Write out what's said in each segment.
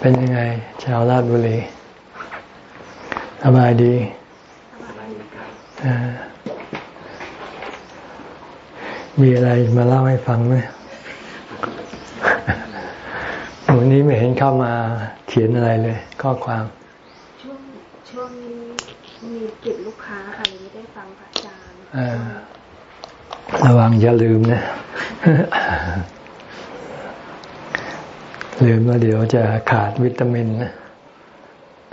เป็นยังไง ชาวราชบุรีสบายดีมีอะไรมาเล่าให้ฟังไหมวันนี้ไม่เห็นเข้ามาเขียนอะไรเลย ข้อความ ช่วงช่วงนี้มีกิจลูกค้าค่ะไม่ได้ฟังพระอาจารย์ระวังอย่าลืมนะ ลืมว่าเดี๋ยวจะขาดวิตามินนะ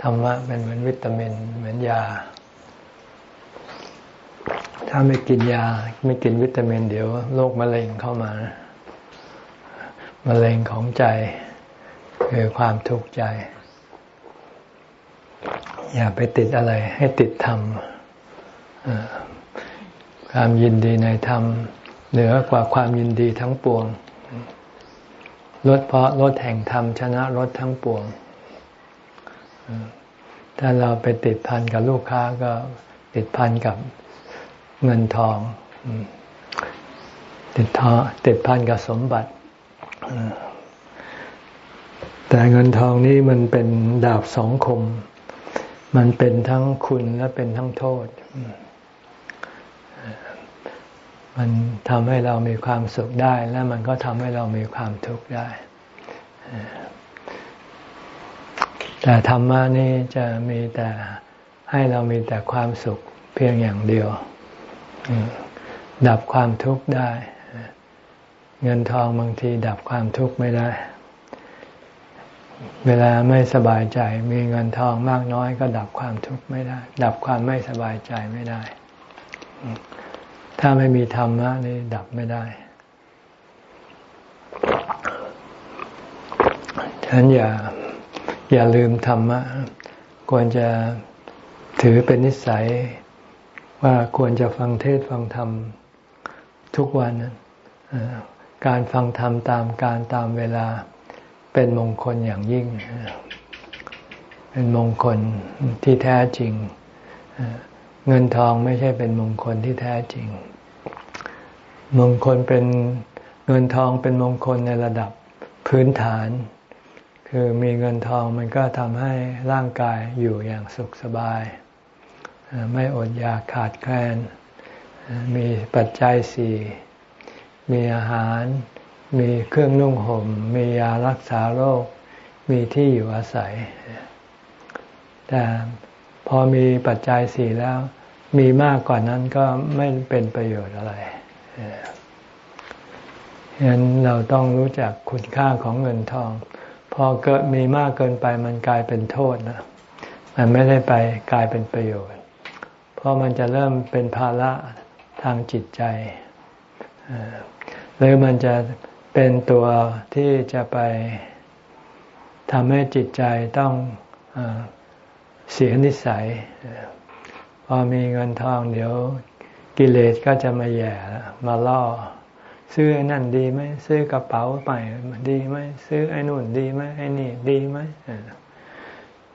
ธรรมะเป็นเหมือนวิตามิน เหมือนยา ถ้าไม่กินยา ไม่กินวิตามิน เดี๋ยวโรคมะเร็งเข้ามามะเร็งของใจ คือความทุกข์ใจ อย่าไปติดอะไร ให้ติดธรรมความยินดีในธรรมเหนือกว่าความยินดีทั้งปวง ลดเพราะลดแห่งธรรมชนะลดทั้งปวง ถ้าเราไปติดพันกับลูกค้าก็ติดพันกับเงินทอง ติดทอติดพันกับสมบัติ แต่เงินทองนี้มันเป็นดาบสองคม มันเป็นทั้งคุณและเป็นทั้งโทษ มันทำให้เรามีความสุขได้ และมันก็ทำให้เรามีความทุกข์ได้ แต่ธรรมะนี่จะมีแต่ให้เรามีแต่ความสุขเพียงอย่างเดียว ดับความทุกข์ได้ เงินทองบางทีดับความทุกข์ไม่ได้ เวลาไม่สบายใจ มีเงินทองมากน้อยก็ดับความทุกข์ไม่ได้ ดับความไม่สบายใจไม่ได้ ถ้าไม่มีธรรมะนี่ดับไม่ได้ฉะนั้นอย่าอย่าลืมธรรมะ ควรจะถือเป็นนิสัยว่าควรจะฟังเทศฟังธรรมทุกวันการฟังธรรมตามการตามเวลาเป็นมงคลอย่างยิ่ง เป็นมงคลที่แท้จริง เงินทองไม่ใช่เป็นมงคลที่แท้จริง มงคลเป็นเงินทองเป็นมงคลในระดับพื้นฐาน คือมีเงินทองมันก็ทำให้ร่างกายอยู่อย่างสุขสบาย ไม่อดอยากขาดแคลน มีปัจจัยสี่ มีอาหาร มีเครื่องนุ่งหม่ม มียารักษาโรค มีที่อยู่อาศัย แต่พอมีปัจจัยสี่แล้ว มีมากกว่านั้นก็ไม่เป็นประโยชน์อะไร ฉะนั้นเราต้องรู้จักคุณค่าของเงินทอง พอเกิดมีมากเกินไปมันกลายเป็นโทษนะ มันไม่ได้ไปกลายเป็นประโยชน์ เพราะมันจะเริ่มเป็นภาระทางจิตใจ หรือมันจะเป็นตัวที่จะไปทำให้จิตใจต้องอเสียนิสัย พอมีเงินทองเดี๋ยว กิเลสก็จะมาแย่มาล่อ ซื้อไอ้นั่นดีไหมซื้อกระเป๋าใหม่ดีไหมซื้อไอ้นู่นดีไหมไอ้นี่ดีไหม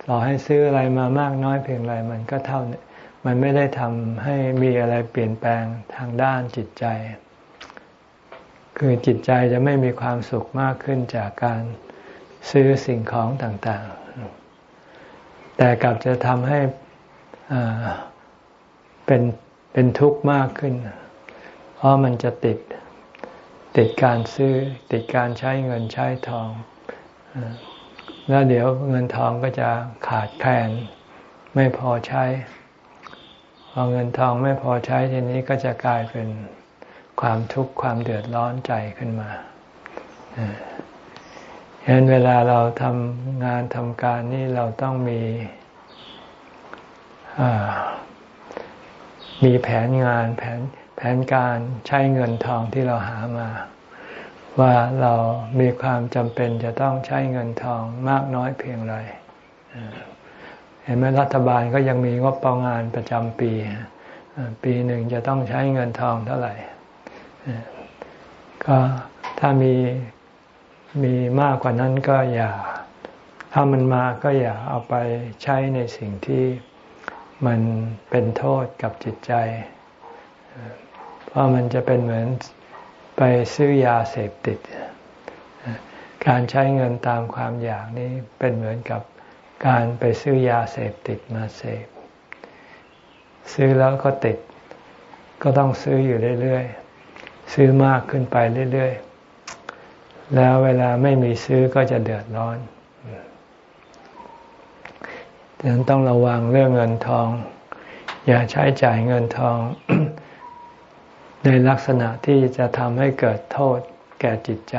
ต่อให้ซื้ออะไรมามากน้อยเพียงไรมันก็เท่ามันไม่ได้ทำให้มีอะไรเปลี่ยนแปลงทางด้านจิตใจ คือจิตใจจะไม่มีความสุขมากขึ้นจากการซื้อสิ่งของต่างๆ แต่กลับจะทำให้เป็น เป็นทุกข์มากขึ้น เพราะมันจะติด ติดการซื้อ ติดการใช้เงินใช้ทอง แล้วเดี๋ยวเงินทองก็จะขาดแคลน ไม่พอใช้ พอเงินทองไม่พอใช้ทีนี้ก็จะกลายเป็นความทุกข์ความเดือดร้อนใจขึ้นมาเห็นเวลาเราทำงานทำการนี่เราต้องมี มีแผนงานแผนแผนการใช้เงินทองที่เราหามา ว่าเรามีความจำเป็นจะต้องใช้เงินทองมากน้อยเพียงไรเห็นไหมรัฐบาลก็ยังมีงบประมาณประจำปี ปีหนึ่งจะต้องใช้เงินทองเท่าไหร่ก็ถ้ามีมีมากกว่านั้นก็อย่า ถ้ามันมาก็อย่าเอาไปใช้ในสิ่งที่ มันเป็นโทษกับจิตใจ เพราะมันจะเป็นเหมือนไปซื้อยาเสพติด การใช้เงินตามความอยากนี้เป็นเหมือนกับการไปซื้อยาเสพติดมาเสพ ซื้อแล้วก็ติด ก็ต้องซื้ออยู่เรื่อยๆ ซื้อมากขึ้นไปเรื่อยๆ แล้วเวลาไม่มีซื้อก็จะเดือดร้อน ดังนั้นต้องระวังเรื่องเงินทอง อย่าใช้จ่ายเงินทอง ในลักษณะที่จะทำให้เกิดโทษแก่จิตใจ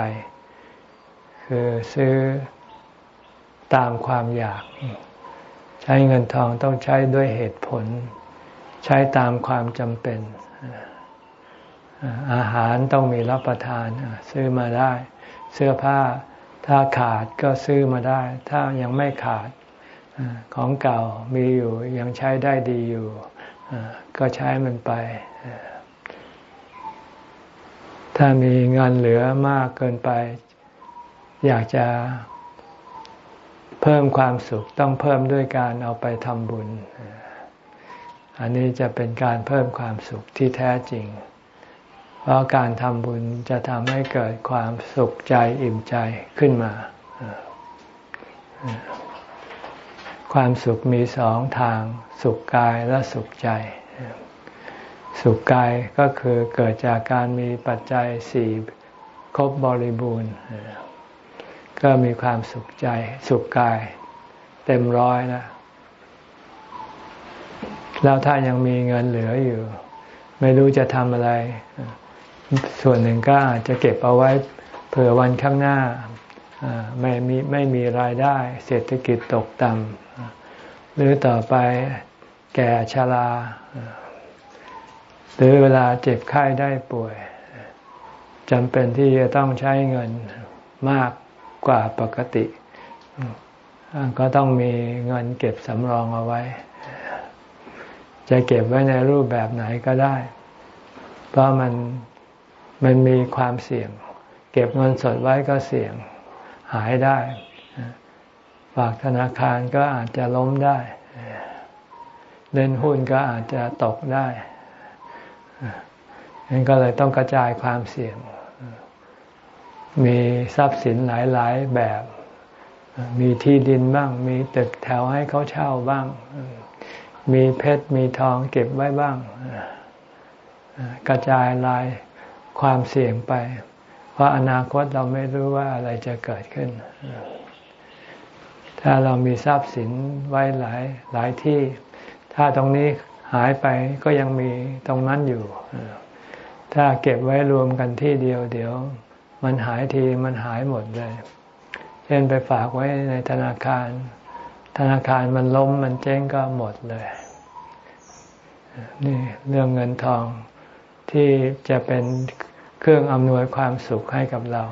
คือซื้อตามความอยาก ใช้เงินทองต้องใช้ด้วยเหตุผล ใช้ตามความจำเป็น อาหารต้องมีรับประทาน ซื้อมาได้ เสื้อผ้าถ้าขาดก็ซื้อมาได้ ถ้ายังไม่ขาด ของเก่ามีอยู่ยังใช้ได้ดีอยู่ก็ใช้มันไป ถ้ามีเงินเหลือมากเกินไป อยากจะเพิ่มความสุขต้องเพิ่มด้วยการเอาไปทำบุญ อันนี้จะเป็นการเพิ่มความสุขที่แท้จริง เพราะการทำบุญจะทำให้เกิดความสุขใจอิ่มใจขึ้นมา ความสุขมีสองทาง สุขกายและสุขใจ สุขกายก็คือเกิดจากการมีปัจจัยสี่ครบบริบูรณ์ ก็มีความสุขใจสุขกาย เต็มร้อยนะแล้วถ้ายังมีเงินเหลืออยู่ ไม่รู้จะทำอะไร ส่วนหนึ่งก็อาจจะเก็บเอาไว้เผื่อวันข้างหน้า ไม่มีไม่มีรายได้ เศรษฐกิจตกต่ำหรือต่อไปแก่ชรา หรือเวลาเจ็บไข้ได้ป่วยจำเป็นที่จะต้องใช้เงินมากกว่าปกติ ก็ต้องมีเงินเก็บสำรองเอาไว้ จะเก็บไว้ในรูปแบบไหนก็ได้ เพราะมันมันมีความเสี่ยง เก็บเงินสดไว้ก็เสี่ยงายได้ ฝากธนาคารก็อาจจะล้มได้ เล่นหุ้นก็อาจจะตกได้นั้นก็เลยต้องกระจายความเสี่ยง มีทรัพย์สินหลาย ๆ แบบ มีที่ดินบ้าง มีตึกแถวให้เขาเช่าบ้าง มีเพชร มีทองเก็บไว้บ้าง กระจายลายความเสี่ยงไป เพราะอนาคตเราไม่รู้ว่าอะไรจะเกิดขึ้น ถ้าเรามีทรัพย์สินไว้หลายหลายที่ ถ้าตรงนี้หายไปก็ยังมีตรงนั้นอยู่ ถ้าเก็บไว้รวมกันที่เดียว เดี๋ยว มันหายทีมันหายหมดเลย เช่นไปฝากไว้ในธนาคาร ธนาคารมันล้มมันเจ๊งก็หมดเลย นี่เรื่องเงินทองที่จะเป็น เครื่องอำนวยความสุขให้กับเรา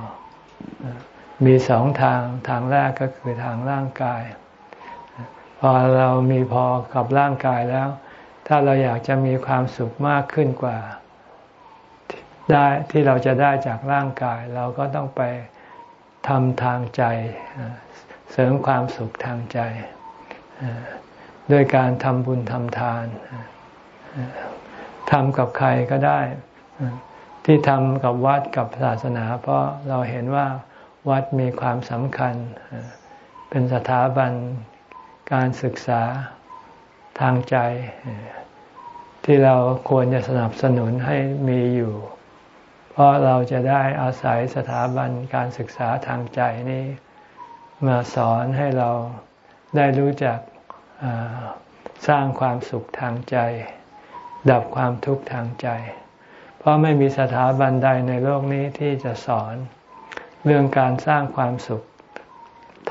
มีสองทาง ทางแรกก็คือทางร่างกาย พอเรามีพอกับร่างกายแล้ว ถ้าเราอยากจะมีความสุขมากขึ้นกว่า ได้ที่เราจะได้จากร่างกาย เราก็ต้องไปทำทางใจ เสริมความสุขทางใจด้วยการทำบุญทำทานทำกับใครก็ได้ ที่ทำกับวัดกับศาสนา เพราะเราเห็นว่าวัดมีความสำคัญ เป็นสถาบันการศึกษาทางใจ ที่เราควรจะสนับสนุนให้มีอยู่ เพราะเราจะได้อาศัยสถาบันการศึกษาทางใจนี้มาสอนให้เราได้รู้จักสร้างความสุขทางใจ ดับความทุกข์ทางใจ เพราะไม่มีสถาบันใดในโลกนี้ที่จะสอน เรื่องการสร้างความสุข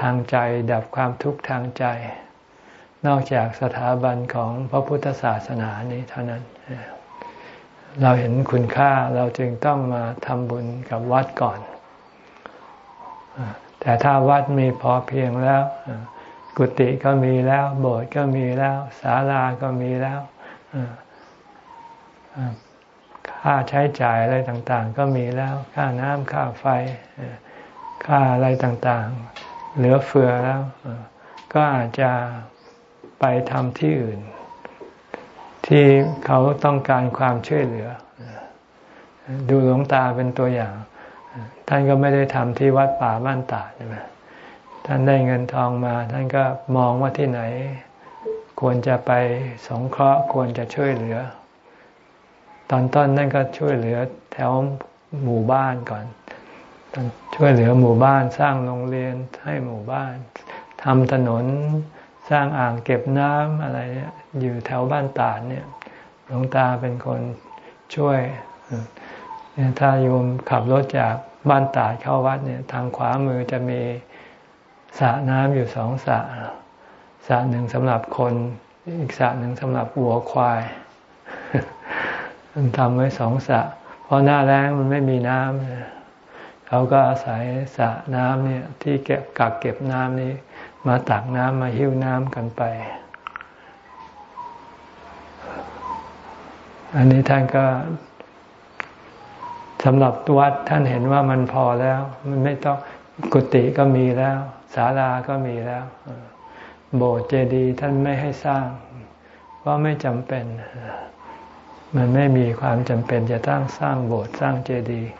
ทางใจดับความทุกข์ทางใจ นอกจากสถาบันของพระพุทธศาสนานี้เท่านั้น เราเห็นคุณค่าเราจึงต้องมาทำบุญกับวัดก่อน แต่ถ้าวัดมีพอเพียงแล้ว กุฏิก็มีแล้ว โบสถ์ก็มีแล้วศาลาก็มีแล้ว ค่าใช้จ่ายอะไรต่างๆ ก็มีแล้วค่าน้ำค่าไฟ ค่าอะไรต่างๆ เหลือเฟือแล้ว ก็อาจจะไปทำที่อื่น ที่เขาต้องการความช่วยเหลือ ดูหลวงตาเป็นตัวอย่าง ท่านก็ไม่ได้ทำที่วัดป่าบ้านตาใช่ไหมท่านได้เงินทองมา ท่านก็มองว่าที่ไหน ควรจะไปสงเคราะห์ควรจะช่วยเหลือ ตอนต้นนั่นก็ช่วยเหลือแถวหมู่บ้านก่อน ช่วยเหลือหมู่บ้านสร้างโรงเรียนให้หมู่บ้านทำถนนสร้างอ่างเก็บน้ำอะไรเนี่ยอยู่แถวบ้านตาดเนี่ยหลวงตาเป็นคนช่วยถ้าโยมขับรถจากบ้านตาดเข้าวัดเนี่ย ทางขวามือจะมีสระน้ำอยู่สองสระสระหนึ่งสำหรับคน อีกสระหนึ่งสำหรับวัวควาย ทำไว้สองสระเพราะหน้าแรงมันไม่มีน้ำเขาก็อาศัยสระน้ำเนี่ยที่เก็บกักเก็บน้ำนี้ มาตักน้ำมาหิ้วน้ำกันไป อันนี้ท่านก็สำหรับวัดท่านเห็นว่ามันพอแล้ว มันไม่ต้องกุฏิก็มีแล้วศาลาก็มีแล้ว โบสถ์เจดีย์ท่านไม่ให้สร้าง เพราะไม่จำเป็น มันไม่มีความจำเป็นจะต้องสร้างโบสถ์สร้างเจดีย์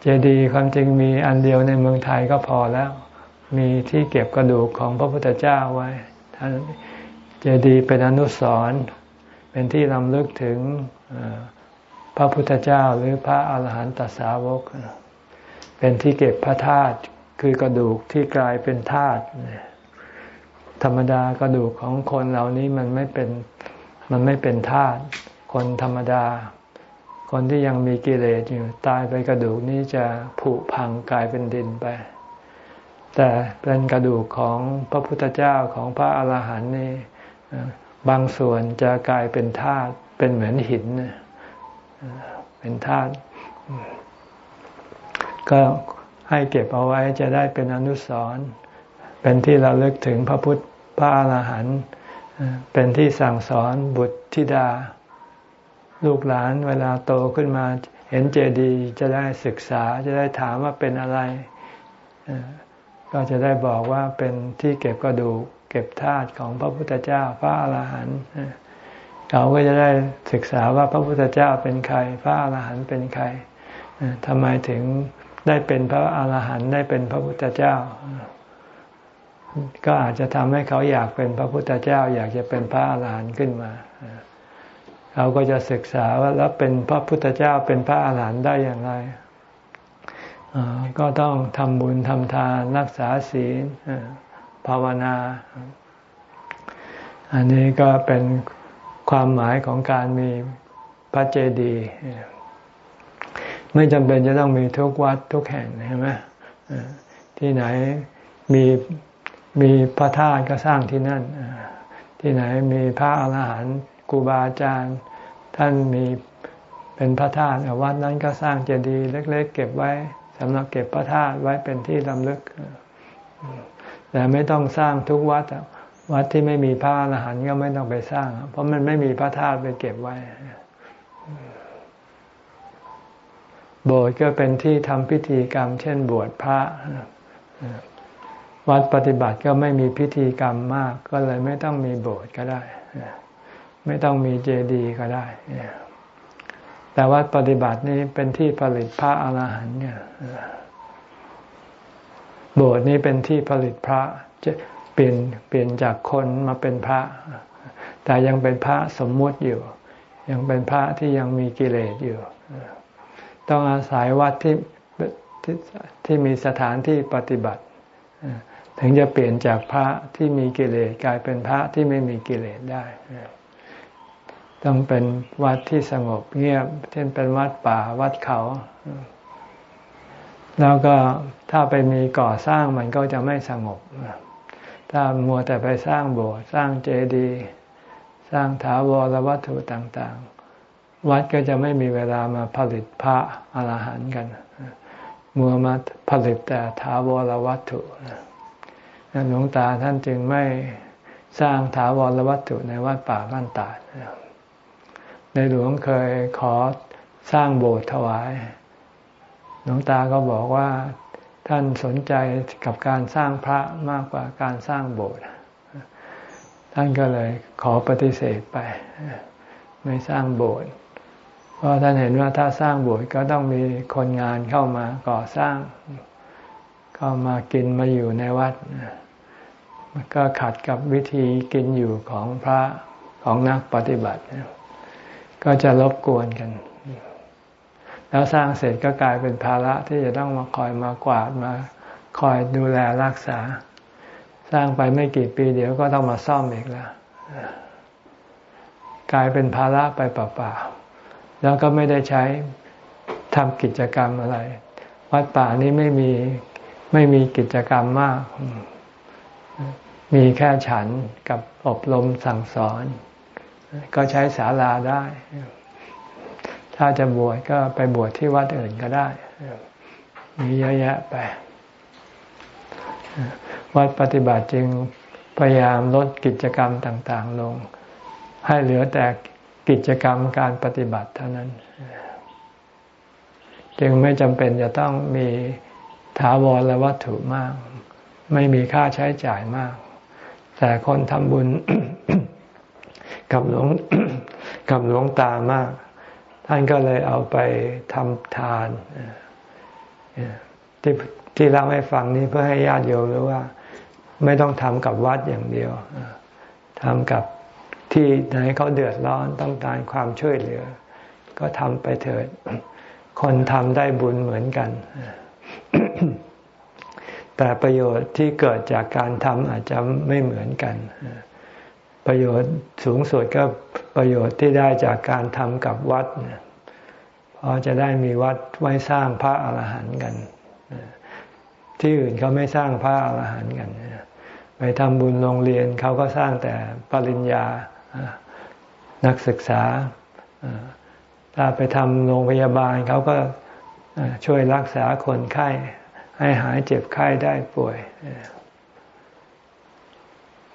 เจดีย์ความจริงมีอันเดียวในเมืองไทยก็พอแล้ว มีที่เก็บกระดูกของพระพุทธเจ้าไว้ท่านเจดีย์เป็นอนุสรณ์เป็นที่ลำลึกถึงพระพุทธเจ้าหรือพระอาหารหันตสาวก เป็นที่เก็บพระธาตุคือกระดูกที่กลายเป็นธาตุธรรมดากระดูกของคนเหล่านี้มันไม่เป็น มันไม่เป็นธาตุคนธรรมดา คนที่ยังมีกิเลสอยู่ ตายไปกระดูกนี้จะผุพังกลายเป็นดินไป แต่เป็นกระดูกของพระพุทธเจ้าของพระอาหารหันต์นี่บางส่วนจะกลายเป็นธาตุเป็นเหมือนหินเป็นธาตุก็ให้เก็บเอาไว้จะได้เป็นอนุสรณ์เป็นที่เราเลิกถึงพระพุทธพระอรหันต์ เป็นที่สั่งสอนบุตรธิดา ลูกหลานเวลาโตขึ้นมา เห็นเจดีย์จะได้ศึกษาจะได้ถามว่าเป็นอะไร ก็จะได้บอกว่าเป็นที่เก็บกระดูกเก็บธาตุของพระพุทธเจ้าพระอรหันต์เขาก็จะได้ศึกษาว่าพระพุทธเจ้าเป็นใคร พระอรหันต์เป็นใครทำไมถึงได้เป็นพระอรหันต์ได้เป็นพระพุทธเจ้า ก็อาจจะทำให้เขาอยากเป็นพระพุทธเจ้า อยากจะเป็นพระอรหันต์ขึ้นมาเขาก็จะศึกษาว่าแล้วเป็นพระพุทธเจ้าเป็นพระอรหันต์ได้อย่างไร ก็ต้องทำบุญทำทานรักษาศีลภาวนา อันนี้ก็เป็นความหมายของการมีพระเจดีย์ไม่จำเป็นจะต้องมีทุกวัดทุกแห่งใช่ไหมที่ไหนมี มีพระธาตุก็สร้างที่นั่น ที่ไหนมีพระอาหารหันต์กูบาอาจารย์ ท่านมีเป็นพระธาตุวัดนั้นก็สร้างเจดีย์เล็ก ๆ เก็บไว้สำหรับเก็บพระธาตุไว้เป็นที่ลำลึก แต่ไม่ต้องสร้างทุกวัดวัดที่ไม่มีพระอรหันต์ก็ไม่ต้องไปสร้าง เพราะมันไม่มีพระธาตุไปเก็บไว้ โบสถ์ก็เป็นที่ทำพิธีกรรม เช่นบวชพระ วัดปฏิบัติก็ไม่มีพิธีกรรมมาก ก็เลยไม่ต้องมีโบสถ์ก็ได้ ไม่ต้องมีเจดีย์ก็ได้ แต่วัดปฏิบัตินี้เป็นที่ผลิตพระอรหันต์เนี่ยโบสถ์นี้เป็นที่ผลิตพระเปลี่ยนเปลี่ยนจากคนมาเป็นพระ แต่ยังเป็นพระสมมุติอยู่ ยังเป็นพระที่ยังมีกิเลสอยู่ ต้องอาศัยวัดที่ที่ที่มีสถานที่ปฏิบัติ ถึงจะเปลี่ยนจากพระที่มีกิเลสกลายเป็นพระที่ไม่มีกิเลสได้ ต้องเป็นวัดที่สงบเงียบ เช่นเป็นวัดป่าวัดเขา แล้วก็ถ้าไปมีก่อสร้างมันก็จะไม่สงบ ถ้ามัวแต่ไปสร้างโบสถ์สร้างเจดีย์สร้างถาวรวัตถุต่างๆ วัดก็จะไม่มีเวลามาผลิตพระอรหันต์กัน มัวมาผลิตแต่ถาวรวัตถุ หลวงตาท่านจึงไม่สร้างถาวรวัตถุในวัดป่าบ้านตาดในหลวงเคยขอสร้างโบสถ์ถวาย หลวงตาก็บอกว่าท่านสนใจกับการสร้างพระมากกว่าการสร้างโบสถ์ ท่านก็เลยขอปฏิเสธไป ไม่สร้างโบสถ์ เพราะท่านเห็นว่าถ้าสร้างโบสถ์ก็ต้องมีคนงานเข้ามาก่อสร้างเข้ามากินมาอยู่ในวัด ก็ขัดกับวิธีกินอยู่ของพระของนักปฏิบัติ ก็จะรบกวนกัน แล้วสร้างเสร็จก็กลายเป็นภาระที่จะต้องมาคอยมากวาดมาคอยดูแลรักษา สร้างไปไม่กี่ปีเดี๋ยวก็ต้องมาซ่อมอีกแล้วกลายเป็นภาระไปเปล่าๆแล้วก็ไม่ได้ใช้ทำกิจกรรมอะไร วัดป่านี้ไม่มีไม่มีกิจกรรมมาก มีแค่ฉันกับอบรมสั่งสอน ก็ใช้ศาลาได้ ถ้าจะบวชก็ไปบวชที่วัดอื่นก็ได้ มีเยอะแยะไป วัดปฏิบัติจึงพยายามลดกิจกรรมต่าง ๆ ลง ให้เหลือแต่กิจกรรมการปฏิบัติเท่านั้น จึงไม่จำเป็นจะต้องมีถาวรและวัตถุมาก ไม่มีค่าใช้จ่ายมาก แต่คนทำบุญกับหลวงกับหลวงตามาก ท่านก็เลยเอาไปทำทานที่ที่เล่าให้ฟังนี้เพื่อให้ญาติโยมรู้ว่า ไม่ต้องทำกับวัดอย่างเดียวทำกับที่ไหนเขาเดือดร้อนต้องการความช่วยเหลือ ก็ทำไปเถิด คนทำได้บุญเหมือนกัน แต่ประโยชน์ที่เกิดจากการทำอาจจะไม่เหมือนกัน ประโยชน์สูงสุดก็ประโยชน์ที่ได้จากการทำกับวัดเพราะจะได้มีวัดไว้สร้างพระอาหารหันต์กัน ที่อื่นเขาไม่สร้างพระอาหารหันต์กันไปทำบุญโรงเรียนเขาก็สร้างแต่ปริญญานักศึกษาถ้าไปทำโรงพยาบาลเขาก็ช่วยรักษาคนไข้ ให้หายเจ็บไข้ได้ป่วย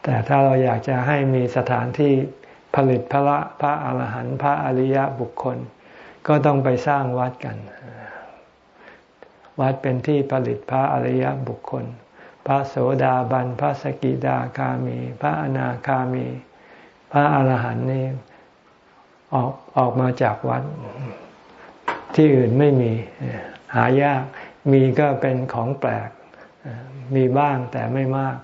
แต่ถ้าเราอยากจะให้มีสถานที่ผลิตพระพระอาหารหันต์พระอริยบุคคล ก็ต้องไปสร้างวัดกัน วัดเป็นที่ผลิตพระอริยบุคคล พระโสดาบัน พระสกิดาคามี พระอนาคามี พระอาหารหันต์นี่ออกออกมาจากวัด ที่อื่นไม่มีหายาก มีก็เป็นของแปลก มีบ้างแต่ไม่มาก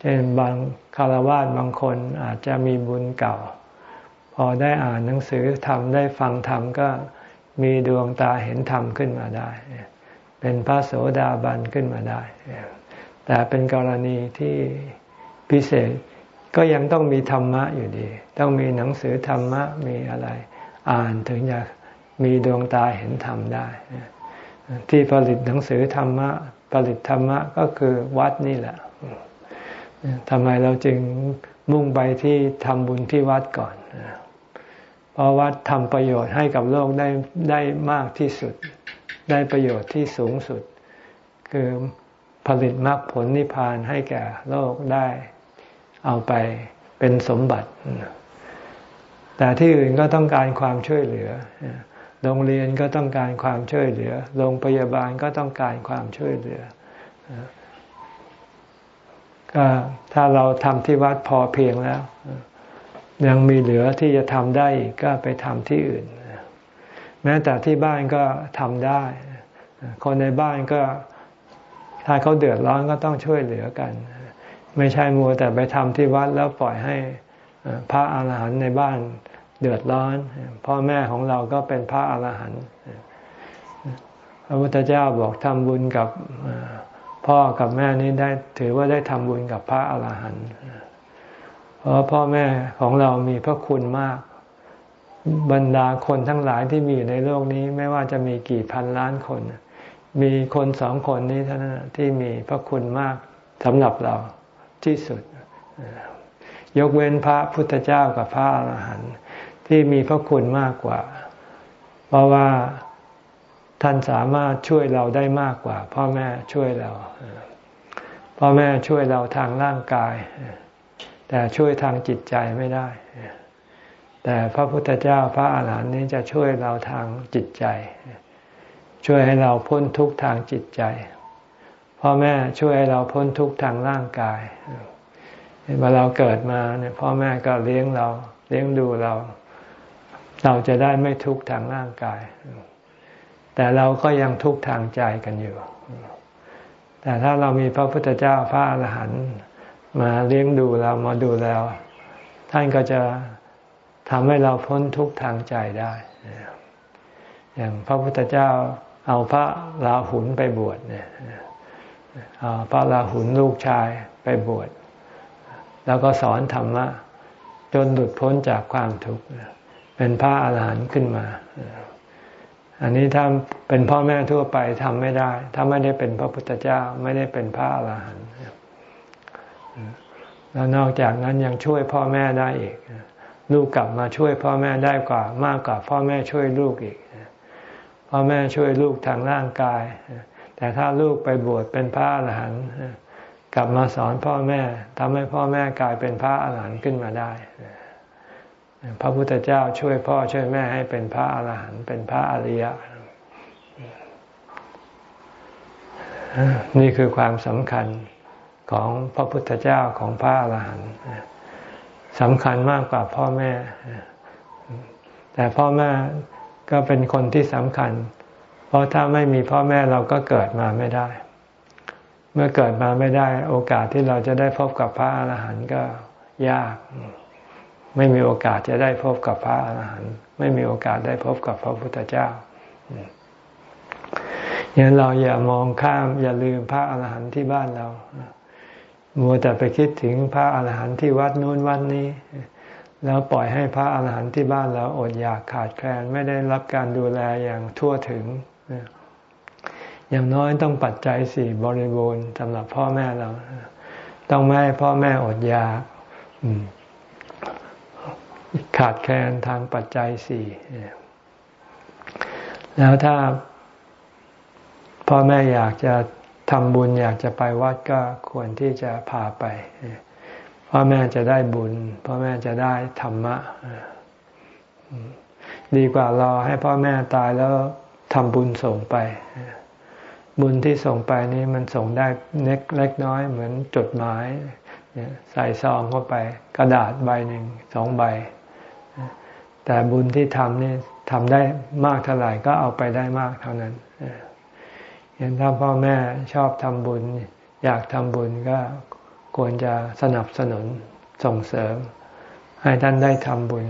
เช่นบางคารวะบางคนอาจจะมีบุญเก่า พอได้อ่านหนังสือธรรมได้ฟังธรรมก็มีดวงตาเห็นธรรมขึ้นมาได้ เป็นพระโสดาบันขึ้นมาได้ แต่เป็นกรณีที่พิเศษก็ยังต้องมีธรรมะอยู่ดี ต้องมีหนังสือธรรมะมีอะไร อ่านถึงจะมีดวงตาเห็นธรรมได้ ที่ผลิตหนังสือธรรมะ ผลิตธรรมะก็คือวัดนี่แหละทำไมเราจึงมุ่งไปที่ทำบุญที่วัดก่อนเพราะวัดทำประโยชน์ให้กับโลกได้ได้มากที่สุด ได้ประโยชน์ที่สูงสุด คือผลิตมรรคผลนิพพานให้แก่โลกได้เอาไปเป็นสมบัติ แต่ที่อื่นก็ต้องการความช่วยเหลือ โรงเรียนก็ต้องการความช่วยเหลือ โรงพยาบาลก็ต้องการความช่วยเหลือ ก็ถ้าเราทำที่วัดพอเพียงแล้ว ยังมีเหลือที่จะทำได้กก็ไปทำที่อื่น แม้แต่ที่บ้านก็ทำได้ คนในบ้านก็ถ้าเขาเดือดร้อนก็ต้องช่วยเหลือกัน ไม่ใช่มัวแต่ไปทำที่วัดแล้วปล่อยให้พระอาหารหันต์ในบ้าน เดือดร้อน พ่อแม่ของเราก็เป็นพระอาหารหันต์พระพุทธเจ้าบอกทำบุญกับพ่อกับแม่นี้ได้ถือว่าได้ทำบุญกับพระอาหารหันต์เพราะพ่อแม่ของเรามีพระคุณมาก บรรดาคนทั้งหลายที่มีอยู่ในโลกนี้ ไม่ว่าจะมีกี่พันล้านคน มีคนสองคนนี้เท่านั้นที่มีพระคุณมากสำหรับเราที่สุด ยกเว้นพระพุทธเจ้ากับพระอาหารหันต์ ที่มีพระคุณมากกว่า เพราะว่าท่านสามารถช่วยเราได้มากกว่า พ่อแม่ช่วยเราพ่อแม่ช่วยเราทางร่างกาย แต่ช่วยทางจิตใจไม่ได้ แต่พระพุทธเจ้าพระอาหารหันต์นี้จะช่วยเราทางจิตใจ ช่วยให้เราพ้นทุกข์ทางจิตใจ พ่อแม่ช่วยให้เราพ้นทุกข์ทางร่างกายเมื่อเราเกิดมาเนี่ยพ่อแม่ก็เลี้ยงเรา เลี้ยงดูเรา เราจะได้ไม่ทุกข์ทางร่างกาย แต่เราก็ยังทุกข์ทางใจกันอยู่ แต่ถ้าเรามีพระพุทธเจ้าพระอรหันต์มาเลี้ยงดูเรามาดูแลท่านก็จะทำให้เราพ้นทุกข์ทางใจได้ อย่างพระพุทธเจ้าเอาพระราหุลไปบวชเนี่ยเอาพระราหุลลูกชายไปบวช แล้วก็สอนธรรมะ จนหลุดพ้นจากความทุกข์ เป็นพระอาหารหันต์ขึ้นมา อันนี้ถ้าเป็นพ่อแม่ทั่วไปทำไม่ได้ ถ้าไม่ได้เป็นพระพุทธเจ้าไม่ได้เป็นพระอาหารหันต์แล้วนอกจากนั้นยังช่วยพ่อแม่ได้อีก ลูกกลับมาช่วยพ่อแม่ได้กว่ามากกว่าพ่อแม่ช่วยลูกอีกพ่อแม่ช่วยลูกทางร่างกาย แต่ถ้าลูกไปบวชเป็นพระอรหันต์กลับมาสอนพ่อแม่ทำให้พ่อแม่กลายเป็นพระอรหันต์ขึ้นมาได้ พระพุทธเจ้าช่วยพ่อช่วยแม่ให้เป็นพระอรหันต์เป็นพระอริยะ นี่คือความสำคัญของพระพุทธเจ้าของพระอรหันต์สำคัญมากกว่าพ่อแม่ แต่พ่อแม่ก็เป็นคนที่สำคัญ เพราะถ้าไม่มีพ่อแม่เราก็เกิดมาไม่ได้ เมื่อเกิดมาไม่ได้ โอกาสที่เราจะได้พบกับพระอรหันต์ก็ยาก ไม่มีโอกาสจะได้พบกับพระอรหันต์ไม่มีโอกาสได้พบกับพระพุทธเจ้าอย่างเราอย่ามองข้ามอย่าลืมพระอรหันต์ที่บ้านเรา มัวแต่ไปคิดถึงพระอรหันต์ที่วัดนู้นวัดนี้ แล้วปล่อยให้พระอรหันต์ที่บ้านเราอดอยากขาดแคลนไม่ได้รับการดูแลอย่างทั่วถึง อย่างน้อยต้องปัจจัยสี่บริบูรณ์สำหรับพ่อแม่เรา ต้องไม่ให้พ่อแม่อดอยาก ขาดแคลนทางปัจจัยสี่แล้วถ้าพ่อแม่อยากจะทำบุญอยากจะไปวัดก็ควรที่จะพาไปพ่อแม่จะได้บุญพ่อแม่จะได้ธรรมะดีกว่ารอให้พ่อแม่ตายแล้วทำบุญส่งไป บุญที่ส่งไปนี้มันส่งได้เล็กเล็กน้อยเหมือนจดหมายใส่ซองเข้าไป กระดาษใบหนึ่งสองใบ แต่บุญที่ทำนี่ทำได้มากเท่าไหร่ก็เอาไปได้มากเท่านั้นเห็นถ้าพ่อแม่ชอบทำบุญ อยากทำบุญก็ควรจะสนับสนุนส่งเสริม ให้ท่านได้ทำบุญ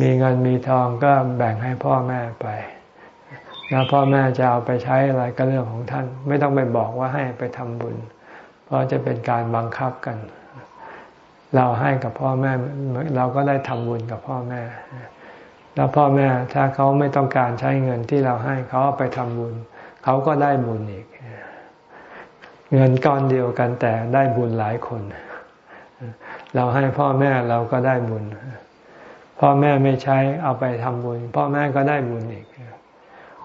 มีเงินมีทองก็แบ่งให้พ่อแม่ไป แล้วพ่อแม่จะเอาไปใช้อะไรก็เรื่องของท่าน ไม่ต้องไปบอกว่าให้ไปทำบุญ เพราะจะเป็นการบังคับกัน เราให้กับพ่อแม่เราก็ได้ทำบุญกับพ่อแม่ แล้วพ่อแม่ถ้าเขาไม่ต้องการใช้เงินที่เราให้เขาเอาไปทำบุญ เขาก็ได้บุญอีก เงินก้อนเดียวกันแต่ได้บุญหลายคน เราให้พ่อแม่เราก็ได้บุญ พ่อแม่ไม่ใช้เอาไปทำบุญ พ่อแม่ก็ได้บุญอีก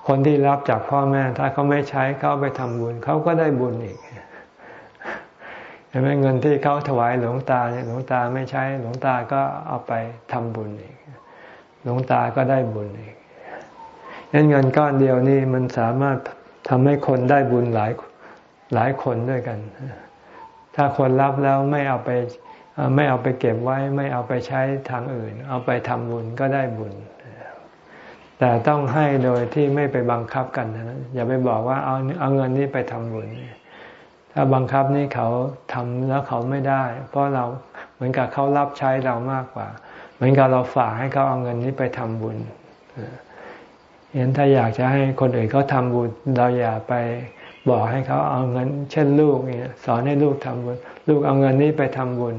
คนที่รับจากพ่อแม่ถ้าเขาไม่ใช้เขาไปทำบุญ เขาก็ได้บุญอีก ห็นไหมเงินที่เขาถวายหลวงตาเนี่ยหลวงตาไม่ใช้หลวงตาก็เอาไปทำบุญอีกหลวงตาก็ได้บุญอีกงั้นเงินก้อนเดียวนี่มันสามารถทำให้คนได้บุญหลายหลายคนด้วยกัน ถ้าคนรับแล้วไม่เอาไปไม่เอาไปเก็บไว้ ไม่เอาไปใช้ทางอื่น เอาไปทำบุญก็ได้บุญ แต่ต้องให้โดยที่ไม่ไปบังคับกันนะอย่าไปบอกว่าเอาเอาเงินนี้ไปทำบุญ ถ้าบังคับนี่เขาทำแล้วเขาไม่ได้ เพราะเราเหมือนกับเขารับใช้เรามากกว่า เหมือนกับเราฝากให้เขาเอาเงินนี้ไปทำบุญเห็นถ้าอยากจะให้คนอื่นเขาทำบุญเราอย่าไปบอกให้เขาเอาเงิน เช่นลูกเนี่ยสอนให้ลูกทำบุญ ลูกเอาเงินนี้ไปทำบุญ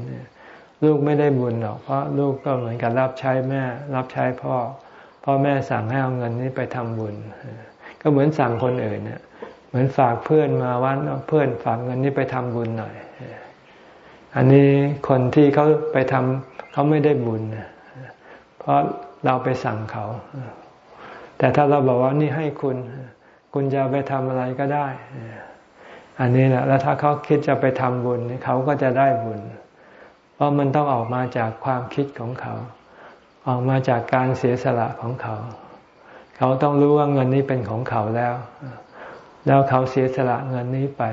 ลูกไม่ได้บุญหรอกเพราะลูกก็เหมือนกับรับใช้แม่ รับใช้พ่อพ่อแม่สั่งให้เอาเงินนี้ไปทำบุญ ก็เหมือนสั่งคนอื่นเนี่ย มือนฝากเพื่อนมาวันเพื่อนฝากเงินนี้ไปทำบุญหน่อย อันนี้คนที่เขาไปทำเขาไม่ได้บุญ เพราะเราไปสั่งเขา แต่ถ้าเราบอกว่านี่ให้คุณ คุณจะไปทำอะไรก็ได้ อันนี้แหละแล้วถ้าเขาคิดจะไปทำบุญเขาก็จะได้บุญ เพราะมันต้องออกมาจากความคิดของเขา ออกมาจากการเสียสละของเขา เขาต้องรู้ว่าเงินนี้เป็นของเขาแล้ว แล้วเขาเสียสละเงินนี้ไป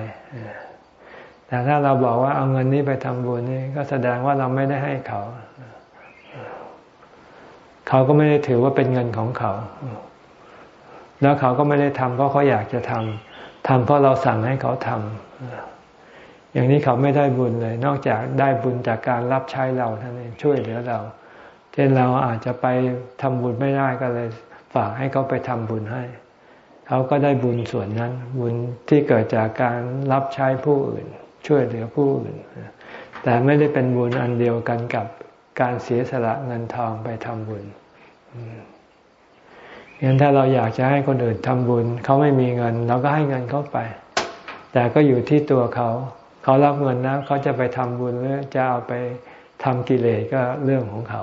แต่ถ้าเราบอกว่าเอาเงินนี้ไปทำบุญนี่ก็แสดงว่าเราไม่ได้ให้เขา เขาก็ไม่ได้ถือว่าเป็นเงินของเขา แล้วเขาก็ไม่ได้ทำเพราะเขาอยากจะทำทำเพราะเราสั่งให้เขาทำอย่างนี้เขาไม่ได้บุญเลย นอกจากได้บุญจากการรับใช้เราท่านเองช่วยเหลือเรา เช่นเราอาจจะไปทำบุญไม่ได้ก็เลย ฝากให้เขาไปทำบุญให้ เขาก็ได้บุญส่วนนั้น บุญที่เกิดจากการรับใช้ผู้อื่น ช่วยเหลือผู้อื่น แต่ไม่ได้เป็นบุญอันเดียวกันกับการเสียสละเงินทองไปทำบุญงั้นถ้าเราอยากจะให้คนอื่นทำบุญ เขาไม่มีเงิน เราก็ให้เงินเขาไป แต่ก็อยู่ที่ตัวเขา เขารับเงินแล้วเขาจะไปทำบุญหรือจะเอาไปทำกิเลสก็เรื่องของเขา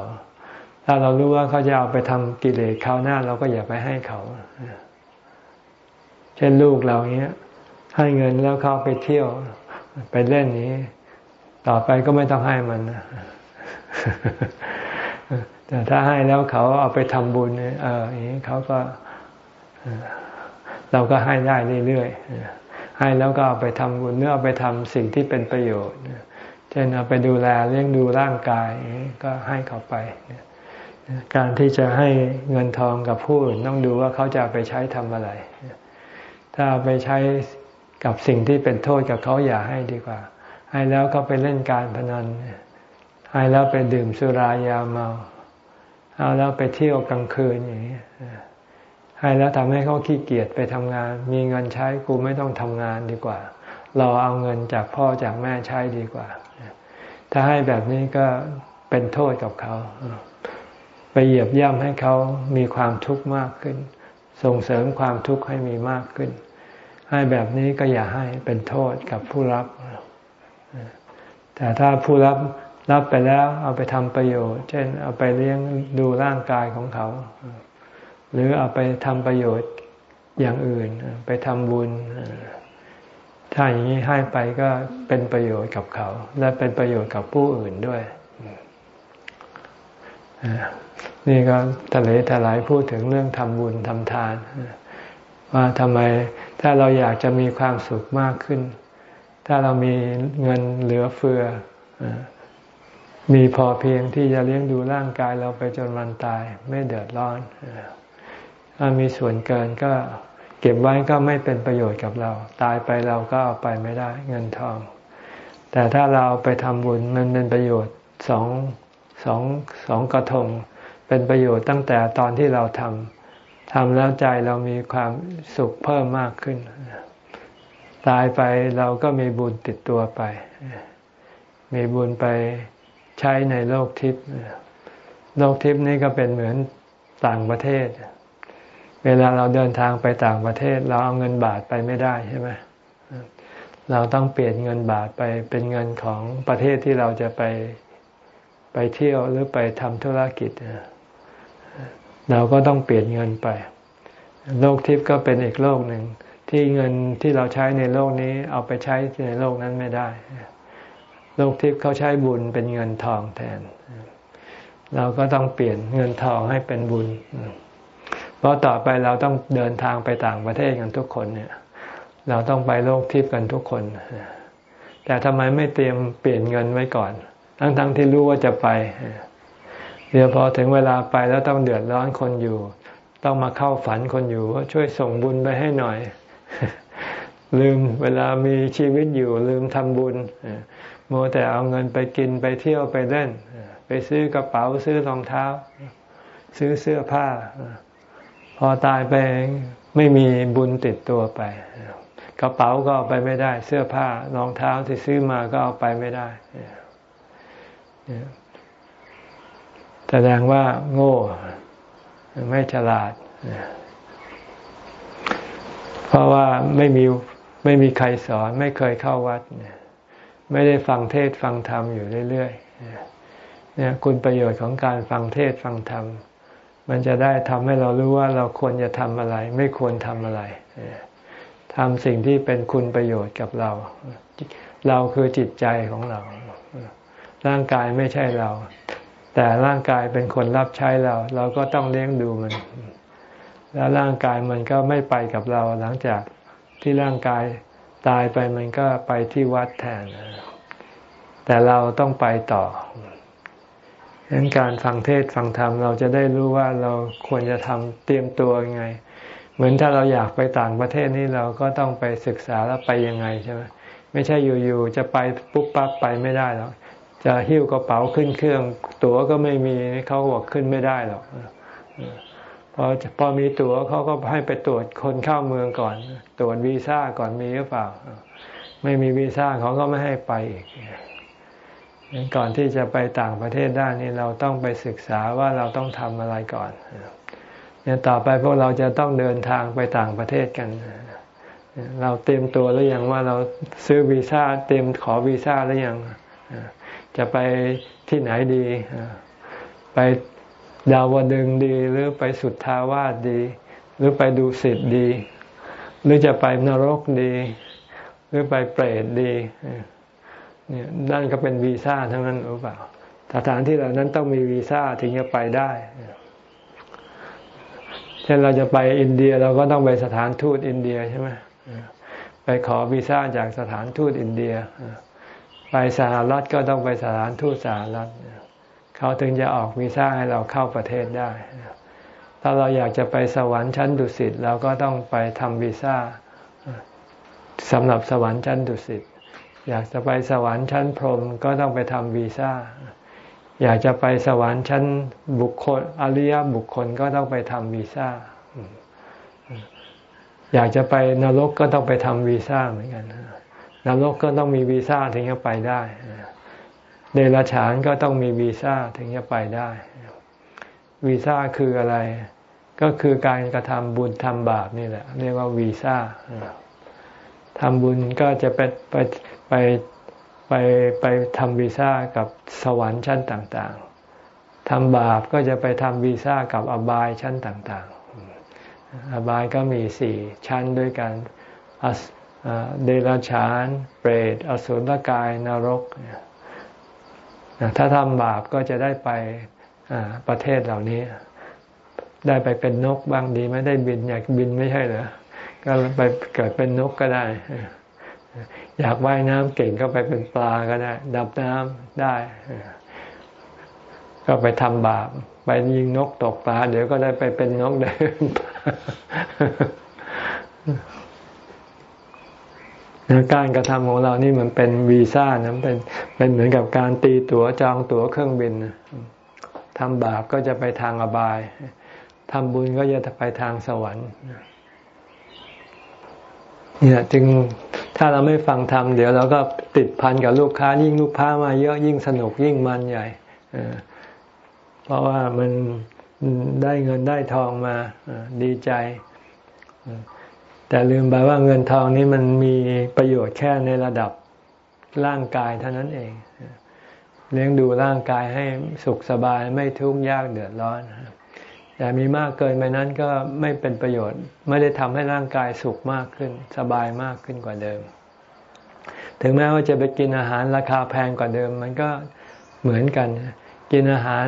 ถ้าเรารู้ว่าเขาจะเอาไปทำกิเลสคราวหน้า เราก็อย่าไปให้เขา ช่นลูกเราเนี้ย ให้เงินแล้วเขาไปเที่ยว ไปเล่นนี้ ต่อไปก็ไม่ต้องให้มันแต่ถ้าให้แล้วเขาเอาไปทำบุญเอออย่างนี้เขาก็ เราก็ให้ได้เรื่อยๆให้แล้วก็เอาไปทำบุญเนื้อเอาไปทำสิ่งที่เป็นประโยชน์เช่นเอาไปดูแลเลี้ยงดูร่างกายก็ให้เขาไปการที่จะให้เงินทองกับผู้อื่นต้องดูว่าเขาจะไปใช้ทำอะไร ถ้าไปใช้กับสิ่งที่เป็นโทษกับเขาอย่าให้ดีกว่า ให้แล้วก็ไปเล่นการพนัน ให้แล้วไปดื่มสุรายาเมา เอาแล้วไปเที่ยวกลางคืนอย่างนี้ให้แล้วทำให้เขาขี้เกียจไปทำงาน มีเงินใช้กูไม่ต้องทำงานดีกว่า เราเอาเงินจากพ่อจากแม่ใช้ดีกว่า ถ้าให้แบบนี้ก็เป็นโทษกับเขา ไปเหยียบย่ำให้เขามีความทุกข์มากขึ้น ส่งเสริมความทุกข์ให้มีมากขึ้น ให้แบบนี้ก็อย่าให้เป็นโทษกับผู้รับ แต่ถ้าผู้รับรับไปแล้วเอาไปทำประโยชน์ เช่น เอาไปเลี้ยงดูร่างกายของเขา หรือเอาไปทำประโยชน์อย่างอื่น ไปทำบุญ ถ้าอย่างนี้ให้ไปก็เป็นประโยชน์กับเขา และเป็นประโยชน์กับผู้อื่นด้วย นี่ก็ทะเลทลายพูดถึงเรื่องทำบุญทำทาน ว่าทำไมถ้าเราอยากจะมีความสุขมากขึ้น ถ้าเรามีเงินเหลือเฟือ มีพอเพียงที่จะเลี้ยงดูร่างกายเราไปจนวันตาย ไม่เดือดร้อนถ้ามีส่วนเกินก็เก็บไว้ก็ไม่เป็นประโยชน์กับเรา ตายไปเราก็เอาไปไม่ได้ เงินทอง แต่ถ้าเราไปทำบุญมันเป็นประโยชน์สองสองสองกระทง เป็นประโยชน์ตั้งแต่ตอนที่เราทำทำแล้วใจเรามีความสุขเพิ่มมากขึ้น ตายไปเราก็มีบุญติดตัวไป มีบุญไปใช้ในโลกทิพย์โลกทิพย์นี่ก็เป็นเหมือนต่างประเทศ เวลาเราเดินทางไปต่างประเทศ เราเอาเงินบาทไปไม่ได้ใช่ไหมเราต้องเปลี่ยนเงินบาทไปเป็นเงินของประเทศที่เราจะไปไปเที่ยวหรือไปทำธุรกิจ เราก็ต้องเปลี่ยนเงินไป โลกทิพย์ก็เป็นอีกโลกหนึ่ง ที่เงินที่เราใช้ในโลกนี้เอาไปใช้ในโลกนั้นไม่ได้ โลกทิพย์เขาใช้บุญเป็นเงินทองแทน เราก็ต้องเปลี่ยนเงินทองให้เป็นบุญ เพราะต่อไปเราต้องเดินทางไปต่างประเทศกันทุกคนเนี่ย เราต้องไปโลกทิพย์กันทุกคน แต่ทำไมไม่เตรียมเปลี่ยนเงินไว้ก่อน ทั้งๆทที่รู้ว่าจะไป เดี๋ยวพอถึงเวลาไปแล้วต้องเดือดร้อนคนอยู่ ต้องมาเข้าฝันคนอยู่ว่าช่วยส่งบุญไปให้หน่อย ลืมเวลามีชีวิตอยู่ลืมทำบุญมัวแต่เอาเงินไปกินไปเที่ยวไปเล่น ไปซื้อกระเป๋าซื้อรองเท้า ซื้อเสื้อผ้า พอตายไปไม่มีบุญติดตัวไป กระเป๋าก็เอาไปไม่ได้ เสื้อผ้ารองเท้าที่ซื้อมาก็เอาไปไม่ได้ แสดงว่าโง่ไม่ฉลาด เพราะว่าไม่มีไม่มีใครสอน ไม่เคยเข้าวัด ไม่ได้ฟังเทศฟังธรรมอยู่เรื่อยๆเนี่ยคุณประโยชน์ของการฟังเทศฟังธรรม มันจะได้ทำให้เรารู้ว่าเราควรจะทำอะไร ไม่ควรทำอะไรทำสิ่งที่เป็นคุณประโยชน์กับเรา เราคือจิตใจของเรา ร่างกายไม่ใช่เรา แต่ร่างกายเป็นคนรับใช้เรา เราก็ต้องเลี้ยงดูมัน แล้วร่างกายมันก็ไม่ไปกับเราหลังจากที่ร่างกายตายไปมันก็ไปที่วัดแทน แต่เราต้องไปต่อดังนั้นการฟังเทศฟังธรรมเราจะได้รู้ว่าเราควรจะทำเตรียมตัวยังไง เหมือนถ้าเราอยากไปต่างประเทศนี่เราก็ต้องไปศึกษาแล้วไปยังไงใช่ไหมไม่ใช่อยู่ๆจะไปปุ๊บปั๊บไปไม่ได้หรอก จะหิ้วกระเป๋าขึ้นเครื่อง ตั๋วก็ไม่มีเขาบอกขึ้นไม่ได้หรอกพอพอมีตั๋วเขาก็ให้ไปตรวจคนเข้าเมืองก่อน ตรวจวีซ่าก่อนมีหรือเปล่า ไม่มีวีซ่าเขาก็ไม่ให้ไปอีกก่อนที่จะไปต่างประเทศได้นี่เราต้องไปศึกษาว่าเราต้องทำอะไรก่อนเนี่ยต่อไปพวกเราจะต้องเดินทางไปต่างประเทศกัน เราเตรียมตัวหรือยังว่าเราซื้อวีซ่าเตรียมขอวีซ่าหรือยัง จะไปที่ไหนดี ไปดาวดึงดี หรือไปสุดทาวาสดี หรือไปดูสิทธ์ดี หรือจะไปนรกดี หรือไปเปรตดีเนี่ยนั่นก็เป็นวีซ่าทั้งนั้นหรือเปล่าสถานที่เหล่านั้นต้องมีวีซ่าถึงจะไปได้เช่นเราจะไปอินเดียเราก็ต้องไปสถานทูตอินเดียใช่ไหมไปขอวีซ่าจากสถานทูตอินเดีย ไปสหรัฐก็ต้องไปสถานทูตสหรัฐเขาถึงจะออกวีซ่าให้เราเข้าประเทศได้ ถ้าเราอยากจะไปสวรรค์ชั้นดุสิตเราก็ต้องไปทำวีซ่าสำหรับสวรรค์ชั้นดุสิตอยากจะไปสวรรค์ชั้นพรหมก็ต้องไปทำวีซ่า อยากจะไปสวรรค์ชั้นบุคคลอริยบุคคลก็ต้องไปทำวีซ่า อยากจะไปนรกก็ต้องไปทำวีซ่าเหมือนกันน นรกก็ต้องมีวีซ่าถึงจะไปได้เดรัจฉานก็ต้องมีวีซ่าถึงจะไปได้ วีซ่าคืออะไร ก็คือการกระทำบุญทำบาปนี่แหละ เรียกว่าวีซ่าทำบุญก็จะไปไปไปไปไปทำวีซ่ากับสวรรค์ชั้นต่างๆทำบาปก็จะไปทำวีซ่ากับอบายชั้นต่างๆ อบายก็มีสี่ชั้นด้วยกัน เดรัจฉาน เปรต อสุรกายนรก ถ้าทำบาปก็จะได้ไปประเทศเหล่านี้ ได้ไปเป็นนกบ้างดีไม่ได้บินอยากบินไม่ใช่เหรอ ก็ไปเกิดเป็นนกก็ได้ อยากว่ายน้ำเก่งก็ไปเป็นปลาก็ได้ ดับน้ำได้ ก็ไปทำบาป ไปยิงนกตกปลา เดี๋ยวก็ได้ไปเป็นนกได้ การกระทำของเรานี่มันเป็นวีซ่านะเป็นเป็นเหมือนกับการตีตั๋วจองตั๋วเครื่องบินทำบาปก็จะไปทางอบายทำบุญก็จะไปทางสวรรค์เนี่ยจึงถ้าเราไม่ฟังธรรมเดี๋ยวเราก็ติดพันกับลูกค้า ยิ่งลูกค้ามาเยอะยิ่งสนุกยิ่งมันใหญ่เพราะว่ามันได้เงินได้ทองมาดีใจ แต่ลืมไปว่าเงินทองนี้มันมีประโยชน์แค่ในระดับร่างกายเท่านั้นเอง เลี้ยงดูร่างกายให้สุขสบายไม่ทุกข์ยากเดือดร้อน แต่มีมากเกินไปนั้นก็ไม่เป็นประโยชน์ ไม่ได้ทำให้ร่างกายสุขมากขึ้น สบายมากขึ้นกว่าเดิม ถึงแม้ว่าจะไปกินอาหารราคาแพงกว่าเดิม มันก็เหมือนกัน กินอาหาร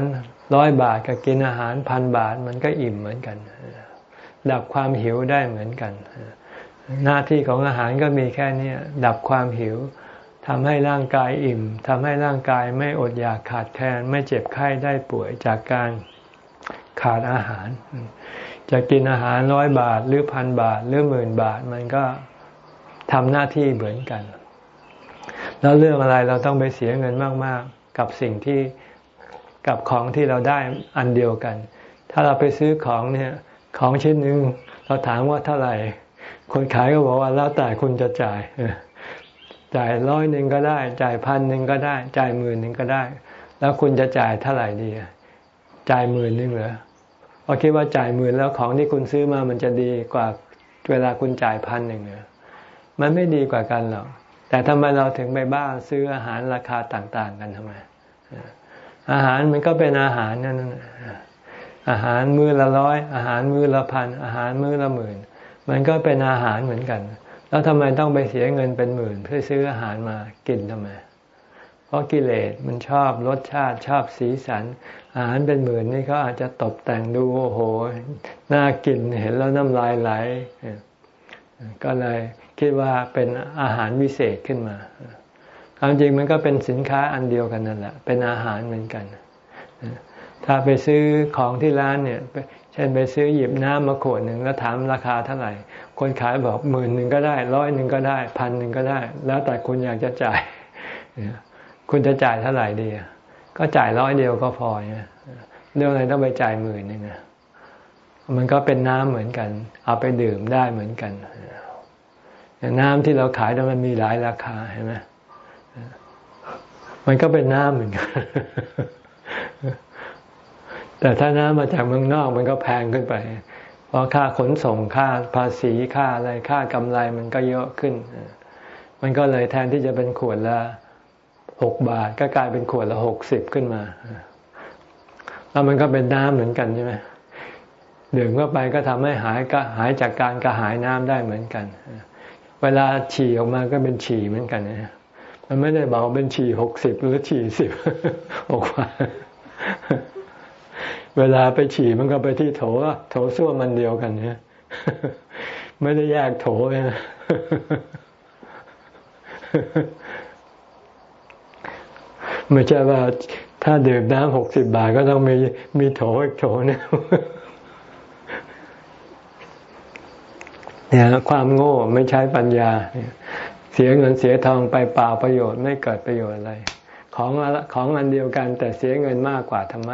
ร้อยบาทกับกินอาหารพันบาทมันก็อิ่มเหมือนกัน ดับความหิวได้เหมือนกัน หน้าที่ของอาหารก็มีแค่นี้ดับความหิวทำให้ร่างกายอิ่มทำให้ร่างกายไม่อดอยากขาดแคลนไม่เจ็บไข้ได้ป่วยจากการขาดอาหาร จะกินอาหารร้อยบาทหรือพันบาทหรือหมื่นบาทมันก็ทำหน้าที่เหมือนกัน แล้วเรื่องอะไรเราต้องไปเสียเงินมาก ๆ กับสิ่งที่กับของที่เราได้อันเดียวกัน ถ้าเราไปซื้อของเนี่ย ของชิ้นหนึ่งเราถามว่าเท่าไหร่ คนขายก็บอกว่าแล้วแต่คุณจะจ่ายจ่ายร้อยหนึ่งก็ได้ จ่ายพันหนึ่งก็ได้ จ่ายหมื่นหนึ่งก็ได้ แล้วคุณจะจ่ายเท่าไหร่ดีจ่ายหมื่นหนึ่งเหรอพอคิดว่าจ่ายหมื่นแล้วของที่คุณซื้อมามันจะดีกว่าเวลาคุณจ่ายพันหนึ่งเหรอมันไม่ดีกว่ากันหรอกแต่ทำไมเราถึงไปบ้าซื้ออาหารราคาต่าง ๆ กันทำไมอาหารมันก็เป็นอาหารนั่น อาหารมื้อละร้อย อาหารมื้อละพัน อาหารมื้อละหมื่น มันก็เป็นอาหารเหมือนกัน แล้วทำไมต้องไปเสียเงินเป็นหมื่น เพื่อซื้ออาหารมากินทำไม เพราะกิเลสมันชอบรสชาติชอบสีสัน อาหารเป็นหมื่นนี่เขาอาจจะตกแต่งดูโอ้โห น่ากินเห็นแล้วน้ำลายไหล ก็เลยคิดว่าเป็นอาหารวิเศษขึ้นมาความจริงมันก็เป็นสินค้าอันเดียวกันนั่นแหละ เป็นอาหารเหมือนกัน ถ้าไปซื้อของที่ร้านเนี่ยเช่นไปซื้อหยิบน้ำมาขวดหนึ่งแล้วถามราคาเท่าไหร่ คนขายบอกหมื่นหนึ่งก็ได้ร้อยหนึ่งก็ได้พันหนึ่งก็ได้ แล้วแต่คุณอยากจะจ่าย คุณจะจ่ายเท่าไหร่ดีก็จ่ายร้อยเดียวก็พอเนี่ยเรื่องอะไรต้องไปจ่ายหมื่นหนึ่งมันก็เป็นน้ำเหมือนกัน เอาไปดื่มได้เหมือนกันน้ำที่เราขายมันมีหลายราคาเห็นไหมมันก็เป็นน้ำเหมือนกัน แต่ถ้าน้ำมาจากเมืองนอกมันก็แพงขึ้นไป เพราะค่าขนส่งค่าภาษีค่าอะไรค่ากำไรมันก็เยอะขึ้น มันก็เลยแทนที่จะเป็นขวดละหกบาท ก็กลายเป็นขวดละหกสิบขึ้นมา แล้วมันก็เป็นน้ำเหมือนกันใช่ไหมดื่มเข้าไปก็ทำให้หายก็หายจากการกระหายน้ำได้เหมือนกัน เวลาฉี่ออกมาก็เป็นฉี่เหมือนกันนะมันไม่ได้บอกเป็นฉี่หกสิบหรือฉี่สิบออกมา เวลาไปฉี่มันก็ไปที่โถโถส้วมมันเดียวกันเนี่ยไม่ได้แยกโถเลยนะไม่ใช่ว่าถ้าดื่มน้ำหกสิบบาทก็ต้องมีมีโถอีกโถเนี่ยเนี่ยความโง่ไม่ใช้ปัญญา เสียเงินเสียทองไปเปล่าประโยชน์ไม่เกิดประโยชน์อะไร ของของอันเดียวกันแต่เสียเงินมากกว่าทำไม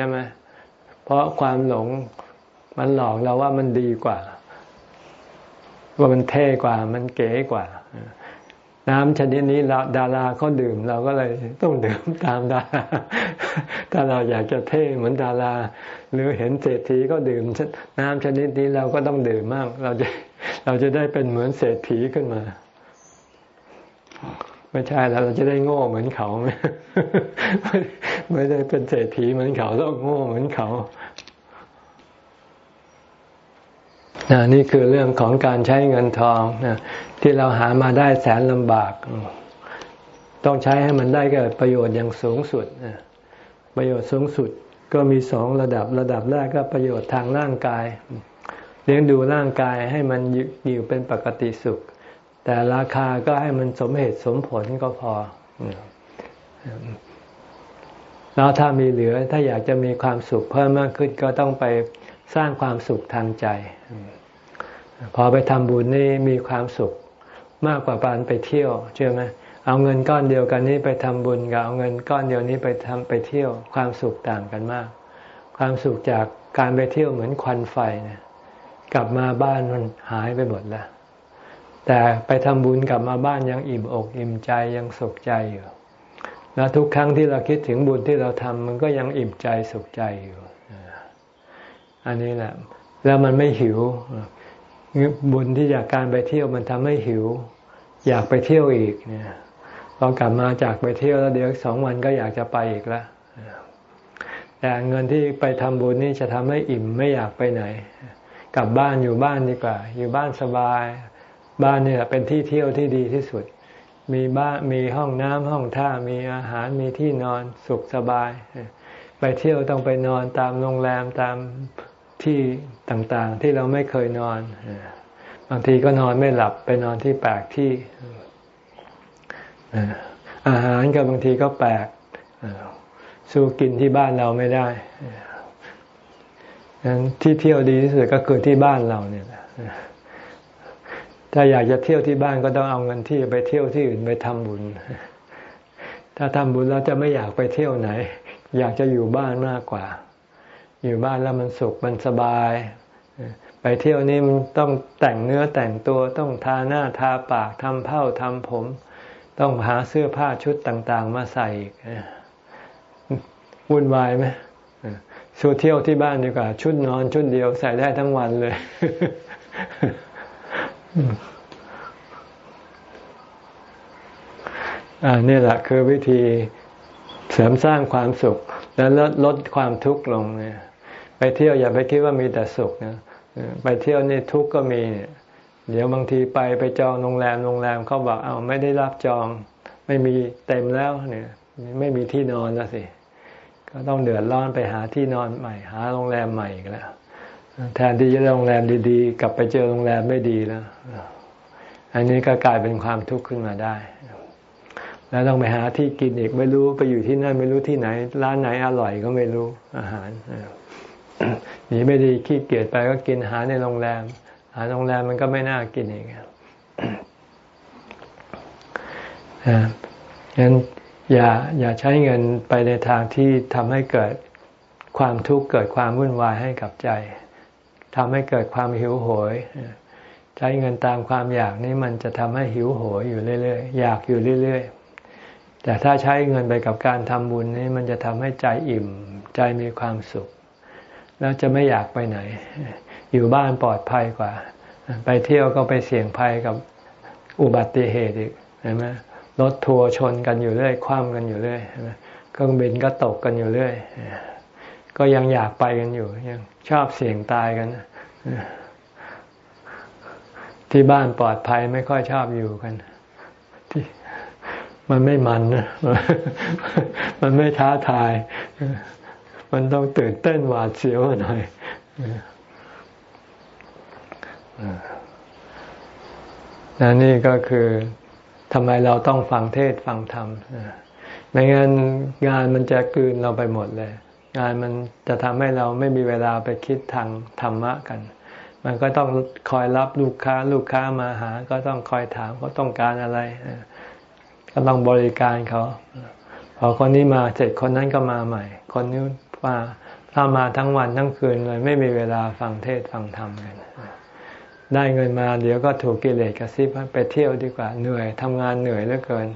ช่ไหมเพราะความหลงมันหลอกเราว่ามันดีกว่า ว่ามันเท่กว่า มันเก๋กว่า น้ำชนิดนี้เราดาราเขาดื่ม เราก็เลยต้องดื่มตามดาราถ้าเราอยากจะเท่เหมือนดารา หรือเห็นเศรษฐีก็ดื่ม น้ำชนิดนี้เราก็ต้องดื่มมาก เราจะเราจะได้เป็นเหมือนเศรษฐีขึ้นมา ไม่ใช่แล้วเราจะได้โง่เหมือนเขาไหมไม่ได้เป็นเศรษฐีเหมือนเขาต้องโง่เหมือนเขานี่คือเรื่องของการใช้เงินทองนะที่เราหามาได้แสนลำบาก ต้องใช้ให้มันได้เกิดประโยชน์อย่างสูงสุดประโยชน์สูงสุดก็มีสองระดับระดับแรกก็ประโยชน์ทางร่างกาย เลี้ยงดูร่างกายให้มันอยู่เป็นปกติสุข แต่ราคาก็ให้มันสมเหตุสมผลก็พอ แล้วถ้ามีเหลือถ้าอยากจะมีความสุขเพิ่มมากขึ้นก็ต้องไปสร้างความสุขทางใจ พอไปทำบุญนี่มีความสุขมากกว่าการไปเที่ยวเชื่อไหมเอาเงินก้อนเดียวกันนี้ไปทำบุญกับเอาเงินก้อนเดียวนี้ไปทำไปเที่ยวความสุขต่างกันมาก ความสุขจากการไปเที่ยวเหมือนควันไฟนะกลับมาบ้านมันหายไปหมดแล้ว แต่ไปทำบุญกลับมาบ้านยังอิ่มอกอิ่มใจยังสุขใจอยู่ แล้วทุกครั้งที่เราคิดถึงบุญที่เราทำมันก็ยังอิ่มใจสุขใจอยู่ อันนี้แหละ แล้วมันไม่หิว บุญที่จากการไปเที่ยวมันทำให้หิว อยากไปเที่ยวอีกเนี่ยพอกลับมาจากไปเที่ยวแล้วเดี๋ยวสองวันก็อยากจะไปอีกแล้วแต่เงินที่ไปทำบุญนี่จะทำให้อิ่มไม่อยากไปไหน กลับบ้านอยู่บ้านดีกว่า อยู่บ้านสบาย บ้านเนี่ยเป็นที่เที่ยวที่ดีที่สุด มีบ้านมีห้องน้ำห้องท่ามีอาหารมีที่นอนสุขสบาย ไปเที่ยวต้องไปนอนตามโรงแรมตามที่ต่างๆ ที่เราไม่เคยนอน บางทีก็นอนไม่หลับไปนอนที่แปลกที่ อาหารก็บางทีก็แปลกสู้กินที่บ้านเราไม่ได้นั้นที่เที่ยวดีที่สุดก็คือที่บ้านเราเนี่ย ถ้าอยากจะเที่ยวที่บ้านก็ต้องเอาเงินที่ไปเที่ยวที่อื่นไปทำบุญ ถ้าทำบุญแล้วจะไม่อยากไปเที่ยวไหน อยากจะอยู่บ้านมากกว่า อยู่บ้านแล้วมันสุขมันสบาย ไปเที่ยวนี่มันต้องแต่งเนื้อแต่งตัวต้องทาหน้าทาปากทำเผ้าทำผม ต้องหาเสื้อผ้าชุดต่าง ๆ มาใส่วุ่นวายไหมสู้เที่ยวที่บ้านดีกว่า ชุดนอนชุดเดียวใส่ได้ทั้งวันเลย อ่านี่แหละคือวิธีเสริมสร้างความสุข และลดลดความทุกข์ลงเนี่ย ไปเที่ยวอย่าไปคิดว่ามีแต่สุขนะไปเที่ยวนี่ทุกข์ก็มีเนี่ยเดี๋ยวบางทีไปไปจองโรงแรมโรงแรมเขาบอกเอาไม่ได้รับจอง ไม่มีเต็มแล้วเนี่ย ไม่มีที่นอนแล้วสิ ก็ต้องเดือดร้อนไปหาที่นอนใหม่ หาโรงแรมใหม่อีกแล้ว แทนที่จะโรงแรมดีๆ กลับไปเจอโรงแรมไม่ดีแล้ว อันนี้ก็กลายเป็นความทุกข์ขึ้นมาได้ แล้วต้องไปหาที่กินอีกไม่รู้ไปอยู่ที่นั่นไม่รู้ที่ไหน ร้านไหนอร่อยก็ไม่รู้อาหารหนีไม่ดีขี้เกียจไปก็กินหาในโรงแรม หาโรงแรมมันก็ไม่น่ากินอีกอ่างั้นอย่าอย่าใช้เงินไปในทางที่ทำให้เกิดความทุกข์เกิดความวุ่นวายให้กับใจ ทำให้เกิดความหิวโหย ใช้เงินตามความอยากนี้มันจะทำให้หิวโหยอยู่เรื่อยๆ อยากอยู่เรื่อยๆ แต่ถ้าใช้เงินไปกับการทำบุญนี้มันจะทำให้ใจอิ่ม ใจมีความสุข แล้วจะไม่อยากไปไหน อยู่บ้านปลอดภัยกว่า ไปเที่ยวก็ไปเสี่ยงภัยกับอุบัติเหตุอีกเห็นไหมรถทัวร์ชนกันอยู่เรื่อยคว่ำกันอยู่เรื่อยเครื่องบินก็ตกกันอยู่เรื่อย ก็ยังอยากไปกันอยู่ ยังชอบเสี่ยงตายกัน ที่บ้านปลอดภัยไม่ค่อยชอบอยู่กัน ที่มันไม่มันนะมันไม่ท้าทาย มันต้องตื่นเต้นหวาดเสียวหน่อยนนี่ก็คือทำไมเราต้องฟังเทศฟังธรรมไม่งั้นงานมันจะกืนเราไปหมดเลย งานมันจะทำให้เราไม่มีเวลาไปคิดทางธรรมะกัน มันก็ต้องคอยรับลูกค้าลูกค้ามาหา ก็ต้องคอยถามเขาต้องการอะไรก็ต้องบริการเขาพอคนนี้มาเสร็จคนนั้นก็มาใหม่ คนนี้มาถ้ามาทั้งวันทั้งคืนเลย ไม่มีเวลาฟังเทศฟังธรรมกันได้เงินมาเดี๋ยวก็ถูกกิเลสกระซิบไปเที่ยวดีกว่าเหนื่อยทำงานเหนื่อยเหลือเกิน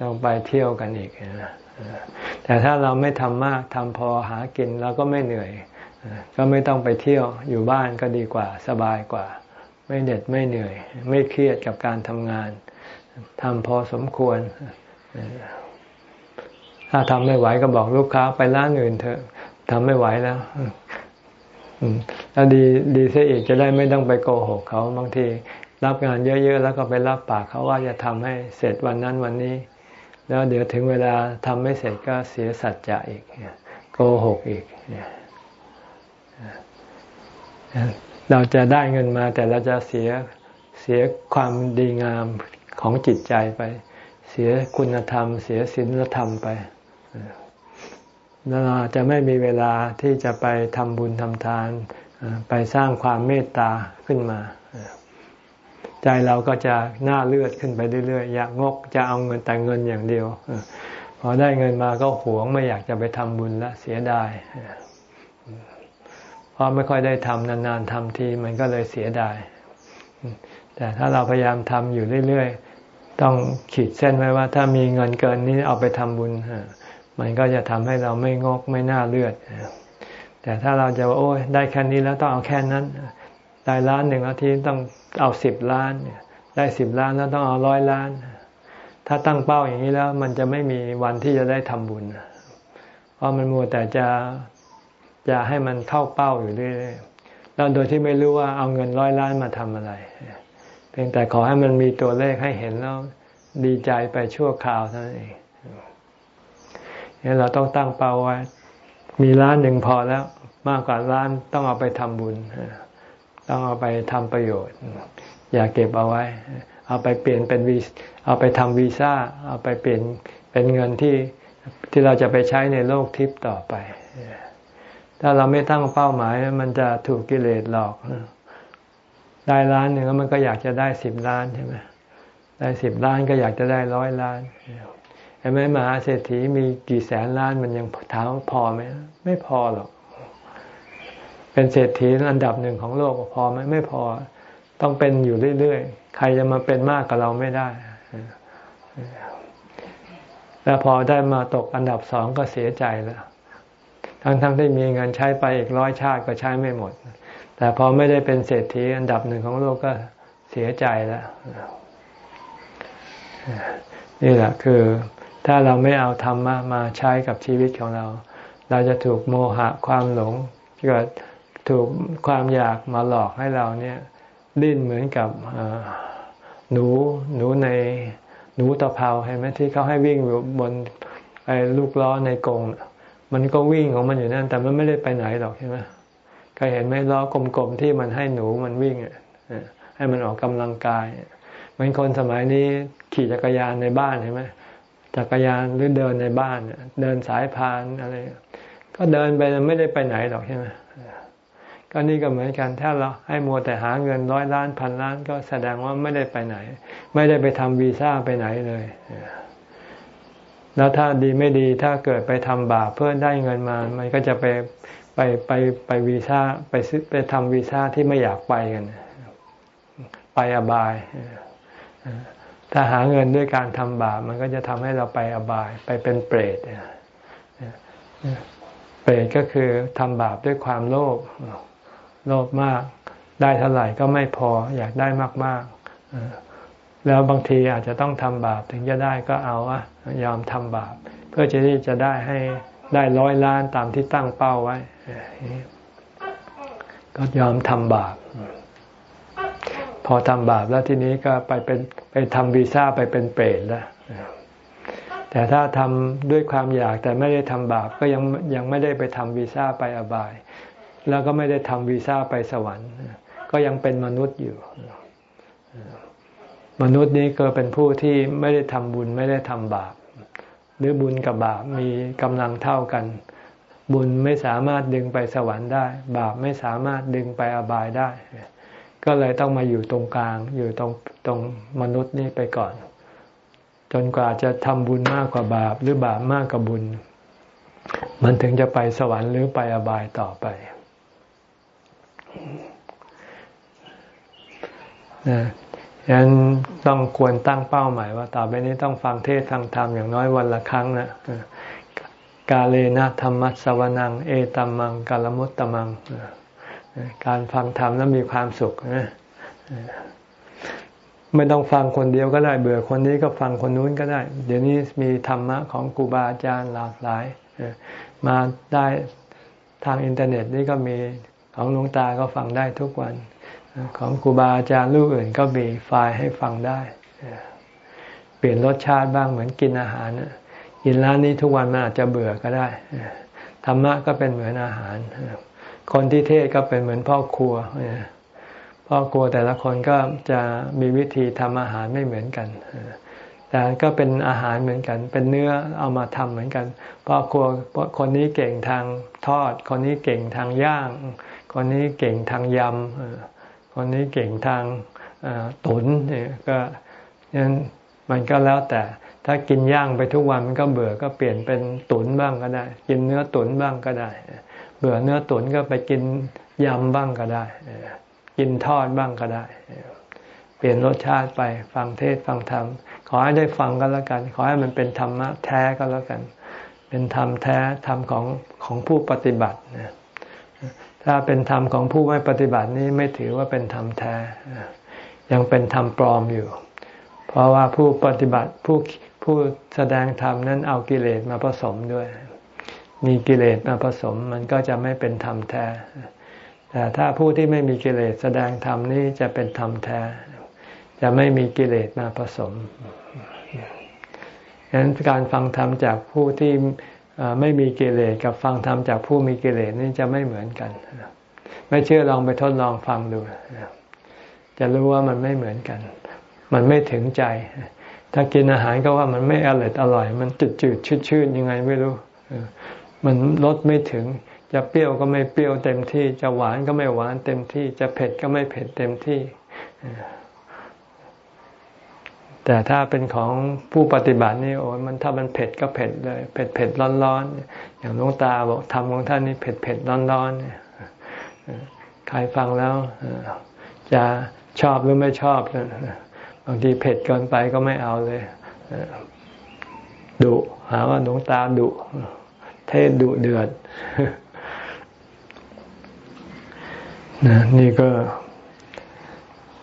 ต้องไปเที่ยวกันอีก แต่ถ้าเราไม่ทำมากทำพอหากินเราก็ไม่เหนื่อย ก็ไม่ต้องไปเที่ยวอยู่บ้านก็ดีกว่า สบายกว่า ไม่เด็ดไม่เหนื่อย ไม่เครียดกับการทำงานทำพอสมควร ถ้าทำไม่ไหวก็บอกลูกค้าไปร้านอื่นเถอะทำไม่ไหวแล้วแล้วดีดีเสียอีกจะได้ไม่ต้องไปโกหกเขาบางที รับงานเยอะๆ แล้วก็ไปรับปากเขาว่าจะทำให้เสร็จวันนั้นวันนี้ แล้วเดี๋ยวถึงเวลาทำไม่เสร็จก็เสียสัจจะอีกโกหกอีกเราจะได้เงินมาแต่เราจะเสียเสียความดีงามของจิตใจไป เสียคุณธรรม เสียศีลธรรมไปเราจะไม่มีเวลาที่จะไปทำบุญทำทาน ไปสร้างความเมตตาขึ้นมา ใจเราก็จะหน้าเลือดขึ้นไปเรื่อยๆอยากงกจะเอาเงินแต่เงินอย่างเดียวพอได้เงินมาก็หวงไม่อยากจะไปทำบุญละเสียดายเพราะไม่ค่อยได้ทำนานๆทำทีมันก็เลยเสียดาย แต่ถ้าเราพยายามทำอยู่เรื่อยๆ ต้องขีดเส้นไว้ว่า ถ้ามีเงินเกินนี้เอาไปทำบุญมันก็จะทำให้เราไม่งกไม่น่าเลือด แต่ถ้าเราจะว่าโอ้ยได้แค่นี้แล้วต้องเอาแค่นั้นได้ล้านหนึ่งอาทิตย์ต้อง เอาสิบล้านได้สิบล้านแล้วต้องเอาร้อยล้าน ถ้าตั้งเป้าอย่างนี้แล้ว มันจะไม่มีวันที่จะได้ทำบุญ เพราะมันมัวแต่จะจะให้มันเข้าเป้าอยู่เรื่อยๆแล้วโดยที่ไม่รู้ว่าเอาเงินร้อยล้านมาทำอะไร เพียงแต่ขอให้มันมีตัวเลขให้เห็นแล้วดีใจไปชั่วคราวเท่านั้นเองนี่เราต้องตั้งเป้าไว้ มีล้านหนึ่งพอแล้ว มากกว่าล้านต้องเอาไปทำบุญ ต้องเอาไปทำประโยชน์ อย่าเก็บเอาไว้ เอาไปเปลี่ยนเป็นวีเอาไปทำวีซ่า เอาไปเปลี่ยนเป็นเงินที่ที่เราจะไปใช้ในโลกทิพย์ต่อไป ถ้าเราไม่ตั้งเป้าหมาย มันจะถูกกิเลสหลอก ได้ล้านหนึ่งแล้วมันก็อยากจะได้สิบล้านใช่ไหมได้สิบล้านก็อยากจะได้ร้อยล้านเห็นไหมมหาเศรษฐีมีกี่แสนล้านมันยังถาพอไหมไม่พอหรอก เป็นเศรษฐีอันดับหนึ่งของโลกพอไหมไม่พอ ต้องเป็นอยู่เรื่อยๆ ใครจะมาเป็นมากกับเราไม่ได้ แล้วพอได้มาตกอันดับสองก็เสียใจแล้ว ทั้งๆที่มีเงินใช้ไปอีกร้อยชาติก็ใช้ไม่หมด แต่พอไม่ได้เป็นเศรษฐีอันดับหนึ่งของโลกก็เสียใจแล้วนี่แหละคือถ้าเราไม่เอาธรรมะมาใช้กับชีวิตของเรา เราจะถูกโมหะความหลงเกิด ถูกความอยากมาหลอกให้เราเนี่ยดิ้นเหมือนกับหนูหนูในหนูตะเภาเห็นไหมที่เขาให้วิ่งอยู่บนไอ้ลูกล้อในกรงมันก็วิ่งของมันอยู่นั่น แต่มันไม่ได้ไปไหนหรอกใช่ไหมเคยเห็นไหมล้อกลมๆที่มันให้หนูมันวิ่งอะให้มันออกกำลังกายเหมือนคนสมัยนี้ขี่จักรยานในบ้านเห็นไหมจักรยานหรือเดินในบ้านเดินสายพานอะไรก็เดินไปไม่ได้ไปไหนหรอกใช่ไหม ก็นี่ก็เหมือนกันถ้าเราให้มัวแต่หาเงินร้อยล้านพันล้านก็แสดงว่าไม่ได้ไปไหน ไม่ได้ไปทำวีซ่าไปไหนเลยแล้วถ้าดีไม่ดีถ้าเกิดไปทำบาปเพื่อได้เงินมา มันก็จะไปไปไปไปวีซ่าไปซื้อไปทำวีซ่าที่ไม่อยากไปกัน ไปอบาย ถ้าหาเงินด้วยการทำบาปมันก็จะทำให้เราไปอบาย ไปเป็นเปรตเปรตก็คือทำบาปด้วยความโลภ โลภมาก ได้เท่าไหร่ก็ไม่พออยากได้มากๆ แล้วบางทีอาจจะต้องทำบาปถึงจะได้ก็เอาอะยอมทำบาป เพื่อจะที่จะได้ให้ได้ร้อยล้านตามที่ตั้งเป้าไว้ ก็ยอมทำบาป พอทำบาปแล้วทีนี้ก็ไปเป็นไปทำวีซ่าไปเป็นเปรตแล้วแต่ถ้าทำด้วยความอยากแต่ไม่ได้ทำบาปก็ยังยังไม่ได้ไปทำวีซ่าไปอบาย แล้วก็ไม่ได้ทำวีซ่าไปสวรรค์ ก็ยังเป็นมนุษย์อยู่ มนุษย์นี้ก็เป็นผู้ที่ไม่ได้ทำบุญไม่ได้ทำบาป หรือบุญกับบาปมีกำลังเท่ากัน บุญไม่สามารถดึงไปสวรรค์ได้ บาปไม่สามารถดึงไปอบายได้ ก็เลยต้องมาอยู่ตรงกลาง อยู่ตรงตรงมนุษย์นี่ไปก่อน จนกว่าจะทำบุญมากกว่าบาป หรือบาปมากกว่าบุญ มันถึงจะไปสวรรค์หรือไปอบายต่อไป นะฉะนั้นต้องควรตั้งเป้าหมายว่าต่อไปนี้ต้องฟังเทศฟังธรรมอย่างน้อยวันละครั้งนะกาเลนะธรรมัสวนัง เอตัมมังกาลมุตตมัง การฟังธรรมแล้วมีความสุขนะไม่ต้องฟังคนเดียวก็ได้เบื่อคนนี้ก็ฟังคนนู้นก็ได้ เดี๋ยวนี้มีธรรมะของครูบาอาจารย์หลากหลาย มาได้ทางอินเทอร์เน็ตนี่ก็มี ของหลวงตาก็ฟังได้ทุกวัน ของครูบาอาจารย์ลูกอื่นก็มีไฟล์ให้ฟังได้ เปลี่ยนรสชาติบ้างเหมือนกินอาหารกินร้านนี้ทุกวันมันอาจจะเบื่อก็ได้ธรรมะก็เป็นเหมือนอาหาร คนที่เทศก็เป็นเหมือนพ่อครัวพ่อครัวแต่ละคนก็จะมีวิธีทำอาหารไม่เหมือนกันแต่ก็เป็นอาหารเหมือนกัน เป็นเนื้อเอามาทำเหมือนกันพ่อครัวคนนี้เก่งทางทอด คนนี้เก่งทางย่าง คนนี้เก่งทางยำคนนี้เก่งทางตุนเนี่ยก็นั้นมันก็แล้วแต่ ถ้ากินย่างไปทุกวันมันก็เบื่อก็เปลี่ยนเป็นตุนบ้างก็ได้ กินเนื้อตุนบ้างก็ได้ เบื่อเนื้อตุนก็ไปกินยำบ้างก็ได้ กินทอดบ้างก็ได้ เปลี่ยนรสชาติไปฟังเทศฟังธรรม ขอให้ได้ฟังก็แล้วกัน ขอให้มันเป็นธรรมะแท้ก็แล้วกัน เป็นธรรมแท้ธรรมของของผู้ปฏิบัตินะ ถ้าเป็นธรรมของผู้ไม่ปฏิบัตินี้ไม่ถือว่าเป็นธรรมแท้ ยังเป็นธรรมปลอมอยู่ เพราะว่าผู้ปฏิบัติผู้ผู้แสดงธรรมนั้นเอากิเลสมาผสมด้วย มีกิเลสมาผสมมันก็จะไม่เป็นธรรมแท้ แต่ถ้าผู้ที่ไม่มีกิเลสแสดงธรรมนี้จะเป็นธรรมแท้ จะไม่มีกิเลสมาผสมฉะนั้นการฟังธรรมจากผู้ที่ ไม่มีกิเลสกับฟังธรรมจากผู้มีกิเลสนี่จะไม่เหมือนกัน ไม่เชื่อลองไปทดลองฟังดู จะรู้ว่ามันไม่เหมือนกัน มันไม่ถึงใจ ถ้ากินอาหารก็ว่ามันไม่อร่อยอร่อย มันจืดจืดชืดชืดยังไงไม่รู้ มันลดไม่ถึง จะเปรี้ยวก็ไม่เปรี้ยวเต็มที่ จะหวานก็ไม่หวานเต็มที่ จะเผ็ดก็ไม่เผ็ดเต็มที่ แต่ถ้าเป็นของผู้ปฏิบัตินี่โอ้มันถ้ามันเผ็ดก็เผ็ดเลย เผ็ดเผ็ดร้อนร้อนอย่างหลวงตาบอกทำของท่านนี่เผ็ดเผ็ดร้อนร้อนใครฟังแล้วจะชอบหรือไม่ชอบบางทีเผ็ดเกินไปก็ไม่เอาเลยดุหาว่าหลวงตาดุเทศดุเดือดนะนี่ก็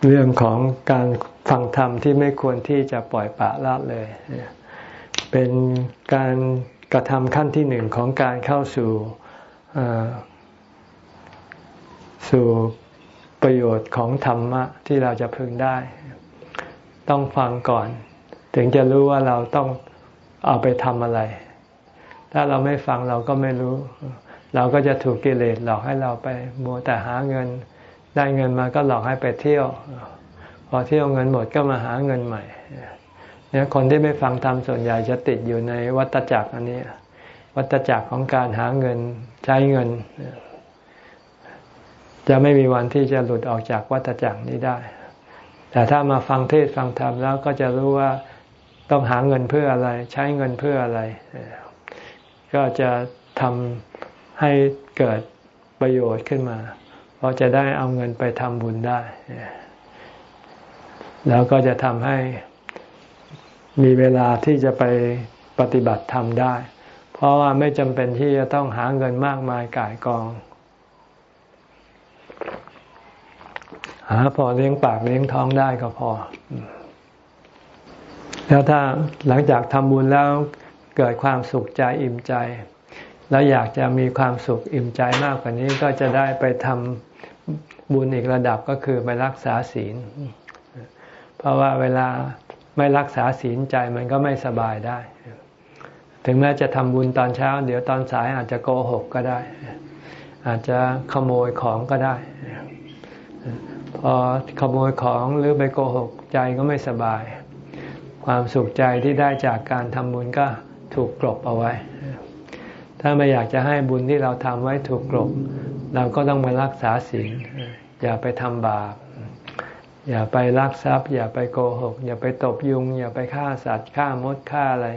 เรื่องของการ ฟังธรรมที่ไม่ควรที่จะปล่อยปะละเลย เป็นการกระทำขั้นที่หนึ่งของการเข้าสู่สู่ประโยชน์ของธรรมะที่เราจะพึงได้ ต้องฟังก่อน ถึงจะรู้ว่าเราต้องเอาไปทำอะไร ถ้าเราไม่ฟังเราก็ไม่รู้ เราก็จะถูกกิเลสหลอกให้เราไปมัวแต่หาเงิน ได้เงินมาก็หลอกให้ไปเที่ยว พอเที่ยวเงินหมดก็มาหาเงินใหม่เนี่ยคนที่ไม่ฟังธรรมส่วนใหญ่จะติดอยู่ในวัฏจักรอันนี้ วัฏจักรของการหาเงินใช้เงิน จะไม่มีวันที่จะหลุดออกจากวัฏจักรนี้ได้ แต่ถ้ามาฟังเทศฟังธรรมแล้วก็จะรู้ว่าต้องหาเงินเพื่ออะไร ใช้เงินเพื่ออะไร ก็จะทำให้เกิดประโยชน์ขึ้นมา เพราะจะได้เอาเงินไปทำบุญได้ แล้วก็จะทำให้มีเวลาที่จะไปปฏิบัติธรรมได้ เพราะว่าไม่จำเป็นที่จะต้องหาเงินมากมายก่ายกอง หาพอเลี้ยงปากเลี้ยงท้องได้ก็พอ แล้วถ้าหลังจากทำบุญแล้วเกิดความสุขใจอิ่มใจ แล้วอยากจะมีความสุขอิ่มใจมากกว่านี้ก็จะได้ไปทำบุญอีกระดับก็คือไปรักษาศีล เพราะว่าเวลาไม่รักษาศีลใจมันก็ไม่สบายได้ ถึงแม้จะทำบุญตอนเช้า เดี๋ยวตอนสายอาจจะโกหกก็ได้ อาจจะขโมยของก็ได้ พอขโมยของหรือไปโกหกใจก็ไม่สบาย ความสุขใจที่ได้จากการทำบุญก็ถูกกลบเอาไว้ ถ้าไม่อยากจะให้บุญที่เราทำไว้ถูกกลบ เราก็ต้องมารักษาศีลอย่าไปทำบาป อย่าไปลักทรัพย์ อย่าไปโกหก อย่าไปตบยุง อย่าไปฆ่าสัตว์ฆ่ามดฆ่าอะไร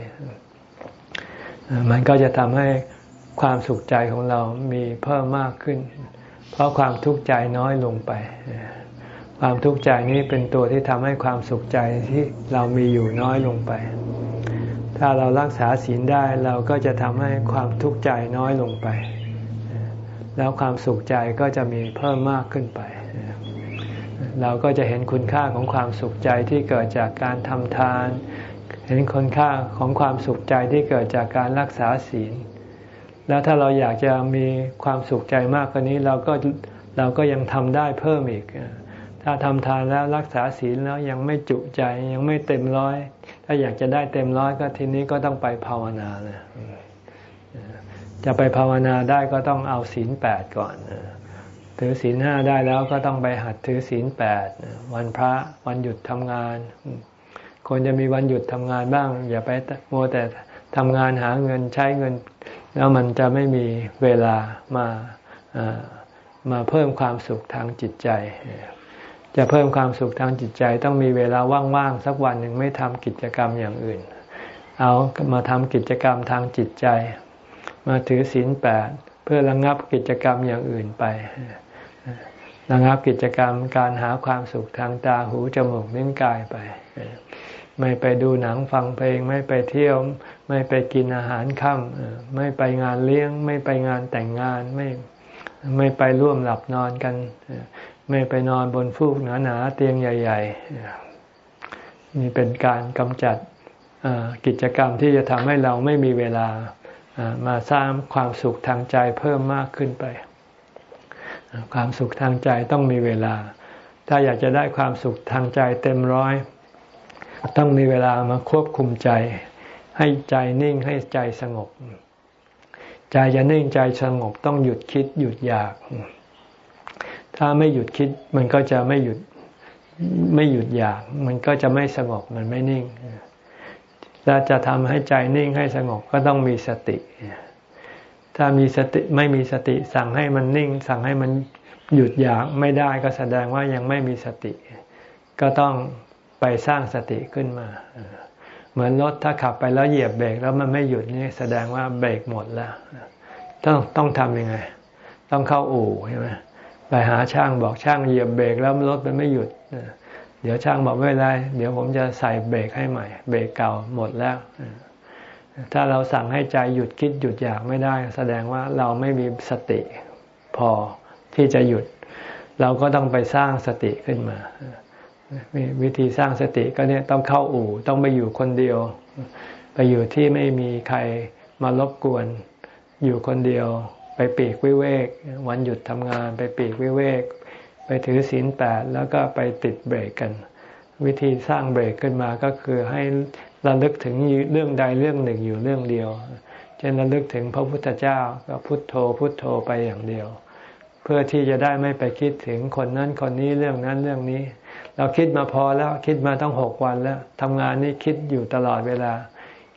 มันก็จะทำให้ความสุขใจของเรามีเพิ่มมากขึ้น เพราะความทุกข์ใจน้อยลงไป ความทุกข์ใจนี้เป็นตัวที่ทำให้ความสุขใจที่เรามีอยู่น้อยลงไป ถ้าเรารักษาศีลได้เราก็จะทำให้ความทุกข์ใจน้อยลงไป แล้วความสุขใจก็จะมีเพิ่มมากขึ้นไป เราก็จะเห็นคุณค่าของความสุขใจที่เกิดจากการทำทาน เห็นคุณค่าของความสุขใจที่เกิดจากการรักษาศีล แล้วถ้าเราอยากจะมีความสุขใจมากกว่านี้เราก็เราก็ยังทำได้เพิ่มอีก ถ้าทำทานแล้วรักษาศีลแล้วยังไม่จุใจยังไม่เต็มร้อย ถ้าอยากจะได้เต็มร้อยก็ทีนี้ก็ต้องไปภาวนาเลยจะไปภาวนาได้ก็ต้องเอาศีลแปดก่อน ถือศีลห้าได้แล้วก็ต้องไปหัดถือศีลแปดวันพระวันหยุดทำงานควรจะมีวันหยุดทำงานบ้าง อย่าไปมัวแต่ทำงานหาเงินใช้เงิน แล้วมันจะไม่มีเวลามามาเพิ่มความสุขทางจิตใจ จะเพิ่มความสุขทางจิตใจ ต้องมีเวลาว่างๆสักวันหนึ่งไม่ทำกิจกรรมอย่างอื่น เอามาทำกิจกรรมทางจิตใจ มาถือศีลแปดเพื่อระงงับกิจกรรมอย่างอื่นไป ระงับกิจกรรมการหาความสุขทางตาหูจมูกนิ้วกายไป ไม่ไปดูหนังฟังเพลง ไม่ไปเที่ยว ไม่ไปกินอาหารค่ำไม่ไปงานเลี้ยง ไม่ไปงานแต่งงานไม่ไม่ไปร่วมหลับนอนกัน ไม่ไปนอนบนฟูกหนาๆเตียงใหญ่ ๆ นี่เป็นการกำจัดกิจกรรมที่จะทำให้เราไม่มีเวลามาสร้างความสุขทางใจเพิ่มมากขึ้นไป ความสุขทางใจต้องมีเวลา ถ้าอยากจะได้ความสุขทางใจเต็มร้อย ต้องมีเวลามาควบคุมใจ ให้ใจนิ่งให้ใจสงบ ใจจะนิ่งใจสงบต้องหยุดคิดหยุดอยาก ถ้าไม่หยุดคิดมันก็จะไม่หยุดไม่หยุดอยาก มันก็จะไม่สงบมันไม่นิ่งถ้าจะทำให้ใจนิ่งให้สงบก็ต้องมีสติ ถ้ามีสติไม่มีสติสั่งให้มันนิ่ง สั่งให้มันหยุดอยากไม่ได้ก็แสดงว่ายังไม่มีสติ ก็ต้องไปสร้างสติขึ้นมา เหมือนรถถ้าขับไปแล้วเหยียบเบรกแล้วมันไม่หยุดนี่แสดงว่าเบรกหมดแล้ว ต้องต้องทำยังไง ต้องเข้าอู่ใช่ไหมไปหาช่างบอกช่างเหยียบเบรกแล้วรถมันไม่หยุด เดี๋ยวช่างบอกไม่ได้เดี๋ยวผมจะใส่เบรกให้ใหม่ เบรกเก่าหมดแล้ว ถ้าเราสั่งให้ใจหยุดคิดหยุดอยากไม่ได้ แสดงว่าเราไม่มีสติพอที่จะหยุด เราก็ต้องไปสร้างสติขึ้นมาวิธีสร้างสติก็เนี่ยต้องเข้าอู่ต้องไปอยู่คนเดียว ไปอยู่ที่ไม่มีใครมารบกวน อยู่คนเดียว ไปปีกวิเวก วันหยุดทำงานไปปีกวิเวก ไปถือศีลแปดแล้วก็ไปติดเบรกกัน วิธีสร้างเบรกขึ้นมาก็คือให้ ระลึกถึงเรื่องใดเรื่องหนึ่งอยู่เรื่องเดียว เช่นระลึกถึงพระพุทธเจ้าก็พุทโธพุทโธไปอย่างเดียว เพื่อที่จะได้ไม่ไปคิดถึงคนนั้นคนนี้เรื่องนั้นเรื่องนี้ เราคิดมาพอแล้วคิดมาตั้งหกวันแล้วทำงานนี่คิดอยู่ตลอดเวลา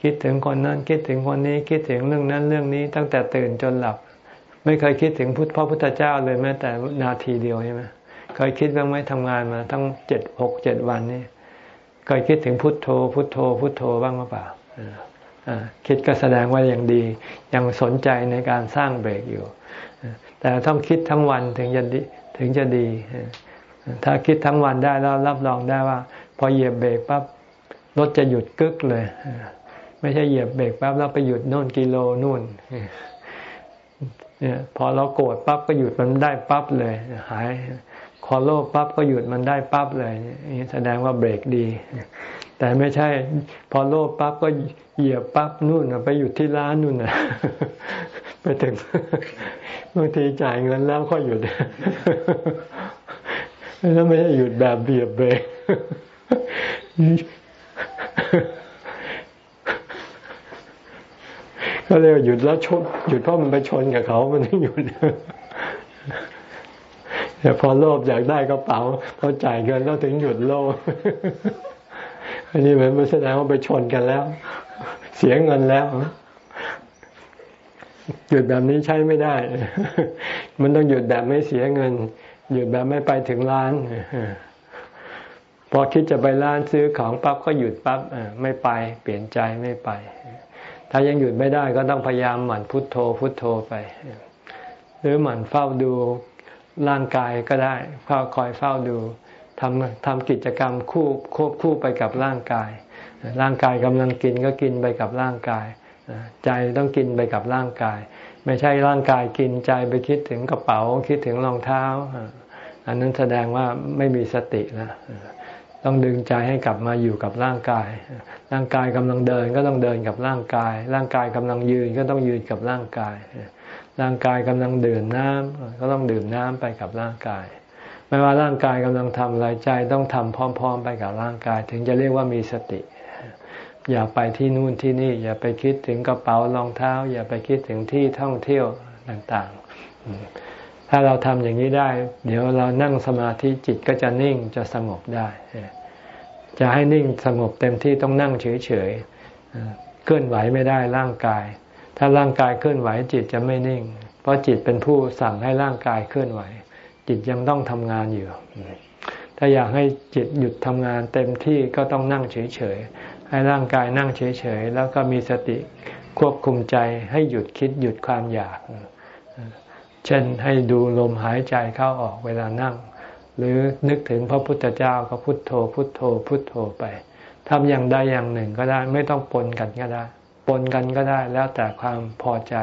คิดถึงคนนั้นคิดถึงคนนี้คิดถึงเรื่องนั้นเรื่องนี้ ตั้งแต่ตื่นจนหลับ ไม่เคยคิดถึงพุทธพระพุทธเจ้าเลยแม้แต่นาทีเดียวใช่ไหมเคยคิดบ้างไหมทำงานมาทั้งเจ็ดหกเจ็ดวันนี่ เคยคิดถึงพุทโธ พุทโธ พุทโธบ้างหรือเปล่าคิดก็แสดงว่ายังดี ยังสนใจในการสร้างเบรกอยู่ แต่ต้องคิดทั้งวันถึงจะดีถึงจะดี ถ้าคิดทั้งวันได้แล้วรับรองได้ว่า พอเหยียบเบรกปั๊บรถจะหยุดกึกเลย ไม่ใช่เหยียบเบรกปั๊บแล้วไปหยุดโน่นกิโลนู่นเนี่ยพอเราโกรธปั๊บก็หยุดมันได้ปั๊บเลยหาย พอโลภปั๊บก็หยุดมันได้ปั๊บเลยนี่แสดงว่าเบรกดี แต่ไม่ใช่ พอโลภปั๊บก็เหยียบปั๊บนู่นไปหยุดที่ร้านนู่นนะไปถึงบางทีจ่ายเงินแล้วก็หยุดแล้วไม่ใช่หยุดแบบเบียบเบรกก็เรียกหยุดแล้วชนหยุดเพราะมันไปชนกับเขามันไม่หยุด แต่พอโลภอยากได้กระเป๋าพอจ่ายเงินแล้วถึงหยุดโลภอันนี้เหมือนแสดงว่าไปชนกันแล้ว เสียเงินแล้ว หยุดแบบนี้ใช้ไม่ได้ มันต้องหยุดแบบไม่เสียเงิน หยุดแบบไม่ไปถึงร้านพอคิดจะไปร้านซื้อของปั๊บก็หยุดปั๊บไม่ไป เปลี่ยนใจไม่ไป ถ้ายังหยุดไม่ได้ก็ต้องพยายามหมั่นพุทโธพุทโธไป หรือหมั่นเฝ้าดู ร่างกายก็ได้เฝ้าคอยเฝ้าดูทำทำกิจกรรมคู่ควบคู่ไปกับร่างกาย ร่างกายกำลังกินก็กินไปกับร่างกาย ใจต้องกินไปกับร่างกาย ไม่ใช่ร่างกายกินใจไปคิดถึงกระเป๋าคิดถึงรองเท้า อันนั้นแสดงว่าไม่มีสตินะต้องดึงใจให้กลับมาอยู่กับร่างกาย ร่างกายกำลังเดินก็ต้องเดินกับร่างกาย ร่างกายกำลังยืนก็ต้องยืนกับร่างกาย ร่างกายกำลังดื่มน้ำก็ต้องดื่มน้ำไปกับร่างกาย ไม่ว่าร่างกายกำลังทำอะไรใจต้องทำพร้อม ๆ ไปกับร่างกาย ถึงจะเรียกว่ามีสติ อย่าไปที่นู่นที่นี่ อย่าไปคิดถึงกระเป๋ารองเท้า อย่าไปคิดถึงที่ท่องเที่ยวต่างๆ ถ้าเราทำอย่างนี้ได้ เดี๋ยวเรานั่งสมาธิจิตก็จะนิ่งจะสงบได้ จะให้นิ่งสงบเต็มที่ต้องนั่งเฉยๆเคลื่อนไหวไม่ได้ร่างกาย ถ้าร่างกายเคลื่อนไหวจิตจะไม่นิ่ง เพราะจิตเป็นผู้สั่งให้ร่างกายเคลื่อนไหว จิตยังต้องทำงานอยู่ ถ้าอยากให้จิตหยุดทำงานเต็มที่ก็ต้องนั่งเฉยๆ ให้ร่างกายนั่งเฉยๆ แล้วก็มีสติควบคุมใจให้หยุดคิดหยุดความอยาก เช่นให้ดูลมหายใจเข้าออกเวลานั่ง หรือนึกถึงพระพุทธเจ้าก็พุทโธ พุทโธ พุทโธไปทำอย่างใดอย่างหนึ่งก็ได้ไม่ต้องปนกันก็ได้ ปนกันก็ได้แล้วแต่ความพอใจ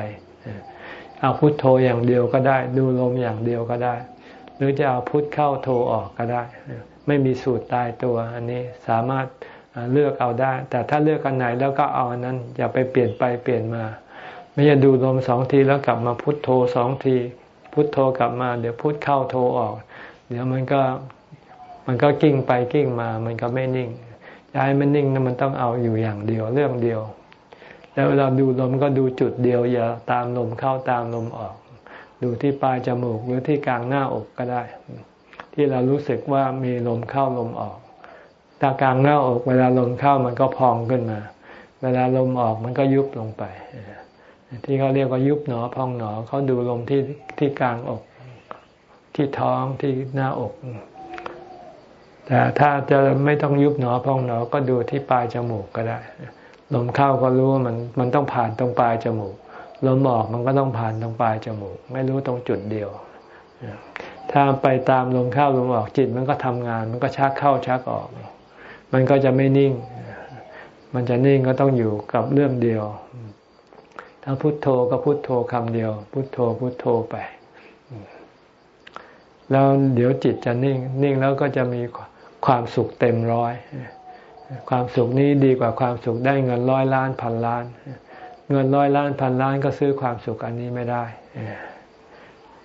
เอาพุทโธอย่างเดียวก็ได้ ดูลมอย่างเดียวก็ได้ หรือจะเอาพุทเข้าโธออกก็ได้ ไม่มีสูตรตายตัวอันนี้สามารถเลือกเอาได้ แต่ถ้าเลือกอันไหนแล้วก็เอาอันนั้น อย่าไปเปลี่ยนไปเปลี่ยนมา ไม่ใช่ดูลมสองทีแล้วกลับมาพุทโธสองที พุทโธกลับมา เดี๋ยวพุทเข้าโธออก เดี๋ยวมันก็มันก็กิ้งไปกิ้งมา มันก็ไม่นิ่งย้ายมันนิ่งนะมันต้องเอาอยู่อย่างเดียวเรื่องเดียว แล้วเวลาดูลมก็ดูจุดเดียวอย่าตามลมเข้าตามลมออก ดูที่ปลายจมูกหรือที่กลางหน้าอกก็ได้ ที่เรารู้สึกว่ามีลมเข้าลมออกตากลางหน้าอก เวลาลมเข้ามันก็พองขึ้นมา เวลาลมออกมันก็ยุบลงไป ที่เขาเรียกว่ายุบหนอพองหนอเขาดูลมที่ที่กลางอก ที่ท้องที่หน้าอก แต่ถ้าจะไม่ต้องยุบหนอพองหนอก็ดูที่ปลายจมูกก็ได้ ลมเข้าก็รู้ว่ามันมันต้องผ่านตรงปลายจมูกลมออกมันก็ต้องผ่านตรงปลายจมูก ไม่รู้ตรงจุดเดียว ถ้าไปตามลมเข้าลมออกจิตมันก็ทำงาน มันก็ชักเข้าชักออก มันก็จะไม่นิ่ง มันจะนิ่งก็ต้องอยู่กับเรื่องเดียว ถ้าพุโทโธก็พุโทโธคำเดียว พุโทโธพุโทโธไป แล้วเดี๋ยวจิตจะนิ่ง นิ่งแล้วก็จะมีความสุขเต็มร้อย ความสุขนี้ดีกว่าความสุขได้เงินร้อยล้านพันล้าน เงินร้อยล้านพันล้านก็ซื้อความสุขอันนี้ไม่ได้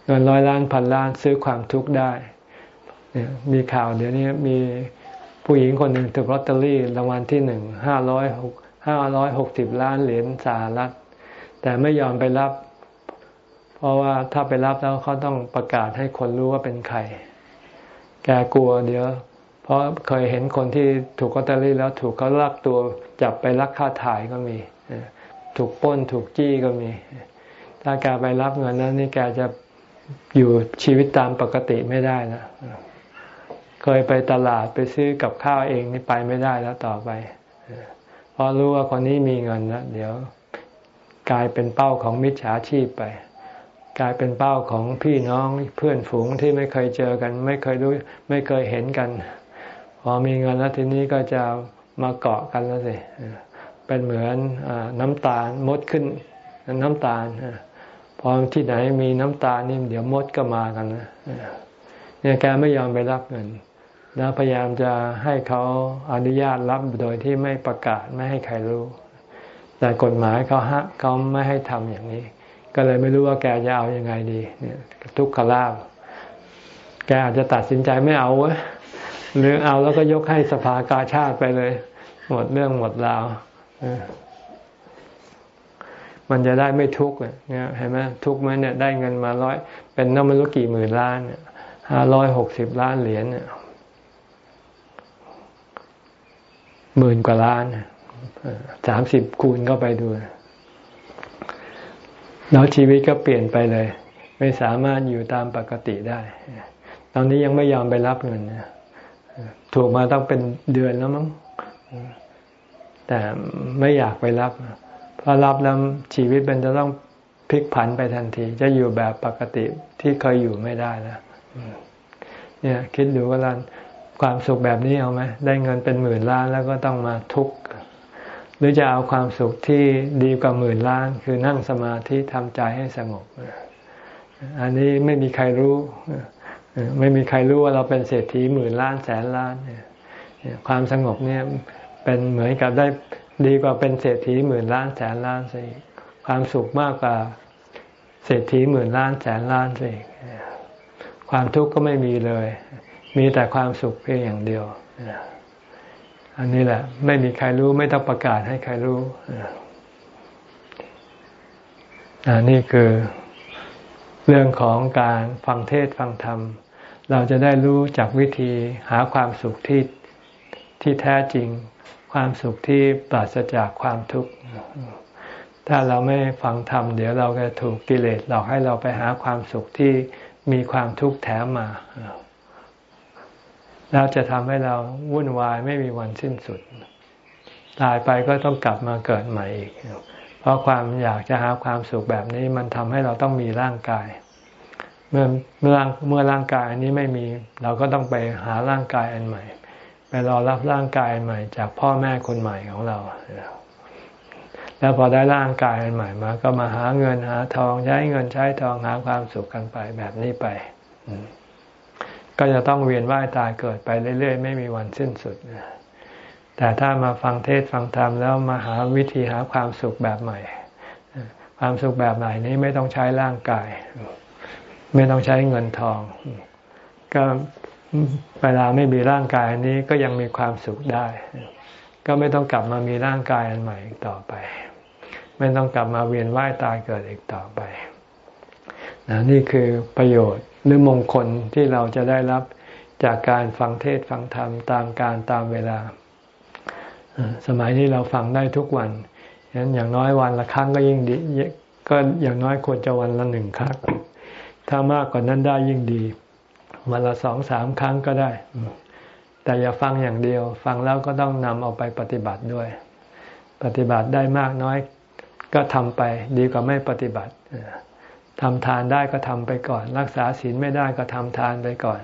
เงินร้อยล้านพันล้านซื้อความทุกข์ได้ มีข่าวเดี๋ยวนี้มีผู้หญิงคนหนึ่งถูกลอตเตอรี่รางวัลที่หนึ่งห้าร้อยหกห้าร้อยหกสิบล้านเหรียญสหรัฐ แต่ไม่ยอมไปรับ เพราะว่าถ้าไปรับแล้วเขาต้องประกาศให้คนรู้ว่าเป็นใคร แกกลัวเดี๋ยว เพราะเคยเห็นคนที่ถูกกอตเตอรี่แล้วถูกเขาลักตัวจับไปลักค่าถ่ายก็มี ถูกป้นถูกจี้ก็มี ถ้าแกไปรับเงินนั้นนี่แกจะอยู่ชีวิตตามปกติไม่ได้นะเคยไปตลาดไปซื้อกับข้าวเองนี่ไปไม่ได้แล้วต่อไปเพราะรู้ว่าคนนี้มีเงินแล้วเดี๋ยวกลายเป็นเป้าของมิจฉาชีพไป กลายเป็นเป้าของพี่น้องเพื่อนฝูงที่ไม่เคยเจอกัน ไม่เคยรู้ ไม่เคยเห็นกัน พอมีเงินแล้วทีนี้ก็จะมาเกาะกันแล้วสิเป็นเหมือนอน้ำตาลมดขึ้นน้ำตาลพอที่ไหนมีน้ำตาลนี่เดี๋ยวมดก็มากันนะเนี่ยแกไม่ยอมไปรับเงิน แล้วพยายามจะให้เขาอนุญาตรับโดยที่ไม่ประกาศไม่ให้ใครรู้ แต่กฎหมายเขาฮะเขาไม่ให้ทำอย่างนี้ ก็เลยไม่รู้ว่าแกจะเอาอยัางไงดี เนี่ย ทุกขลาบแกอาจจะตัดสินใจไม่เอาเว้ย หรือเอาแล้วก็ยกให้สภากาชาติไปเลย หมดเรื่องหมดราวมันจะได้ไม่ทุกข์เนี่ยเห็นไหมทุกข์ไหมเนี่ยได้เงินมาร้อย เป็นน้ำมันรู้กี่หมื่นล้านห้าร้อยหกสิบล้านเหรียญเนี่ยหมื่นกว่าล้านสามสิบคูณเข้าไปดูแล้วชีวิตก็เปลี่ยนไปเลย ไม่สามารถอยู่ตามปกติได้ ตอนนี้ยังไม่ยอมไปรับเงิน ถูกมาต้องเป็นเดือนแล้วมั้งแต่ไม่อยากไปรับเพราะรับแล้วชีวิตมันจะต้องพลิกผันไปทันที จะอยู่แบบปกติที่เคยอยู่ไม่ได้แล้วเนี่ย คิดดูว่าลันความสุขแบบนี้เอาไหมได้เงินเป็นหมื่นล้านแล้วก็ต้องมาทุกข์หรือจะเอาความสุขที่ดีกว่าหมื่นล้าน คือนั่งสมาธิทำใจให้สงบ อันนี้ไม่มีใครรู้ ไม่มีใครรู้ว่าเราเป็นเศรษฐีหมื่นล้านแสนล้านความสงบเนี่ยเป็นเหมือนกับได้ดีกว่าเป็นเศรษฐีหมื่นล้านแสนล้านสิความสุขมากกว่าเศรษฐีหมื่นล้านแสนล้านสิความทุกข์ก็ไม่มีเลย มีแต่ความสุขเพียงอย่างเดียวอันนี้แหละ ไม่มีใครรู้ไม่ต้องประกาศให้ใครรู้อันนี้คือเรื่องของการฟังเทศฟังธรรม เราจะได้รู้จากวิธีหาความสุขที่ที่แท้จริง ความสุขที่ปราศจากความทุกข์ ถ้าเราไม่ฟังธรรมเดี๋ยวเราจะถูกกิเลสหลอกให้เราไปหาความสุขที่มีความทุกข์แถมมาแล้วจะทำให้เราวุ่นวายไม่มีวันสิ้นสุด ตายไปก็ต้องกลับมาเกิดใหม่อีก เพราะความอยากจะหาความสุขแบบนี้มันทำให้เราต้องมีร่างกาย เมื่อเมื่อเมื่อร่างกายอันนี้ไม่มี เราก็ต้องไปหาร่างกายอันใหม่ ไปรอรับร่างกายอันใหม่ จากพ่อแม่คนใหม่ของเรา แล้วพอได้ร่างกายอันใหม่มา ก็มาหาเงินหาทองใช้เงินใช้ทองหาความสุขกันไปแบบนี้ไป ก็จะต้องเวียนว่ายตายเกิดไปเรื่อยๆ ไม่มีวันสิ้นสุดแต่ถ้ามาฟังเทศฟังธรรมแล้วมาหาวิธีหาความสุขแบบใหม่ ความสุขแบบใหม่นี้ไม่ต้องใช้ร่างกาย ไม่ต้องใช้เงินทอง ก็เวลาไม่มีร่างกายนี้ก็ยังมีความสุขได้ ก็ไม่ต้องกลับมามีร่างกายอันใหม่อีกต่อไป ไม่ต้องกลับมาเวียนว่ายตายเกิดอีกต่อไปนี่คือประโยชน์หรือมงคลที่เราจะได้รับจากการฟังเทศฟังธรรมตามการตามเวลา สมัยนี้เราฟังได้ทุกวันฉะนั้นอย่างน้อยวันละครั้งก็ยิ่งดีก็อย่างน้อยควรจะวันละหนึ่งครั้ง ถ้ามากกว่านั้นได้ยิ่งดีวันละสองสามครั้งก็ได้ แต่อย่าฟังอย่างเดียว ฟังแล้วก็ต้องนำเอาไปปฏิบัติด้วย ปฏิบัติได้มากน้อยก็ทำไป ดีกว่าไม่ปฏิบัติทำทานได้ก็ทำไปก่อน รักษาศีลไม่ได้ก็ทำทานไปก่อน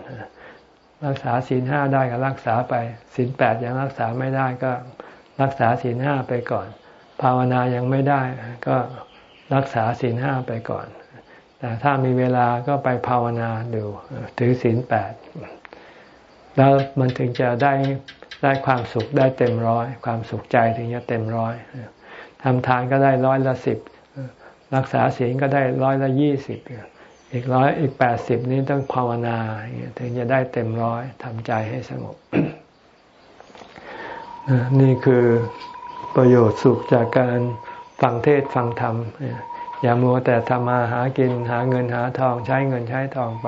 รักษาศีลห้าได้ก็รักษาไปศีลแปดยังรักษาไม่ได้ก็รักษาศีลห้าไปก่อน ภาวนายังไม่ได้ก็รักษาศีลห้าไปก่อน แต่ถ้ามีเวลาก็ไปภาวนาดูถือศีลแปดแล้วมันถึงจะได้ได้ความสุขได้เต็มร้อย ความสุขใจถึงจะเต็มร้อยทำทานก็ได้ร้อยละสิบรักษาศีลก็ได้ร้อยละยี่สิบอีกร้อยอีกแปดสิบนี้ต้องภาวนาถึงจะได้เต็มร้อยทำใจให้สงบนี่คือประโยชน์สุขจากการฟังเทศฟังธรรม อย่ามัวแต่ทำมาหากินหาเงินหาทองใช้เงินใช้ทองไป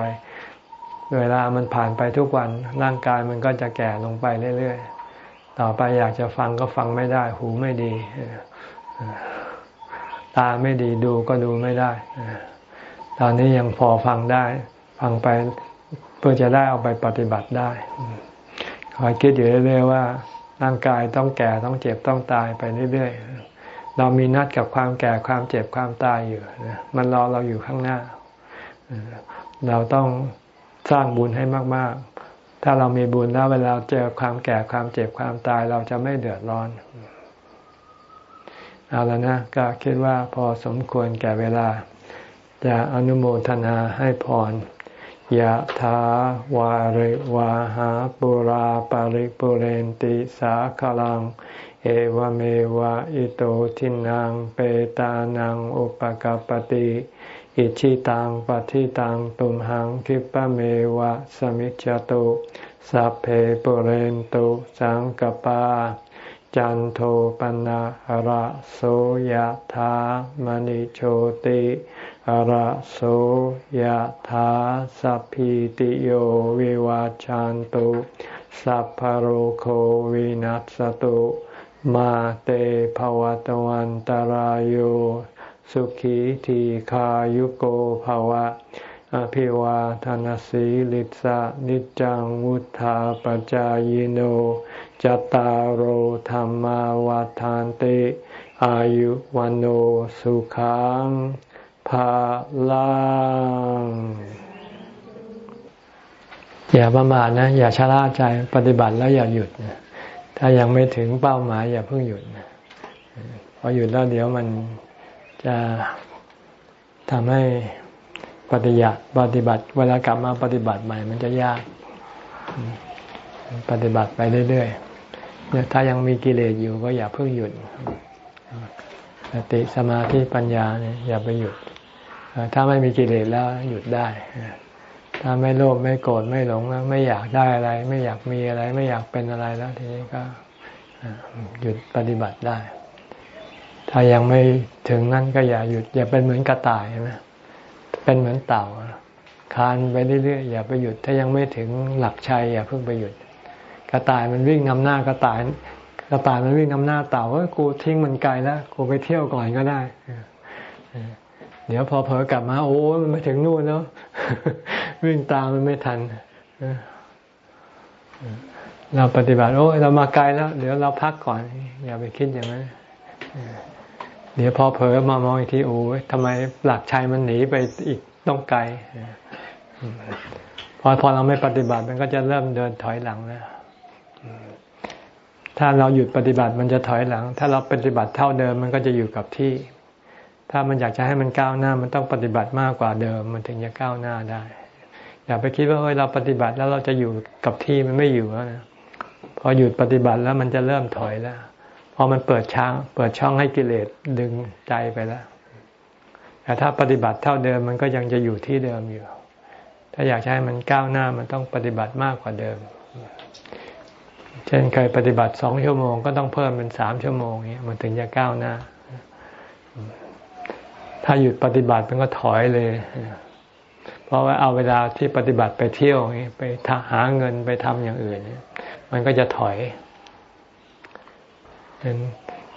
เวลามันผ่านไปทุกวันร่างกายมันก็จะแก่ลงไปเรื่อยๆ ต่อไปอยากจะฟังก็ฟังไม่ได้ หูไม่ดี ตาไม่ดีดูก็ดูไม่ได้ ตอนนี้ยังพอฟังได้ ฟังไปเพื่อจะได้เอาไปปฏิบัติได้คอยคิดอยู่เรื่อยๆว่าร่างกายต้องแก่ต้องเจ็บต้องตายไปเรื่อยๆ เรามีนัดกับความแก่ความเจ็บความตายอยู่มันรอเราอยู่ข้างหน้า เราต้องสร้างบุญให้มาก ๆ ถ้าเรามีบุญแล้วเวลาเจอความแก่ความเจ็บความตายเราจะไม่เดือดร้อนเอาแล้วนะก็คิดว่าพอสมควรแก่เวลา จะอนุโมทนาให้พรยะถาวาริวาหาปุราปาริปุเรนติสาคลัง เอวเมวะอิโตทินังเปตานังอุปกาปติอิชิตังปฏิตังตุมหังคิปะเมวะสมิจจตุสัพเพปุเรนตุสังกปา จันโทปนะหระโสยธามณิโชติหระโสยธาสัพพิติโยวิวาจันตุสัพพโรโควินัสตุ มาเตภวตวันตารโยสุขีทีขายุโกภวะ อภิวาทานสีลิสะนิจังวุธาปจายโนจตารโหธรรมวาทานติ อายุวันโอสุขังภาลังอย่าประมาทนะ อย่าชะล่าใจปฏิบัติแล้วอย่าหยุดนะ ถ้ายังไม่ถึงเป้าหมายอย่าเพิ่งหยุดพอหยุดแล้วเดี๋ยวมันจะทำให้ปฏิยัติปฏิบัติ เวลากลับมาปฏิบัติใหม่ มันจะยาก ปฏิบัติไปเรื่อยๆเนี่ยถ้ายังมีกิเลสอยู่ก็อย่าเพิ่งหยุดสติสมาธิปัญญาเนี่ยอย่าไปหยุด ถ้าไม่มีกิเลสแล้วหยุดได้ ถ้าไม่โลภไม่โกรธไม่หลงแล้วไม่อยากได้อะไร ไม่อยากมีอะไร ไม่อยากเป็นอะไรแล้ว ทีนี้ก็หยุดปฏิบัติได้ ถ้ายังไม่ถึงนั่นก็อย่าหยุด อย่าเป็นเหมือนกระต่ายใช่ไหมเป็นเหมือนเต่าคานไปเรื่อยๆอย่าไปหยุด ถ้ายังไม่ถึงหลักชัยอย่าเพิ่งไปหยุด กระต่ายมันวิ่งนำหน้ากระต่ายกระต่ายมันวิ่งนำหน้าเต่าว่ากูทิ้งมันไกลแล้วกูไปเที่ยวก่อนก็ได้ เดี๋ยวพอเผลอกลับมา โอ้มันไปถึงนู่นแล้ววิ่งตามมันไม่ทันเราปฏิบัติ โอ้เรามาไกลแล้ว เดี๋ยวเราพักก่อน อย่าไปคิดอย่างนั้นเดี๋ยวพอเผลอมามองอีกทีโอ้ทำไมหลักชัยมันหนีไปอีกต้องไกลพอพอเราไม่ปฏิบัติมันก็จะเริ่มเดินถอยหลังแล้วถ้าเราหยุดปฏิบัติมันจะถอยหลัง ถ้าเราปฏิบัติเท่าเดิมมันก็จะอยู่กับที่ ถ้ามันอยากจะให้มันก้าวหน้ามันต้องปฏิบัติมากกว่าเดิม มันถึงจะก้าวหน้าได้ อย่าไปคิดว่าเฮ้ยเราปฏิบัติแล้วเราจะอยู่กับที่มันไม่อยู่แล้วนะพอหยุดปฏิบัติแล้วมันจะเริ่มถอยแล้วพอมันเปิดช่องเปิดช่องให้กิเลสดึงใจไปแล้วแต่ถ้าปฏิบัติเท่าเดิมมันก็ยังจะอยู่ที่เดิมอยู่ ถ้าอยากให้มันก้าวหน้ามันต้องปฏิบัติมากกว่าเดิม เช่นเคยปฏิบัติสองชั่วโมงก็ต้องเพิ่มเป็นสามชั่วโมงเนี้ยมันถึงจะก้าวหน้า ถ้าหยุดปฏิบัติมันก็ถอยเลย เพราะว่าเอาเวลาที่ปฏิบัติไปเที่ยวไปหาเงินไปทำอย่างอื่น มันก็จะถอย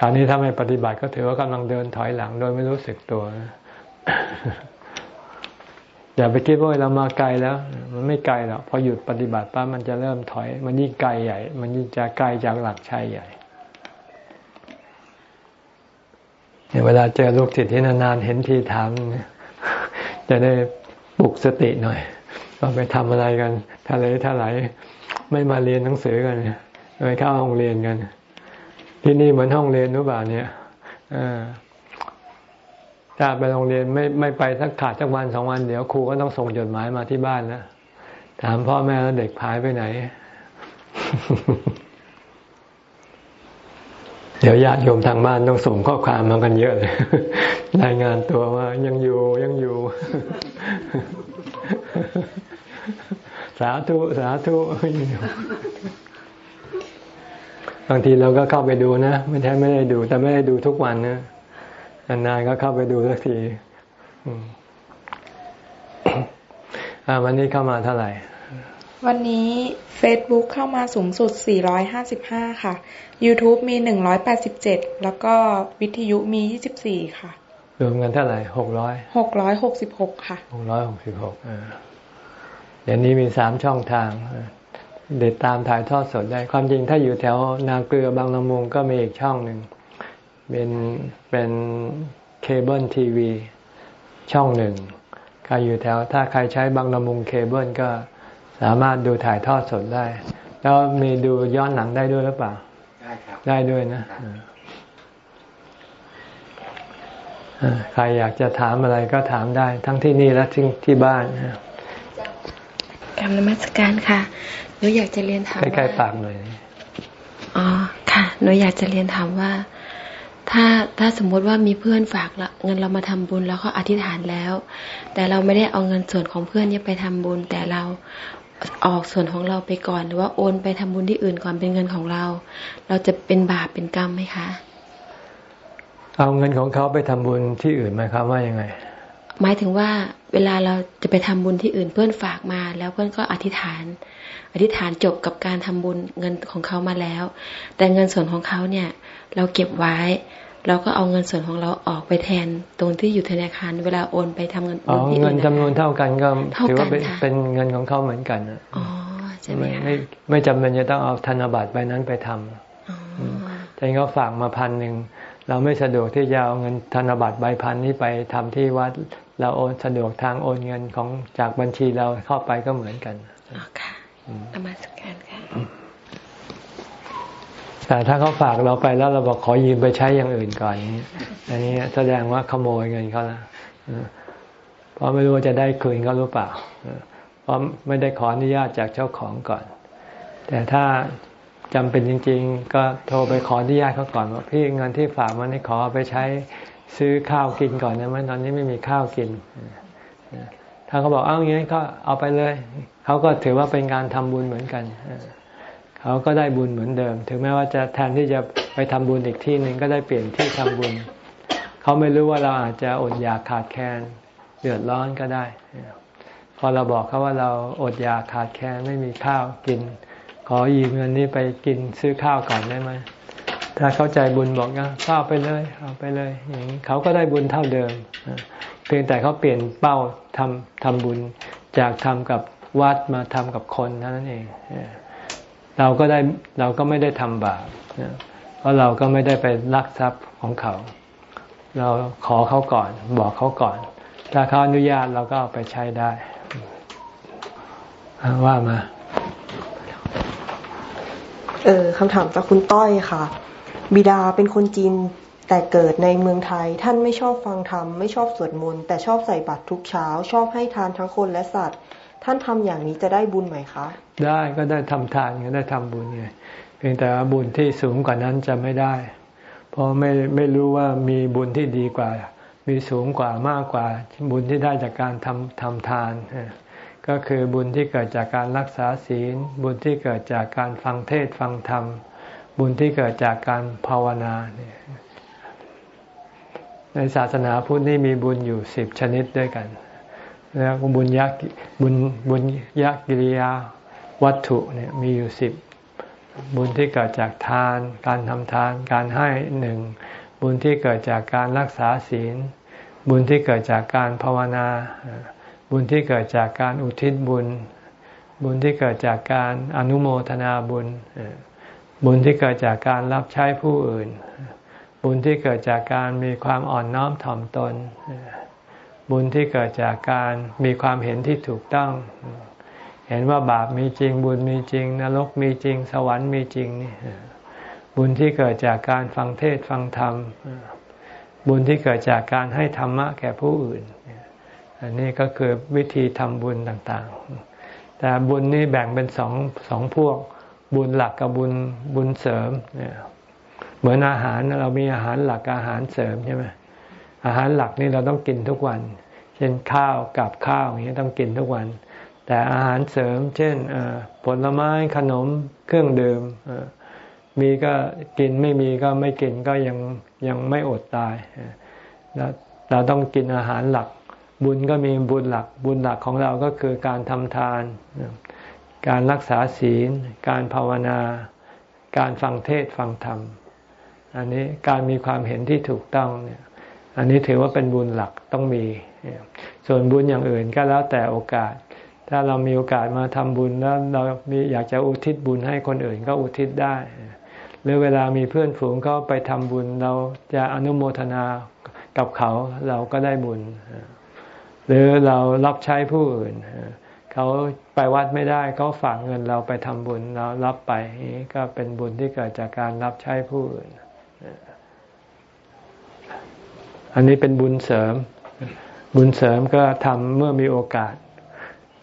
ตอนนี้ถ้าไม่ปฏิบัติก็ถือว่ากำลังเดินถอยหลังโดยไม่รู้สึกตัว อย่าไปคิดว่าเรามาไกลแล้ว มันไม่ไกลหรอกพอหยุดปฏิบัติปั๊บมันจะเริ่มถอย มันยิ่งไกลใหญ่ มันยิ่งจะไกลจากหลักชัยใหญ่ เวลาเจอลูกศิษย์ที่นานๆเห็นทีถามจะได้ปลุกสติหน่อยว่าไปทำอะไรกันทะเลทลายไม่มาเรียนหนังสือกันไปเข้าโรงเรียนกัน ที่นี่เหมือนห้องเรียนรู้เปล่าเนี่ยถ้าไปโรงเรียนไม่ไม่ไปสักขาดสักวันสองวันเดี๋ยวครูก็ต้องส่งจดหมายมาที่บ้านแล้วถามพ่อแม่แล้วเด็กหายไปไหน เดี๋ยวญาติโยมทางบ้านต้องส่งข้อความมากันเยอะเลย รายงานตัวว่ายังอยู่ยังอยู่ สาธุสาธุบางทีเราก็เข้าไปดูนะ ไม่ใช่ไม่ได้ดู แต่ไม่ได้ดูทุกวันนะนานๆก็เข้าไปดูสักทีวันนี้เข้ามาเท่าไหร่ วันนี้ Facebook เข้ามาสูงสุด 455 ค่ะ YouTube มี 187 แล้วก็วิทยุมี 24 ค่ะ รวมกันเท่าไหร่ 600 666 ค่ะ 666เดี๋ยวนี้มีสามช่องทางเด็ดตามถ่ายทอดสดได้ ความจริงถ้าอยู่แถวนาเกลือบางละมุงก็มีอีกช่องหนึ่ง เป็นเป็นเคเบิลทีวีช่องหนึ่งใครอยู่แถวถ้าใครใช้บางละมุงเคเบิลก็ สามารถดูถ่ายทอดสดได้ แล้วมีดูย้อนหนังได้ด้วยหรือเปล่า ได้ครับ ได้ด้วยนะใครอยากจะถามอะไรก็ถามได้ ทั้งที่นี่และที่ที่บ้านกรรมนมัสการค่ะหนูอยากจะเรียนถามใกล้ๆปากหน่อยอ๋อค่ะหนูอยากจะเรียนถามว่า ถ้าถ้าสมมติว่ามีเพื่อนฝากเงินเรามาทำบุญแล้วเขาอธิษฐานแล้ว แต่เราไม่ได้เอาเงินส่วนของเพื่อนนี้ไปทำบุญ แต่เรา ออกส่วนของเราไปก่อนหรือว่าโอนไปทำบุญที่อื่นก่อนเป็นเงินของเรา เราจะเป็นบาปเป็นกรรมไหมคะ เอาเงินของเขาไปทำบุญที่อื่นไหมครับว่ายังไง หมายถึงว่าเวลาเราจะไปทำบุญที่อื่นเพื่อนฝากมา แล้วเพื่อนก็อธิษฐาน อธิษฐานจบกับการทำบุญเงินของเขามาแล้ว แต่เงินส่วนของเขาเนี่ย เราเก็บไว้ เราก็เอาเงินส่วนของเราออกไปแทนตรงที่อยู่ธนาคารเวลาโอนไปทำเงินอ๋อเงินจำนวนเท่ากันก็ถือว่าเป็นเป็นเงินของเขาเหมือนกันอ๋อใช่ไหมไม่ไม่จำเป็นจะต้องเอาธนบัตรใบนั้นไปทำแต่เขาฝากมาพันหนึ่งเราไม่สะดวกที่จะเอาเงินธนบัตรใบพันนี้ไปทำที่วัด เราโอนสะดวกทางโอนเงินของจากบัญชีเราเข้าไปก็เหมือนกันอ๋อค่ะนมาสการค่ะ แต่ถ้าเขาฝากเราไปแล้วเราบอกขอยืมไปใช้อย่างอื่นก่อนอันนี้แสดงว่าขโมยเงินเขาแล้วเพราะไม่รู้ว่าจะได้คืนเขาหรือเปล่า เพราะไม่ได้ขออนุญาตจากเจ้าของก่อน แต่ถ้าจำเป็นจริง ๆ ก็โทรไปขออนุญาตเขาก่อนว่าพี่เงินที่ฝากมานี่ขอไปใช้ซื้อข้าวกินก่อนนะมันตอนนี้ไม่มีข้าวกิน ถ้าเขาบอกเอาอย่างนี้ก็เอาไปเลย เขาก็ถือว่าเป็นการทำบุญเหมือนกัน เขาก็ได้บุญเหมือนเดิม ถึงแม้ว่าจะแทนที่จะไปทำบุญอีกที่หนึ่งก็ได้เปลี่ยนที่ทำบุญ เขาไม่รู้ว่าเราอาจจะอดอยากขาดแคลนเดือดร้อนก็ได้ พอเราบอกเขาว่าเราอดอยากขาดแคลนไม่มีข้าวกิน ขอยืมเงินนี้ไปกินซื้อข้าวก่อนได้ไหมถ้าเข้าใจบุญบอกนะเอาไปเลยเอาไปเลยอย่างนี้เขาก็ได้บุญเท่าเดิม เพียงแต่เขาเปลี่ยนเป้าทำทำบุญจากทำกับวัดมาทำกับคนเท่านั้นเอง เราก็ได้เราก็ไม่ได้ทำบาปเพราะเราก็ไม่ได้ไปลักทรัพย์ของเขา เราขอเขาก่อน บอกเขาก่อน ถ้าเขาอนุญาตเราก็เอาไปใช้ได้ ว่ามา เออคำถามจากคุณต้อยค่ะ บิดาเป็นคนจีนแต่เกิดในเมืองไทยท่านไม่ชอบฟังธรรม ไม่ชอบสวดมนต์แต่ชอบใส่บาตรทุกเช้า ชอบให้ทานทั้งคนและสัตว์ ท่านทำอย่างนี้จะได้บุญไหมคะ ได้ก็ได้ทำทานก็ได้ทำบุญไงเพียงแต่บุญที่สูงกว่านั้นจะไม่ได้ เพราะไม่ไม่รู้ว่ามีบุญที่ดีกว่า มีสูงกว่ามากกว่า บุญที่ได้จากการทำทำทาน ก็คือบุญที่เกิดจากการรักษาศีล บุญที่เกิดจากการฟังเทศฟังธรรม บุญที่เกิดจากการภาวนาเนี่ยในศาสนาพุทธนี่มีบุญอยู่สิบชนิดด้วยกัน แล้วบุญยักบุญบุญยักกิริยาวัตถุเนี่ยมีอยู่สิบบุญที่เกิดจากทาน การทำทาน การให้หนึ่งบุญที่เกิดจากการรักษาศีล บุญที่เกิดจากการภาวนา บุญที่เกิดจากการอุทิศบุญ บุญที่เกิดจากการอนุโมทนาบุญ บุญที่เกิดจากการรับใช้ผู้อื่น บุญที่เกิดจากการมีความอ่อนน้อมถ่อมตน บุญที่เกิดจากการมีความเห็นที่ถูกต้อง เห็นว่าบาปมีจริง บุญมีจริง นรกมีจริง สวรรค์มีจริงนี่บุญที่เกิดจากการฟังเทศฟังธรรม บุญที่เกิดจากการให้ธรรมะแก่ผู้อื่น อันนี้ก็คือวิธีทำบุญต่างๆ แต่บุญนี่แบ่งเป็นสองสองพวก บุญหลักกับบุญบุญเสริมเนี่ยเหมือนอาหารเรามีอาหารหลักอาหารเสริมใช่ไหม อาหารหลักนี่เราต้องกินทุกวัน เช่นข้าวกับข้าวอย่างนี้ต้องกินทุกวัน แต่อาหารเสริม เช่นผลไม้ขนมเครื่องดื่มมีก็กินไม่มีก็ไม่กินก็ยังยังไม่อดตายเราต้องกินอาหารหลัก บุญก็มีบุญหลัก บุญหลักของเราก็คือการทำทาน การรักษาศีล การภาวนา การฟังเทศฟังธรรม อันนี้การมีความเห็นที่ถูกต้องเนี่ย อันนี้ถือว่าเป็นบุญหลักต้องมี ส่วนบุญอย่างอื่นก็แล้วแต่โอกาส ถ้าเรามีโอกาสมาทำบุญแล้วเรามีอยากจะอุทิศบุญให้คนอื่นก็อุทิศได้ หรือเวลามีเพื่อนฝูงเขาไปทำบุญ เราจะอนุโมทนากับเขาเราก็ได้บุญ หรือเรารับใช้ผู้อื่น เขาไปวัดไม่ได้เขาฝากเงินเราไปทำบุญเรารับไปก็เป็นบุญที่เกิดจากการรับใช้ผู้อื่น อันนี้เป็นบุญเสริม บุญเสริมก็ทำเมื่อมีโอกาส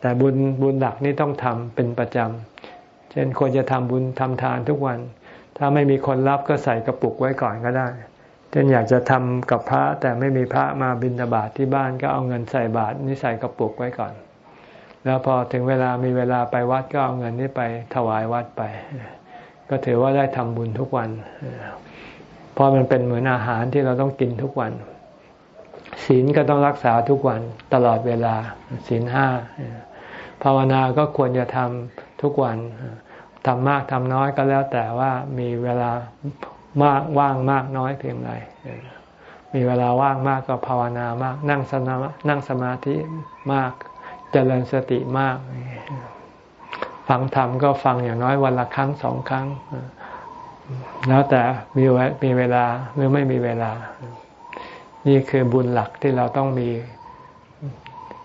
แต่บุญบุญหลักนี่ต้องทำเป็นประจำ เช่นควรจะทำบุญทำทานทุกวัน ถ้าไม่มีคนรับก็ใส่กระปุกไว้ก่อนก็ได้ เช่นอยากจะทำกับพระแต่ไม่มีพระมาบิณฑบาตทที่บ้านก็เอาเงินใส่บาตรนี่ใส่กระปุกไว้ก่อน แล้วพอถึงเวลามีเวลาไปวัดก็เอาเงินนี้ไปถวายวัดไป ก็ถือว่าได้ทำบุญทุกวัน เพราะมันเป็นเหมือนอาหารที่เราต้องกินทุกวัน ศีลก็ต้องรักษาทุกวันตลอดเวลาศีลห้าภาวนาก็ควรจะทำทุกวันทำมากทำน้อยก็แล้วแต่ว่ามีเวลามากว่างมากน้อยเพียงไรมีเวลาว่างมากก็ภาวนามาก นั่งสมานั่งสมาธิมากจเจริญสติมาก ฟังธรรมก็ฟังอย่างน้อยวันละครั้งสองครั้ง แล้วแต่มีมีเวลาหรือไม่มีเวลา นี่คือบุญหลักที่เราต้องมี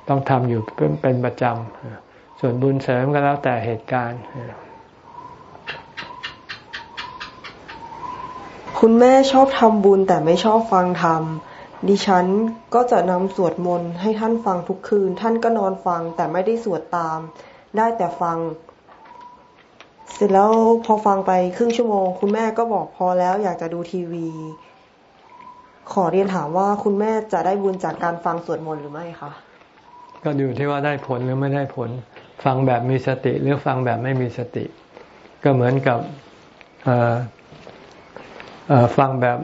ต้องทำอยู่เป็นประจำ ส่วนบุญเสริมก็แล้วแต่เหตุการณ์ คุณแม่ชอบทำบุญแต่ไม่ชอบฟังธรรม ดิฉันก็จะนำสวดมนต์ให้ท่านฟังทุกคืน ท่านก็นอนฟังแต่ไม่ได้สวดตาม ได้แต่ฟัง เสร็จแล้วพอฟังไปครึ่งชั่วโมง คุณแม่ก็บอกพอแล้วอยากจะดูทีวี ขอเรียนถามว่าคุณแม่จะได้บุญจากการฟังสวดมนต์หรือไม่คะก็ดูที่ว่าได้ผลหรือไม่ได้ผล ฟังแบบมีสติหรือฟังแบบไม่มีสติ ก็เหมือนกับฟังแบบ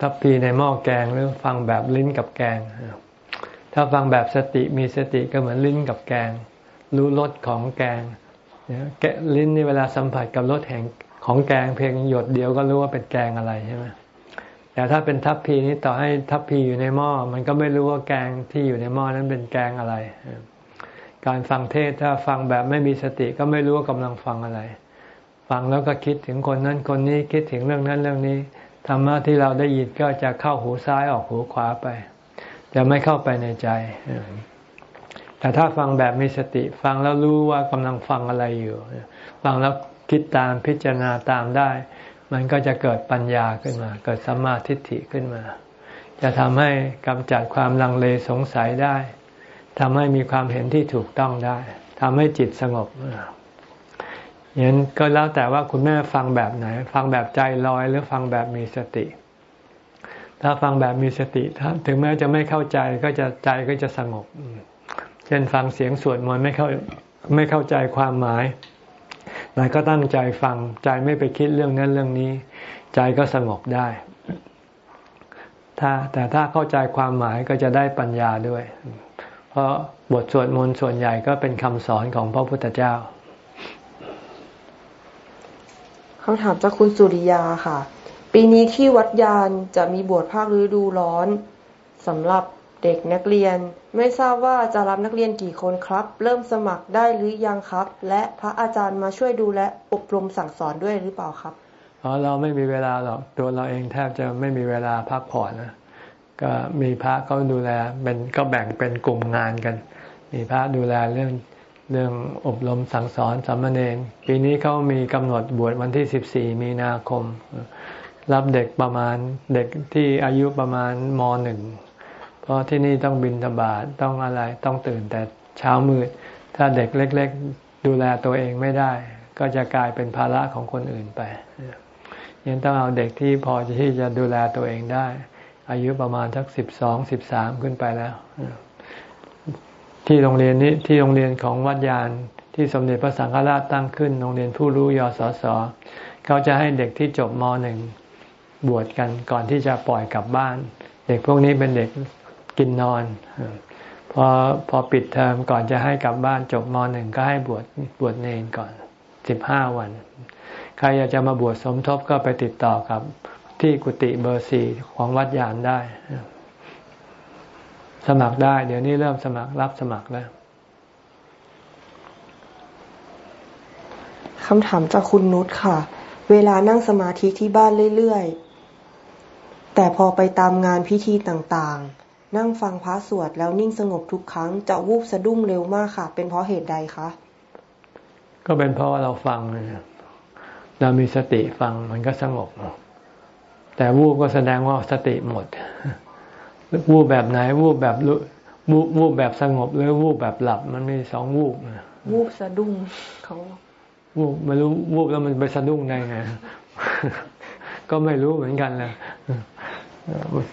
ทัพพีในหม้อแกงหรือฟังแบบลิ้นกับแกง ถ้าฟังแบบสติมีสติก็เหมือนลิ้นกับแกง รู้รสของแกงแกลิ้นนี่เวลาสัมผัสกับรสแห่งของแกงเพียงหยดเดียวก็รู้ว่าเป็นแกงอะไรใช่ไหม แต่ถ้าเป็นทัพพีนี้ต่อให้ทัพพีอยู่ในหม้อ มันก็ไม่รู้ว่าแกงที่อยู่ในหม้อนั้นเป็นแกงอะไร การฟังเทศถ้าฟังแบบไม่มีสติก็ไม่รู้ว่ากำลังฟังอะไร ฟังแล้วก็คิดถึงคนนั้นคนนี้คิดถึงเรื่องนั้นเรื่องนี้ธรรมะที่เราได้ยินก็จะเข้าหูซ้ายออกหูขวาไป จะไม่เข้าไปในใจ แต่ถ้าฟังแบบมีสติ ฟังแล้วรู้ว่ากำลังฟังอะไรอยู่ ฟังแล้วคิดตามพิจารณาตามได้ มันก็จะเกิดปัญญาขึ้นมา เกิดสัมมาทิฏฐิขึ้นมา จะทำให้กำจัดความลังเลสงสัยได้ทำให้มีความเห็นที่ถูกต้องได้ทำให้จิตสงบอย่างนั้นก็แล้วแต่ว่าคุณแม่ฟังแบบไหน ฟังแบบใจลอยหรือฟังแบบมีสติ ถ้าฟังแบบมีสติถึงแม้จะไม่เข้าใจก็จะใจก็จะสงบ เช่นฟังเสียงสวดมนต์ไม่เข้าไม่เข้าใจความหมาย แต่ก็ตั้งใจฟังใจไม่ไปคิดเรื่องนั้นเรื่องนี้ ใจก็สงบได้ ถ้าแต่ถ้าเข้าใจความหมายก็จะได้ปัญญาด้วย เพราะบทสวดมนต์ส่วนใหญ่ก็เป็นคำสอนของพระพุทธเจ้าคำถามจากคุณสุริยาค่ะ ปีนี้ที่วัดยานจะมีบวชภาคฤดูร้อนสำหรับ เด็กนักเรียนไม่ทราบว่าจะรับนักเรียนกี่คนครับ เริ่มสมัครได้หรือยังครับ และพระอาจารย์มาช่วยดูแลอบรมสั่งสอนด้วยหรือเปล่าครับอ๋อเราไม่มีเวลาหรอกตัวเราเองแทบจะไม่มีเวลาพักผ่อนนะก็มีพระเขาดูแลเป็นก็แบ่งเป็นกลุ่มงานกัน มีพระดูแลเรื่องเรื่องอบรมสั่งสอนสามเณรปีนี้เขามีกำหนดบวชวันที่สิบสี่มีนาคม รับเด็กประมาณเด็กที่อายุประมาณมหนึ่ง เพราะที่นี่ต้องบินทบาทต้องอะไรต้องตื่นแต่เช้ามืด ถ้าเด็กเล็ก ๆ ดูแลตัวเองไม่ได้ ก็จะกลายเป็นภาระของคนอื่นไปยังต้องเอาเด็กที่พอที่จะดูแลตัวเองได้ อายุประมาณสักสิบสองสิบสามขึ้นไปแล้ว ที่โรงเรียนนี้ที่โรงเรียนของวัดยานที่สมเด็จพระสังฆราชตั้งขึ้นโรงเรียนผู้รู้ยศสเขาจะให้เด็กที่จบมหนึ่งบวชกันก่อนที่จะปล่อยกลับบ้าน เด็กพวกนี้เป็นเด็ก กินนอน พอพอปิดเทอมก่อนจะให้กลับบ้านจบมหนึ่งก็ให้บวชบวชเนนก่อนสิบห้าวัน ใครอยากจะมาบวชสมทบก็ไปติดต่อกับที่กุฏิเบอร์สี่ของวัดยานได้ สมัครได้ เดี๋ยวนี้เริ่มสมัครรับสมัครแล้วคำถามจากคุณนุชค่ะ เวลานั่งสมาธิที่บ้านเรื่อยๆ แต่พอไปตามงานพิธีต่างๆ นั่งฟังพระสวดแล้วนิ่งสงบทุกครั้งจะวูบสะดุ้งเร็วมากค่ะ เป็นเพราะเหตุใดคะ ก็เป็นเพราะเราฟังเรามีสติฟังมันก็สงบ แต่วูบก็แสดงว่าสติหมด วูบแบบไหน วูบแบบวูบวูบแบบสงบหรือวูบแบบหลับมันมีสองวูบวูบสะดุ้งเขาวูบไม่รู้วูบแล้วมันไปสะดุ้งได้ไงก็ไม่รู้เหมือนกันแหละ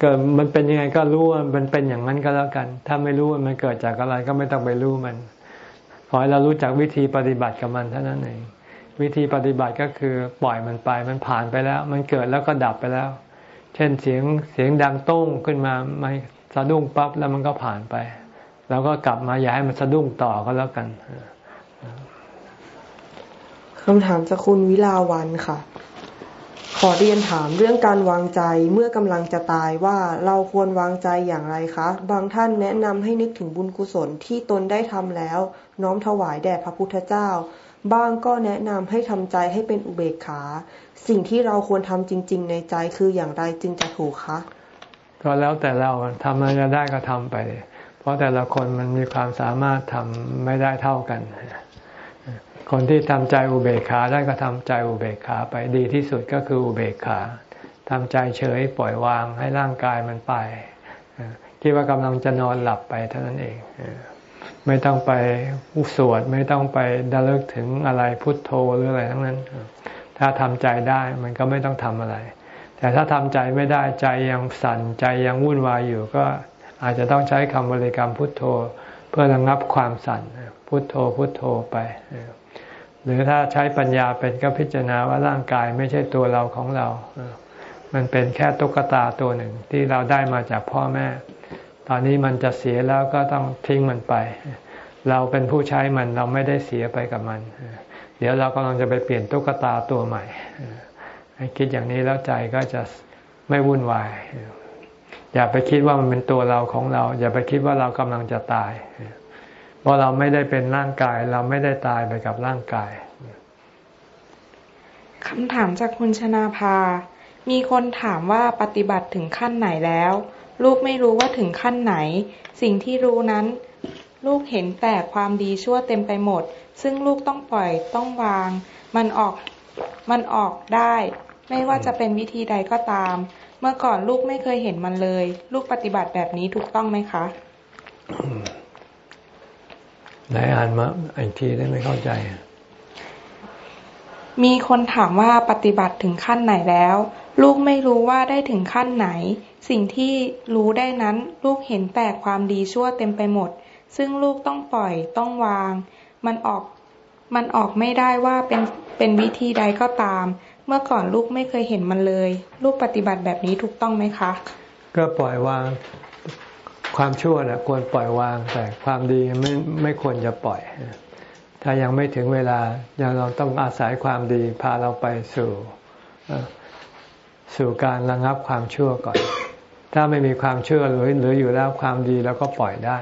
ก็มันเป็นยังไงก็รู้ว่ามันเป็นอย่างนั้นก็แล้วกัน ถ้าไม่รู้ว่ามันเกิดจากอะไรก็ไม่ต้องไปรู้มัน ขอให้เรารู้จักวิธีปฏิบัติกับมันเท่านั้นเอง วิธีปฏิบัติก็คือปล่อยมันไป มันผ่านไปแล้ว มันเกิดแล้วก็ดับไปแล้ว เช่นเสียงเสียงดังต้งขึ้นมาไม่สะดุ้งปั๊บแล้วมันก็ผ่านไป แล้วก็กลับมาอย่าให้มันสะดุ้งต่อก็แล้วกันคำถามจากคุณวิลาวันค่ะ ขอเรียนถามเรื่องการวางใจเมื่อกำลังจะตายว่าเราควรวางใจอย่างไรคะ บางท่านแนะนำให้นึกถึงบุญกุศลที่ตนได้ทำแล้ว น้อมถวายแด่พระพุทธเจ้า บ้างก็แนะนำให้ทำใจให้เป็นอุเบกขา สิ่งที่เราควรทำจริง ๆ ในใจคืออย่างไรจึงจะถูกคะ ก็แล้วแต่เราทำอะไรได้ก็ทำไป เพราะแต่ละคนมันมีความสามารถทำไม่ได้เท่ากัน คนที่ทำใจอุเบกขาได้ก็ทำใจอุเบกขาไปดีที่สุดก็คืออุเบกขาทำใจเฉยปล่อยวางให้ร่างกายมันไปคิดว่ากำลังจะนอนหลับไปเท่านั้นเองไม่ต้องไปอุสวดไม่ต้องไปดลึกถึงอะไรพุทโธหรืออะไรทั้งนั้น ถ้าทำใจได้มันก็ไม่ต้องทำอะไร แต่ถ้าทำใจไม่ได้ใจยังสั่นใจยังวุ่นวายอยู่ก็อาจจะต้องใช้คำบริกรรมพุทโธ เพื่อระงับความสั่นพุทโธพุทโธไป หรือถ้าใช้ปัญญาเป็นก็พิจารณาว่าร่างกายไม่ใช่ตัวเราของเรา มันเป็นแค่ตุ๊กตาตัวหนึ่งที่เราได้มาจากพ่อแม่ ตอนนี้มันจะเสียแล้วก็ต้องทิ้งมันไป เราเป็นผู้ใช้มันเราไม่ได้เสียไปกับมัน เดี๋ยวเรากำลังจะไปเปลี่ยนตุ๊กตาตัวใหม่ให้คิดอย่างนี้แล้วใจก็จะไม่วุ่นวาย อย่าไปคิดว่ามันเป็นตัวเราของเรา อย่าไปคิดว่าเรากำลังจะตาย เพราะเราไม่ได้เป็นร่างกาย เราไม่ได้ตายไปกับร่างกายคำถามจากคุณชนาภา มีคนถามว่าปฏิบัติถึงขั้นไหนแล้ว ลูกไม่รู้ว่าถึงขั้นไหน สิ่งที่รู้นั้น ลูกเห็นแต่ความดีชั่วเต็มไปหมด ซึ่งลูกต้องปล่อยต้องวาง มันออกมันออกได้ ไม่ว่าจะเป็นวิธีใดก็ตาม เมื่อก่อนลูกไม่เคยเห็นมันเลย ลูกปฏิบัติแบบนี้ถูกต้องไหมคะ ไหนอ่านมาอีกทีได้ไม่เข้าใจ มีคนถามว่าปฏิบัติถึงขั้นไหนแล้ว ลูกไม่รู้ว่าได้ถึงขั้นไหน สิ่งที่รู้ได้นั้นลูกเห็นแต่ความดีชั่วเต็มไปหมด ซึ่งลูกต้องปล่อยต้องวาง มันออกมันออกไม่ได้ว่าเป็นเป็นวิธีใดก็ตาม เมื่อก่อนลูกไม่เคยเห็นมันเลย ลูกปฏิบัติแบบนี้ถูกต้องไหมคะ ก็ปล่อยวาง ความชั่วนะควรปล่อยวาง แต่ความดีไม่ไม่ควรจะปล่อย ถ้ายังไม่ถึงเวลายังเราต้องอาศัยความดีพาเราไปสู่สู่การระงับความชั่วก่อน ถ้าไม่มีความเชื่อหรือหรืออยู่แล้วความดีเราก็ปล่อยได้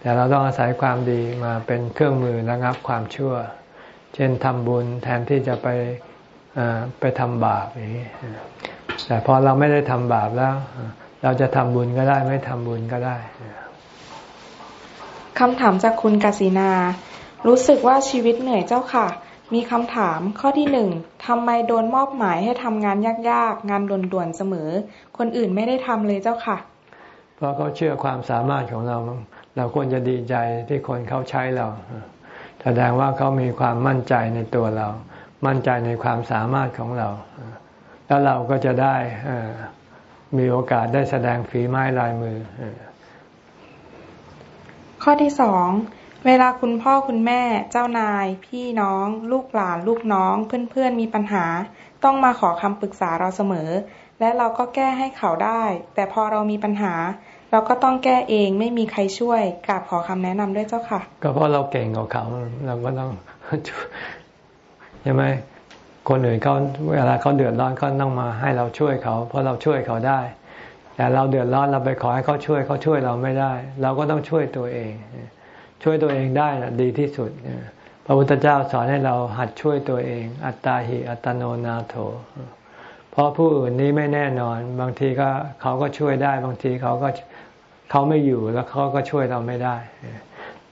แต่เราต้องอาศัยความดีมาเป็นเครื่องมือระงับความชั่ว เช่นทำบุญแทนที่จะไปไปทำบาปอย่างนี้แต่พอเราไม่ได้ทำบาปแล้ว เราจะทำบุญก็ได้ไม่ทำบุญก็ได้คำถามจากคุณกสินา รู้สึกว่าชีวิตเหนื่อยเจ้าค่ะ มีคำถามข้อที่หนึ่งทำไมโดนมอบหมายให้ทำงานยากๆ งานด่วนๆเสมอ คนอื่นไม่ได้ทำเลยเจ้าค่ะ เพราะเขาเชื่อความสามารถของเรา เราควรจะดีใจที่คนเขาใช้เราแสดงว่าเขามีความมั่นใจในตัวเรา มั่นใจในความสามารถของเรา แล้วเราก็จะได้ มีโอกาสได้แสดงฝีไม้ลายมือ ข้อที่สองเวลาคุณพ่อคุณแม่ เจ้านาย พี่น้อง ลูกหลาน ลูกน้อง เพื่อนๆมีปัญหา ต้องมาขอคำปรึกษาเราเสมอ และเราก็แก้ให้เขาได้ แต่พอเรามีปัญหา เราก็ต้องแก้เองไม่มีใครช่วยกราบขอคำแนะนำด้วยเจ้าค่ะ ก็เพราะเราเก่งกว่าเขา เราก็ต้องใช่ไหม คนอื่นเขาเวลาเขาเดือดร้อนเขาต้องมาให้เราช่วยเขา เพราะเราช่วยเขาได้ แต่เราเดือดร้อนเราไปขอให้เขาช่วยเขาช่วยเราไม่ได้ เราก็ต้องช่วยตัวเอง ช่วยตัวเองได้นะดีที่สุดพระพุทธเจ้าสอนให้เราหัดช่วยตัวเอง อัตตาหิอัตโนนาโถ เพราะผู้อื่นนี้ไม่แน่นอน บางทีก็เขาก็ช่วยได้ บางทีเขาก็เขาไม่อยู่แล้วเขาก็ช่วยเราไม่ได้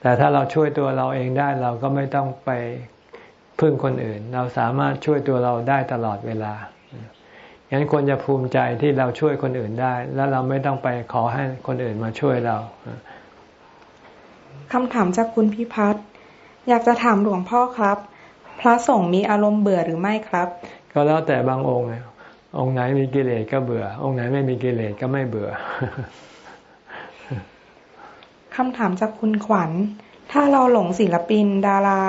แต่ถ้าเราช่วยตัวเราเองได้เราก็ไม่ต้องไป พึ่งคนอื่น เราสามารถช่วยตัวเราได้ตลอดเวลาอย่างนั้นควรจะภูมิใจที่เราช่วยคนอื่นได้ แล้วเราไม่ต้องไปขอให้คนอื่นมาช่วยเราคำถามจากคุณพิพัฒน์อยากจะถามหลวงพ่อครับ พระสงฆ์มีอารมณ์เบื่อหรือไม่ครับ ก็แล้วแต่บางองค์องค์ไหนมีกิเลสก็เบื่อ องค์ไหนไม่มีกิเลสก็ไม่เบื่อคำถามจากคุณขวัญ ถ้าเราหลงศิลปิน ดารา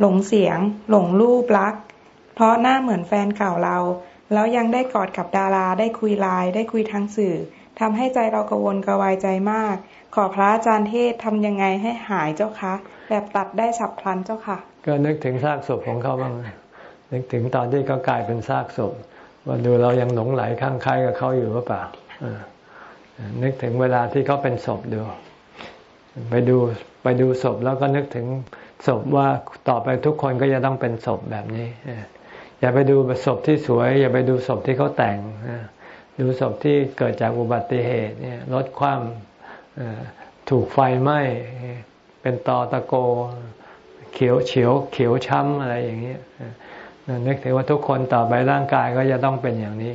หลงเสียง หลงรูปลักษ์เพราะหน้าเหมือนแฟนเก่าเรา แล้วยังได้กอดกับดาราได้คุยไลน์ได้คุยทางสื่อทำให้ใจเรากังวลกระวายใจมาก ขอพระอาจารย์เทศทำยังไงให้หายเจ้าคะ แบบตัดได้ฉับพลันเจ้าค่ะ ก็นึกถึงซากศพของเขาบ้างนึกถึงตอนที่เขากลายเป็นซากศพว่าดูเรายังหลงไหลข้างใครกับเขาอยู่หรือเปล่านึกถึงเวลาที่เขาเป็นศพดู ไปดูไปดูศพแล้วก็นึกถึง ศพว่าต่อไปทุกคนก็จะต้องเป็นศพแบบนี้อย่าไปดูศพที่สวย อย่าไปดูศพที่เขาแต่งดูศพที่เกิดจากอุบัติเหตุเนี่ยลดความถูกไฟไหม้เป็นตอตะโกเขียวเฉียวเขียวช้ำอะไรอย่างนี้นึกถึงว่าทุกคนต่อไปร่างกายก็จะต้องเป็นอย่างนี้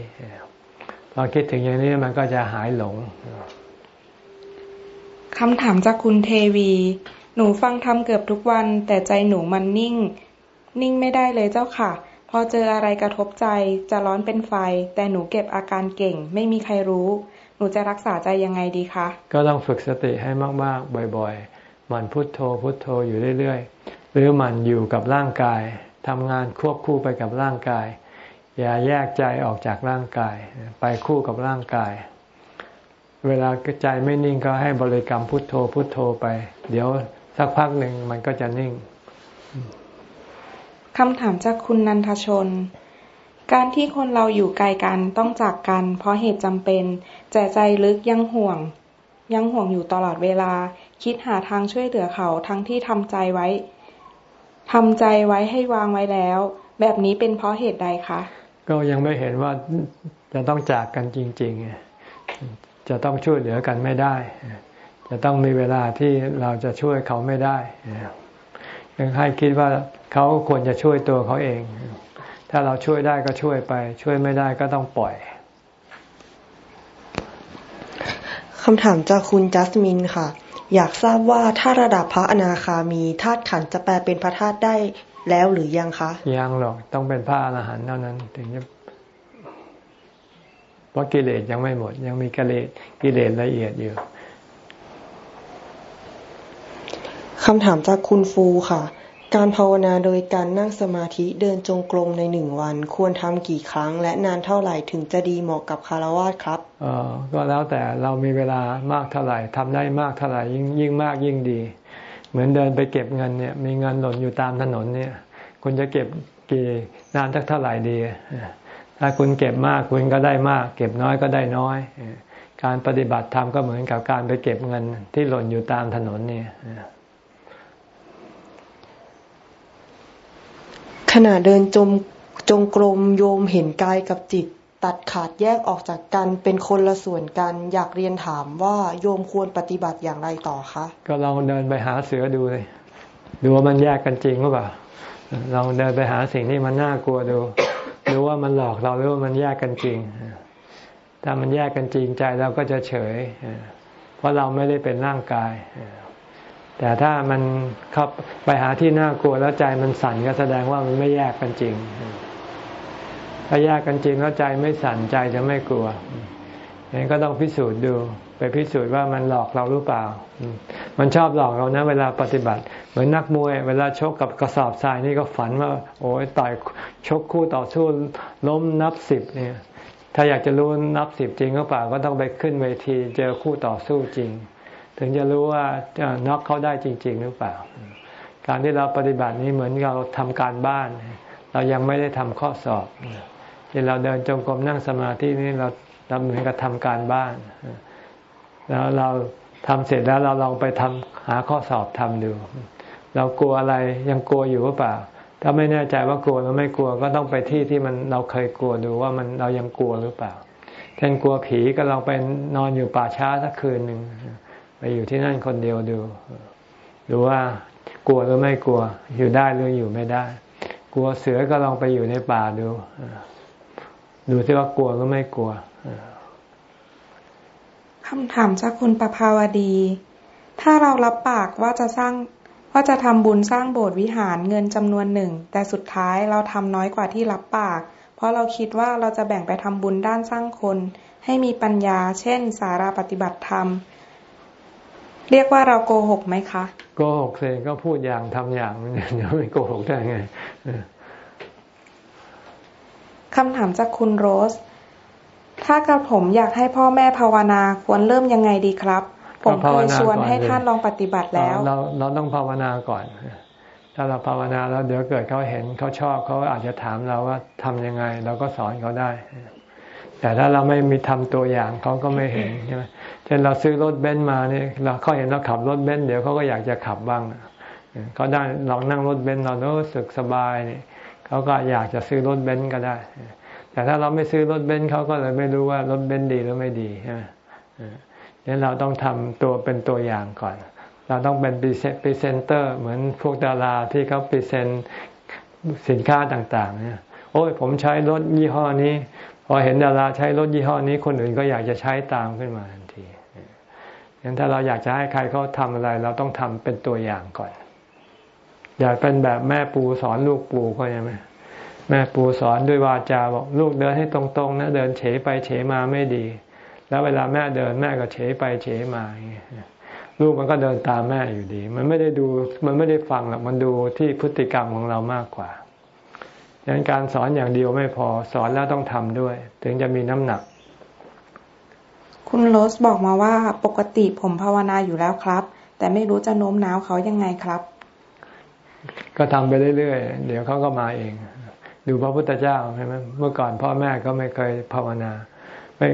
พอคิดถึงอย่างนี้มันก็จะหายหลงคำถามจากคุณเทวี หนูฟังธรรมเกือบทุกวัน แต่ใจหนูมันนิ่ง นิ่งไม่ได้เลยเจ้าค่ะ พอเจออะไรกระทบใจ จะร้อนเป็นไฟ แต่หนูเก็บอาการเก่ง ไม่มีใครรู้ หนูจะรักษาใจยังไงดีคะ ก็ต้องฝึกสติให้มากๆ บ่อยๆ มันพุโทโธพุโทโธอยู่เรื่อยๆ หรือมันอยู่กับร่างกายทำงานควบคู่ไปกับร่างกาย อย่าแยกใจออกจากร่างกาย ไปคู่กับร่างกาย เวลาใจไม่นิ่งก็ให้บริกรรมพุทโธพุทโธไป เดี๋ยว สักพักหนึ่งมันก็จะนิ่งคำถามจากคุณนันทชน การที่คนเราอยู่ไกลกันต้องจากกัน เพราะเหตุจำเป็นแต่ใจลึกยังห่วง ยังห่วงอยู่ตลอดเวลา คิดหาทางช่วยเหลือเขาทั้งที่ทำใจไว้ทำใจไว้ให้วางไว้แล้ว แบบนี้เป็นเพราะเหตุใดคะ ก็ยังไม่เห็นว่าจะต้องจากกันจริง ๆ จะต้องช่วยเหลือกันไม่ได้ จะต้องมีเวลาที่เราจะช่วยเขาไม่ได้ยังให้คิดว่าเขาควรจะช่วยตัวเขาเอง ถ้าเราช่วยได้ก็ช่วยไป ช่วยไม่ได้ก็ต้องปล่อยคำถามจากคุณจัสมินค่ะ อยากทราบว่าถ้าระดับพระอนาคามีธาตุขันจะแปลเป็นพระธาตุได้แล้วหรือยังคะยังหรอกต้องเป็นพระอรหันต์เท่านั้น ถึงจะเพราะกิเลสยังไม่หมด ยังมีกิเลสกิเลสละเอียดอยู่ คำถามจากคุณฟูค่ะ การภาวนาโดยการนั่งสมาธิเดินจงกรมในหนึ่งวัน ควรทำกี่ครั้ง และนานเท่าไหร่ถึงจะดีเหมาะกับคารวะครับเออก็แล้วแต่เรามีเวลามากเท่าไหร่ทำได้มากเท่าไหร่ยิ่งยิ่งมากยิ่งดี เหมือนเดินไปเก็บเงินเนี่ย มีเงินหล่นอยู่ตามถนนเนี่ยคุณจะเก็บกี่นานสักเท่าไหร่ดี ถ้าคุณเก็บมากคุณก็ได้มาก เก็บน้อยก็ได้น้อย การปฏิบัติธรรมก็เหมือนกับการไปเก็บเงินที่หล่นอยู่ตามถนนเนี่ย ขณะเดินจมจงกรมโยมเห็นกายกับจิต ตัดขาดแยกออกจากกันเป็นคนละส่วนกันอยากเรียนถามว่าโยมควรปฏิบัติอย่างไรต่อคะก็ลองเดินไปหาเสือดูเลยดูว่ามันแยกกันจริงหรือเปล่าเราเดินไปหาสิ่งที่มันน่ากลัวดูหรือว่ามันหลอกเราหรือว่ามันแยกกันจริงถ้ามันแยกกันจริงใจเราก็จะเฉยเพราะเราไม่ได้เป็นร่างกาย แต่ถ้ามันเข้าไปหาที่น่ากลัวแล้วใจมันสั่นก็แสดงว่ามันไม่แยกกันจริง ถ้าแยกกันจริงแล้วใจไม่สั่นใจจะไม่กลัวงั้นก็ต้องพิสูจน์ดูไปพิสูจน์ว่ามันหลอกเราหรือเปล่า มันชอบหลอกเรานะ เวลาปฏิบัติ เหมือนนักมวย เวลาชกกับกระสอบทรายนี่ก็ฝันว่า โอ้ยต่อยชกคู่ต่อสู้ล้มนับสิบเนี่ย ถ้าอยากจะรู้นับสิบจริงหรือเปล่าก็ต้องไปขึ้นเวทีเจอคู่ต่อสู้จริง ถึงจะรู้ว่าน็อกเขาได้จริง ๆ หรือเปล่า การที่เราปฏิบัตินี้เหมือนเราทำการบ้าน เรายังไม่ได้ทำข้อสอบที่เราเดินจงกรมนั่งสมาธินี่เราเราเหมือนกับทำการบ้าน แล้วเราทำเสร็จแล้วเราลองไปทำหาข้อสอบทำดู เรากลัวอะไรยังกลัวอยู่หรือเปล่า ถ้าไม่แน่ใจว่ากลัวหรือไม่กลัวก็ต้องไปที่ที่มันเราเคยกลัวดูว่ามันเรายังกลัวหรือเปล่าเช่นกลัวผีก็ลองไปนอนอยู่ป่าช้าสักคืนหนึ่ง ไปอยู่ที่นั่นคนเดียวดูดูว่ากลัวหรือไม่กลัว อยู่ได้หรืออยู่ไม่ได้ กลัวเสือก็ลองไปอยู่ในป่าดู ดูที่ว่ากลัวหรือไม่กลัวคำถามจากคุณประภาวดี ถ้าเรารับปากว่าจะสร้างว่าจะทำบุญสร้างโบสถ์วิหารเงินจำนวนหนึ่ง แต่สุดท้ายเราทำน้อยกว่าที่รับปาก เพราะเราคิดว่าเราจะแบ่งไปทำบุญด้านสร้างคน ให้มีปัญญา เช่น สาราปฏิบัติธรรม เรียกว่าเราโกหกไหมคะโกหกเองก็พูดอย่างทำอย่างมันจะไม่โกหกได้ไงคำถามจากคุณโรส ถ้ากระผมอยากให้พ่อแม่ภาวนาควรเริ่มยังไงดีครับ ผมเคยชวนให้ท่านลองปฏิบัติแล้ว เราเราต้องภาวนาก่อน ถ้าเราภาวนาแล้วเดี๋ยวเกิดเขาเห็นเขาชอบเขาอาจจะถามเราว่าทํำยังไง เราก็สอนเขาได้ แต่ถ้าเราไม่มีทำตัวอย่างเขาก็ไม่เห็นใช่ไหมเช่นเราซื้อรถเบนซ์มาเนี่ยเราเขาเห็นเราขับรถเบนซ์เดี๋ยวเขาก็อยากจะขับบ้างเขาได้ลองนั่งรถเบนซ์เรารู้สึกสบายเนี่ยเขาก็อยากจะซื้อรถเบนซ์ก็ได้ แต่ถ้าเราไม่ซื้อรถเบนซ์เขาก็เลยไม่รู้ว่ารถเบนซ์ดีหรือไม่ดีใช่ไหมดังนั้นเราต้องทำตัวเป็นตัวอย่างก่อน เราต้องเป็นพรีเซนเตอร์เหมือนพวกดาราที่เขาพรีเซนต์สินค้าต่างๆเนี่ยโอ้ยผมใช้รถยี่ห้อนี้ พอเห็นดาราใช้รถยี่ห้อนี้คนอื่นก็อยากจะใช้ตามขึ้นมาทันทีงั้นถ้าเราอยากจะให้ใครเขาทำอะไร เราต้องทำเป็นตัวอย่างก่อน อยากเป็นแบบแม่ปูสอนลูกปูก็ใช่ไหมแม่ปูสอนด้วยวาจาบอกลูกเดินให้ตรงๆนะเดินเฉไปเฉมาไม่ดี แล้วเวลาแม่เดินแม่ก็เฉไปเฉมาลูกมันก็เดินตามแม่อยู่ดี มันไม่ได้ดูมันไม่ได้ฟังหรอกมันดูที่พฤติกรรมของเรามากกว่า ดังนั้นการสอนอย่างเดียวไม่พอสอนแล้วต้องทำด้วย ถึงจะมีน้ำหนัก คุณโรสบอกมาว่าปกติผมภาวนาอยู่แล้วครับ แต่ไม่รู้จะโน้มน้าวเขายังไงครับ ก็ทำไปเรื่อยๆ เดี๋ยวเขาก็มาเอง ดูพระพุทธเจ้าใช่ไหมเมื่อก่อนพ่อแม่ก็ไม่เคยภาวนาไม่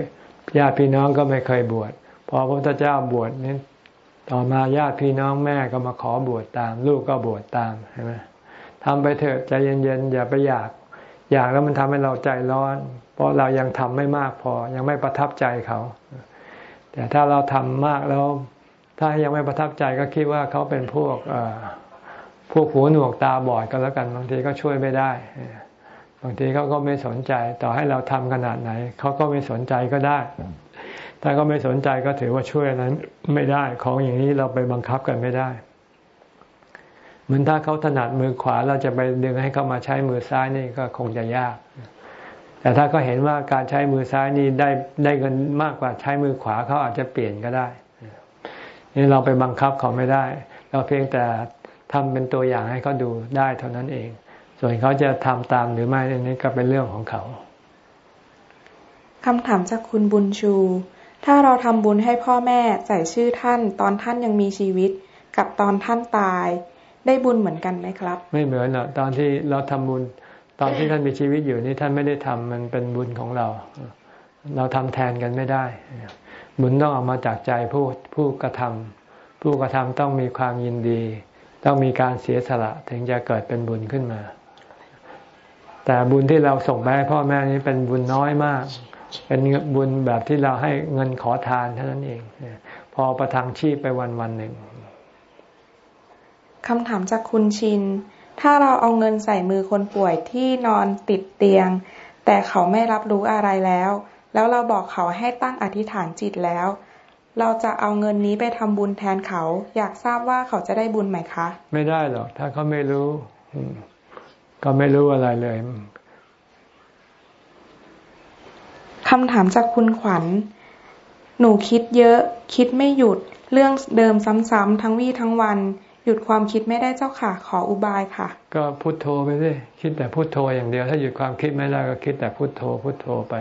ญาติพี่น้องก็ไม่เคยบวชพอพระพุทธเจ้าบวชนี่ต่อมาญาติพี่น้องแม่ก็มาขอบวชตาม ลูกก็บวชตามใช่ไหม ทำไปเถอะใจเย็นๆอย่าไปอยาก อยากแล้วมันทำให้เราใจร้อน เพราะเรายังทำไม่มากพอ ยังไม่ประทับใจเขา แต่ถ้าเราทำมากแล้ว ถ้ายังไม่ประทับใจก็คิดว่าเขาเป็นพวกพวกหูหนวกตาบอดก็แล้วกัน บางทีก็ช่วยไม่ได้ บางทีเขาก็ไม่สนใจ ต่อให้เราทำขนาดไหน เขาก็ไม่สนใจก็ได้ถ้าก็ไม่สนใจก็ถือว่าช่วยนั้นไม่ได้ ของอย่างนี้เราไปบังคับกันไม่ได้ เหมือนถ้าเขาถนัดมือขวาเราจะไปดึงให้เขามาใช้มือซ้ายนี่ก็คงจะยาก แต่ถ้าเขาเห็นว่าการใช้มือซ้ายนี่ได้ได้เงินมากกว่าใช้มือขวาเขาอาจจะเปลี่ยนก็ได้ นี่เราไปบังคับเขาไม่ได้ เราเพียงแต่ทำเป็นตัวอย่างให้เขาดูได้เท่านั้นเอง ส่วนเขาจะทำตามหรือไม่นนี้ก็เป็นเรื่องของเขาคำถามจากคุณบุญชู ถ้าเราทำบุญให้พ่อแม่ใส่ชื่อท่าน ตอนท่านยังมีชีวิต กับตอนท่านตาย ได้บุญเหมือนกันไหมครับ ไม่เหมือนหรอกตอนที่เราทำบุญ ตอนที่ท่านมีชีวิตอยู่นี่ท่านไม่ได้ทำมันเป็นบุญของเรา เราทำแทนกันไม่ได้ บุญต้องออกมาจากใจผู้ผู้กระทำผู้กระทำต้องมีความยินดี ต้องมีการเสียสละถึงจะเกิดเป็นบุญขึ้นมา แต่บุญที่เราส่งไปให้พ่อแม่นี้เป็นบุญน้อยมาก เป็นบุญแบบที่เราให้เงินขอทานเท่านั้นเอง พอประทังชีพไปวันวันหนึ่ง คำถามจากคุณชิน ถ้าเราเอาเงินใส่มือคนป่วยที่นอนติดเตียง แต่เขาไม่รับรู้อะไรแล้ว แล้วเราบอกเขาให้ตั้งอธิษฐานจิตแล้ว เราจะเอาเงินนี้ไปทำบุญแทนเขา อยากทราบว่าเขาจะได้บุญไหมคะ ไม่ได้หรอก ถ้าเขาไม่รู้ ก็ไม่รู้อะไรเลยคำถามจากคุณขวัญ หนูคิดเยอะ คิดไม่หยุด เรื่องเดิมซ้ำๆทั้งวี่ทั้งวัน หยุดความคิดไม่ได้เจ้าค่ะ ขออุบายค่ะ ก็พุโทโธไปสิคิดแต่พุโทโธอย่างเดียว ถ้าหยุดความคิดไม่ได้ก็คิดแต่พุโทโธพุโทโธไป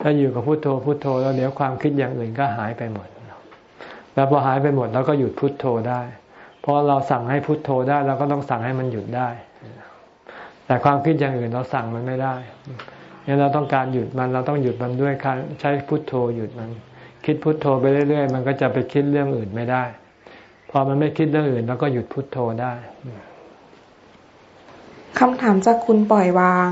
ถ้าอยู่กับพุโทโธพุโทโธแล้วเดี๋ยวความคิดอย่างอื่นก็หายไปหมด แล้วพอหายไปหมดเราก็หยุดพุโทโธได้เพราะเราสั่งให้พุโทโธได้เราก็ต้องสั่งให้มันหยุดได้ แต่ความคิดอย่างอื่นเราสั่งมันไม่ได้เนี่ยเราต้องการหยุดมันเราต้องหยุดมันด้วยการใช้พุทโธหยุดมัน คิดพุทโธไปเรื่อยๆ มันก็จะไปคิดเรื่องอื่นไม่ได้ พอมันไม่คิดเรื่องอื่นเราก็หยุดพุทโธได้คำถามจากคุณปล่อยวาง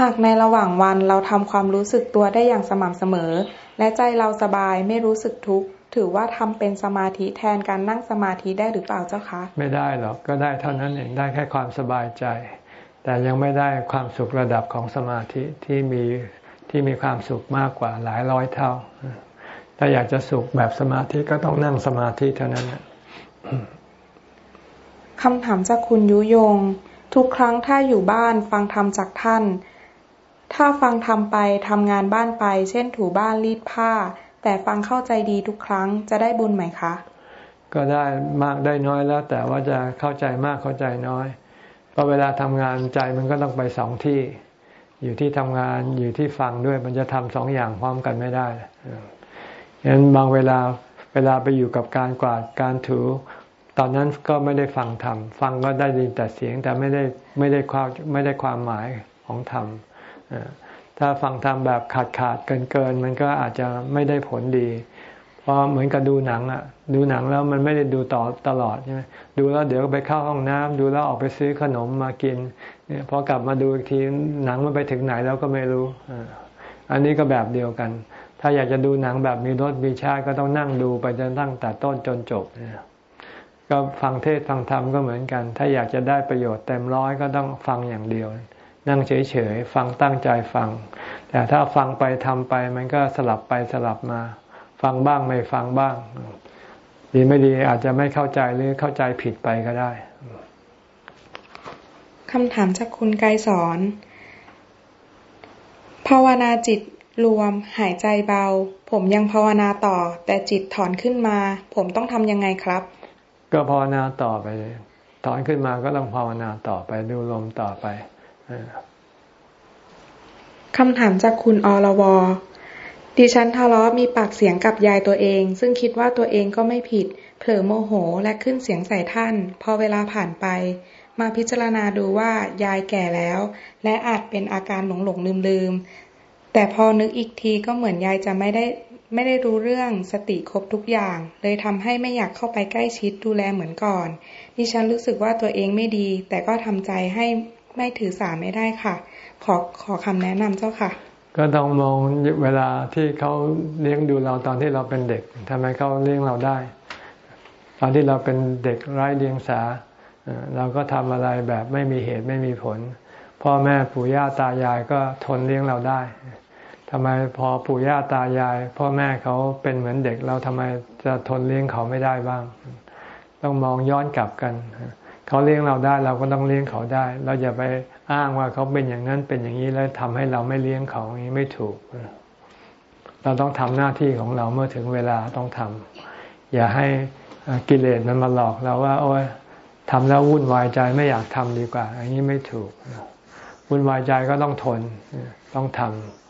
หากในระหว่างวันเราทำความรู้สึกตัวได้อย่างสม่ำเสมอ และใจเราสบายไม่รู้สึกทุกข์ถือว่าทำเป็นสมาธิแทนการนั่งสมาธิได้หรือเปล่าเจ้าคะ ไม่ได้หรอกก็ได้เท่านั้นเองได้แค่ความสบายใจ แต่ยังไม่ได้ความสุขระดับของสมาธิที่มีที่มีความสุขมากกว่าหลายร้อยเท่า ถ้าอยากจะสุขแบบสมาธิก็ต้องนั่งสมาธิเท่านั้น คำถามจากคุณยุยง ทุกครั้งถ้าอยู่บ้านฟังธรรมจากท่าน ถ้าฟังธรรมไปทำงานบ้านไป เช่นถูบ้านรีดผ้า แต่ฟังเข้าใจดีทุกครั้งจะได้บุญไหมคะ ก็ได้มากได้น้อยแล้ว แต่ว่าจะเข้าใจมากเข้าใจน้อยพราะเวลาทำงานใจมันก็ต้องไปสองที่ อยู่ที่ทำงานอยู่ที่ฟังด้วยมันจะทำสองอย่างพร้อมกันไม่ได้ฉะนั้นบางเวลา เวลาไปอยู่กับการกวาดการถู ตอนนั้นก็ไม่ได้ฟังธรรม ฟังก็ได้ยินแต่เสียงแต่ไม่ได้ไม่ได้ความไม่ได้ความหมายของธรรมถ้าฟังธรรมแบบขาดขาดเกินเกินมันก็อาจจะไม่ได้ผลดี เพราะเหมือนกับดูหนังอะ ดูหนังแล้วมันไม่ได้ดูต่อตลอดใช่ไหมดูแล้วเดี๋ยวไปเข้าห้องน้ำดูแล้วออกไปซื้อขนมมากินเนี่ยพอกลับมาดูอีกทีหนังมันไปถึงไหนแล้วก็ไม่รู้อันนี้ก็แบบเดียวกัน ถ้าอยากจะดูหนังแบบมีรสมีชาติก็ต้องนั่งดูไปจนตั้งแต่ต้นจนจบก็ฟังเทศฟังธรรมก็เหมือนกัน ถ้าอยากจะได้ประโยชน์เต็มร้อยก็ต้องฟังอย่างเดียว นั่งเฉยๆ ฟังตั้งใจฟัง แต่ถ้าฟังไปทำไปมันก็สลับไปสลับมา ฟังบ้างไม่ฟังบ้าง ดีไม่ดีอาจจะไม่เข้าใจหรือเข้าใจผิดไปก็ได้คำถามจากคุณไกสอน ภาวนาจิต รวม หายใจเบา ผมยังภาวนาต่อ แต่จิตถอนขึ้นมา ผมต้องทำยังไงครับ ก็ภาวนาต่อไปถอนขึ้นมาก็ต้องภาวนาต่อไปดูลมต่อไปคำถามจากคุณอรวดิฉันทะเลาะมีปากเสียงกับยายตัวเอง ซึ่งคิดว่าตัวเองก็ไม่ผิด เผลอโมโหและขึ้นเสียงใส่ท่าน พอเวลาผ่านไป มาพิจารณาดูว่ายายแก่แล้ว และอาจเป็นอาการหลงหลงลืมลืม แต่พอนึกอีกทีก็เหมือนยายจะไม่ได้ไม่ได้รู้เรื่องสติครบทุกอย่าง เลยทำให้ไม่อยากเข้าไปใกล้ชิดดูแลเหมือนก่อน ดิฉันรู้สึกว่าตัวเองไม่ดี แต่ก็ทำใจให้ไม่ถือสาไม่ได้ค่ะ ขอขอคำแนะนำเจ้าค่ะ ก็ต้องมองเวลาที่เขาเลี้ยงดูเราตอนที่เราเป็นเด็กทำไมเขาเลี้ยงเราได้ ตอนที่เราเป็นเด็กไร้เดียงสาเราก็ทำอะไรแบบไม่มีเหตุไม่มีผล พ่อแม่ปู่ย่าตายายก็ทนเลี้ยงเราได้ำไมพอปู่ย่าตายาย พ่อแม่เขาเป็นเหมือนเด็กเราทำไมจะทนเลี้ยงเขาไม่ได้บ้าง ต้องมองย้อนกลับกัน เขาเลี้ยงเราได้เราก็ต้องเลี้ยงเขาได้ เราอย่าไปอ้างว่าเขาเป็นอย่างนั้นเป็นอย่างนี้แล้วทำให้เราไม่เลี้ยงเขาอย่างนี้ไม่ถูก เราต้องทำหน้าที่ของเราเมื่อถึงเวลาต้องทำอย่าให้กิเลสมันมาหลอกเราว่า โอ้ยทำแล้ววุ่นวายใจไม่อยากทำดีกว่า อันนี้ไม่ถูกวุ่นวายใจก็ต้องทนต้องทำ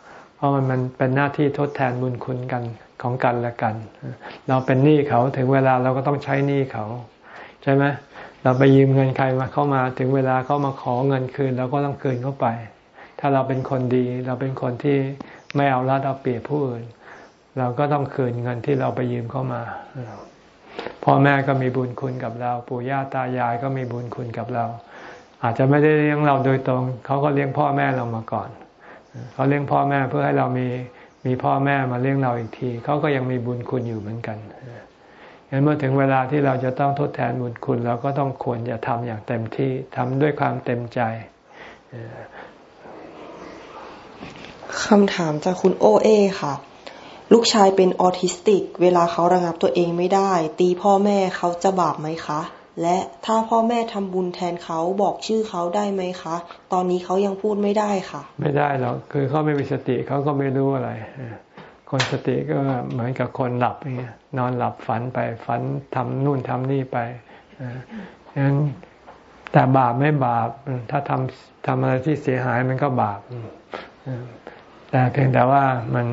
ราะมันมันเป็นหน้าที่ทดแทนบุญคุณกันของกันและกัน เราเป็นหนี้เขาถึงเวลาเราก็ต้องใช้หนี้เขา ใช่ไหมเราไปยืมเงินใครมาเข้ามาถึงเวลาเขามาขอเงินคืนเราก็ต้องคืนเข้าไป ถ้าเราเป็นคนดี เราเป็นคนที่ไม่เอารัดเอาเปรียบผู้อื่น เราก็ต้องคืนเงินที่เราไปยืมเข้ามาพ่อแม่ก็มีบุญคุณกับเรา ปู่ย่าตายายก็มีบุญคุณกับเรา อาจจะไม่ได้เลี้ยงเราโดยตรง เขาก็เลี้ยงพ่อแม่เรามาก่อน เขาเลี้ยงพ่อแม่เพื่อให้เรามีมีพ่อแม่มาเลี้ยงเราอีกที เขาก็ยังมีบุญคุณอยู่เหมือนกันงั้นเมื่อถึงเวลาที่เราจะต้องทดแทนบุญคุณ เราก็ต้องควรจะทำอย่างเต็มที่ทำด้วยความเต็มใจคำถามจากคุณโอเอค่ะ ลูกชายเป็นออทิสติก เวลาเขาระงับตัวเองไม่ได้ ตีพ่อแม่เขาจะบาปไหมคะ และถ้าพ่อแม่ทำบุญแทนเขาบอกชื่อเขาได้ไหมคะ ตอนนี้เขายังพูดไม่ได้ค่ะ ไม่ได้หรอกคือเขาไม่มีสติเขาก็ไม่รู้อะไร คนสติก็เหมือนกับคนหลับอย่างเงี้ยนอนหลับฝันไปฝันทำนู่นทำนี่ไปฉะนั้นแต่บาปไม่บาป ถ้าทำทำอะไรที่เสียหายมันก็บาปแต่เพียงแต่ว่ามัน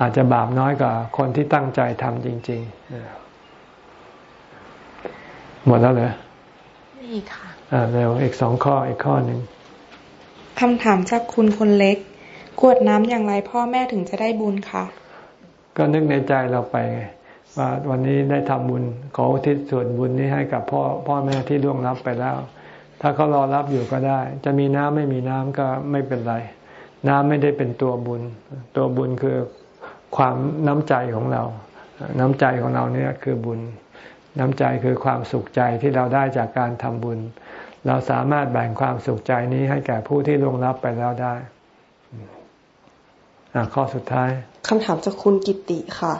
อาจจะบาปน้อยกว่าคนที่ตั้งใจทำจริง ๆ หมดแล้วเหรอนี่ค่ะอ่าเร็วอีกสองข้ออีกข้อหนึ่งคำถามจากคุณคนเล็ก กวดน้ำอย่างไรพ่อแม่ถึงจะได้บุญคะก็นึกในใจเราไปว่าวันนี้ได้ทำบุญขออุทิศส่วนบุญนี้ให้กับพ่อพ่อแม่ที่ล่วงรับไปแล้ว ถ้าเขารอรับอยู่ก็ได้ จะมีน้ำไม่มีน้ำก็ไม่เป็นไร น้ำไม่ได้เป็นตัวบุญ ตัวบุญคือความน้ำใจของเรา น้ำใจของเราเนี่ยคือบุญ น้ำใจคือความสุขใจที่เราได้จากการทำบุญ เราสามารถแบ่งความสุขใจนี้ให้แก่ผู้ที่ลงรับไปแล้วได้ข้อสุดท้ายคำถามจากคุณกิติค่ะ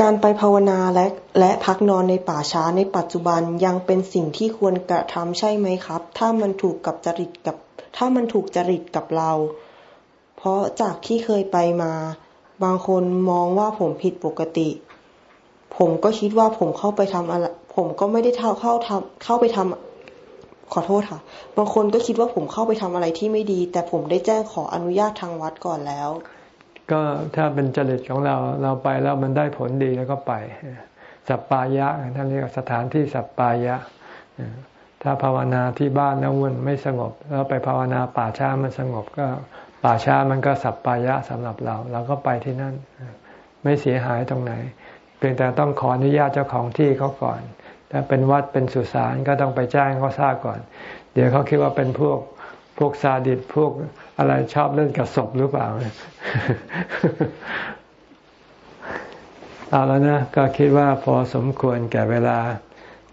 การไปภาวนาและและพักนอนในป่าช้าในปัจจุบันยังเป็นสิ่งที่ควรกระทำใช่ไหมครับ ถ้ามันถูกกับจริตกับ ถ้ามันถูกจริตกับเรา เพราะจากที่เคยไปมา บางคนมองว่าผมผิดปกติ ผมก็คิดว่าผมเข้าไปทำอะไร ผมก็ไม่ได้เท่าเข้าทำเข้าไปทำขอโทษค่ะ บางคนก็คิดว่าผมเข้าไปทำอะไรที่ไม่ดี แต่ผมได้แจ้งขออนุญาตทางวัดก่อนแล้ว ก็ถ้าเป็นจริตของเราเราไปแล้วมันได้ผลดีแล้วก็ไป สัปปายะท่านเรียกสถานที่สัปปายะ ถ้าภาวนาที่บ้านแล้วมันไม่สงบ แล้วไปภาวนาป่าช้ามันสงบก็ป่าช้ามันก็สัปปายะสำหรับเรา เราก็ไปที่นั่น ไม่เสียหายตรงไหน เพียงแต่ต้องขออนุญาตเจ้าของที่เขาก่อน ถ้าเป็นวัดเป็นสุสานก็ต้องไปแจ้งเขาทราบก่อน เดี๋ยวเขาคิดว่าเป็นพวกพวกซาดิสพวกอะไรชอบเล่นกับศพหรือเปล่าเอาแล้วนะก็คิดว่าพอสมควรแก่เวลา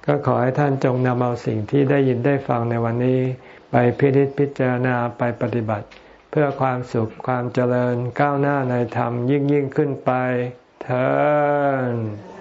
ก็ขอให้ท่านจงนำเอาสิ่งที่ได้ยินได้ฟังในวันนี้ ไปพิจิตพิจารณาไปปฏิบัติ เพื่อความสุขความเจริญก้าวหน้าในธรรมยิ่งยิ่งขึ้นไป เถิด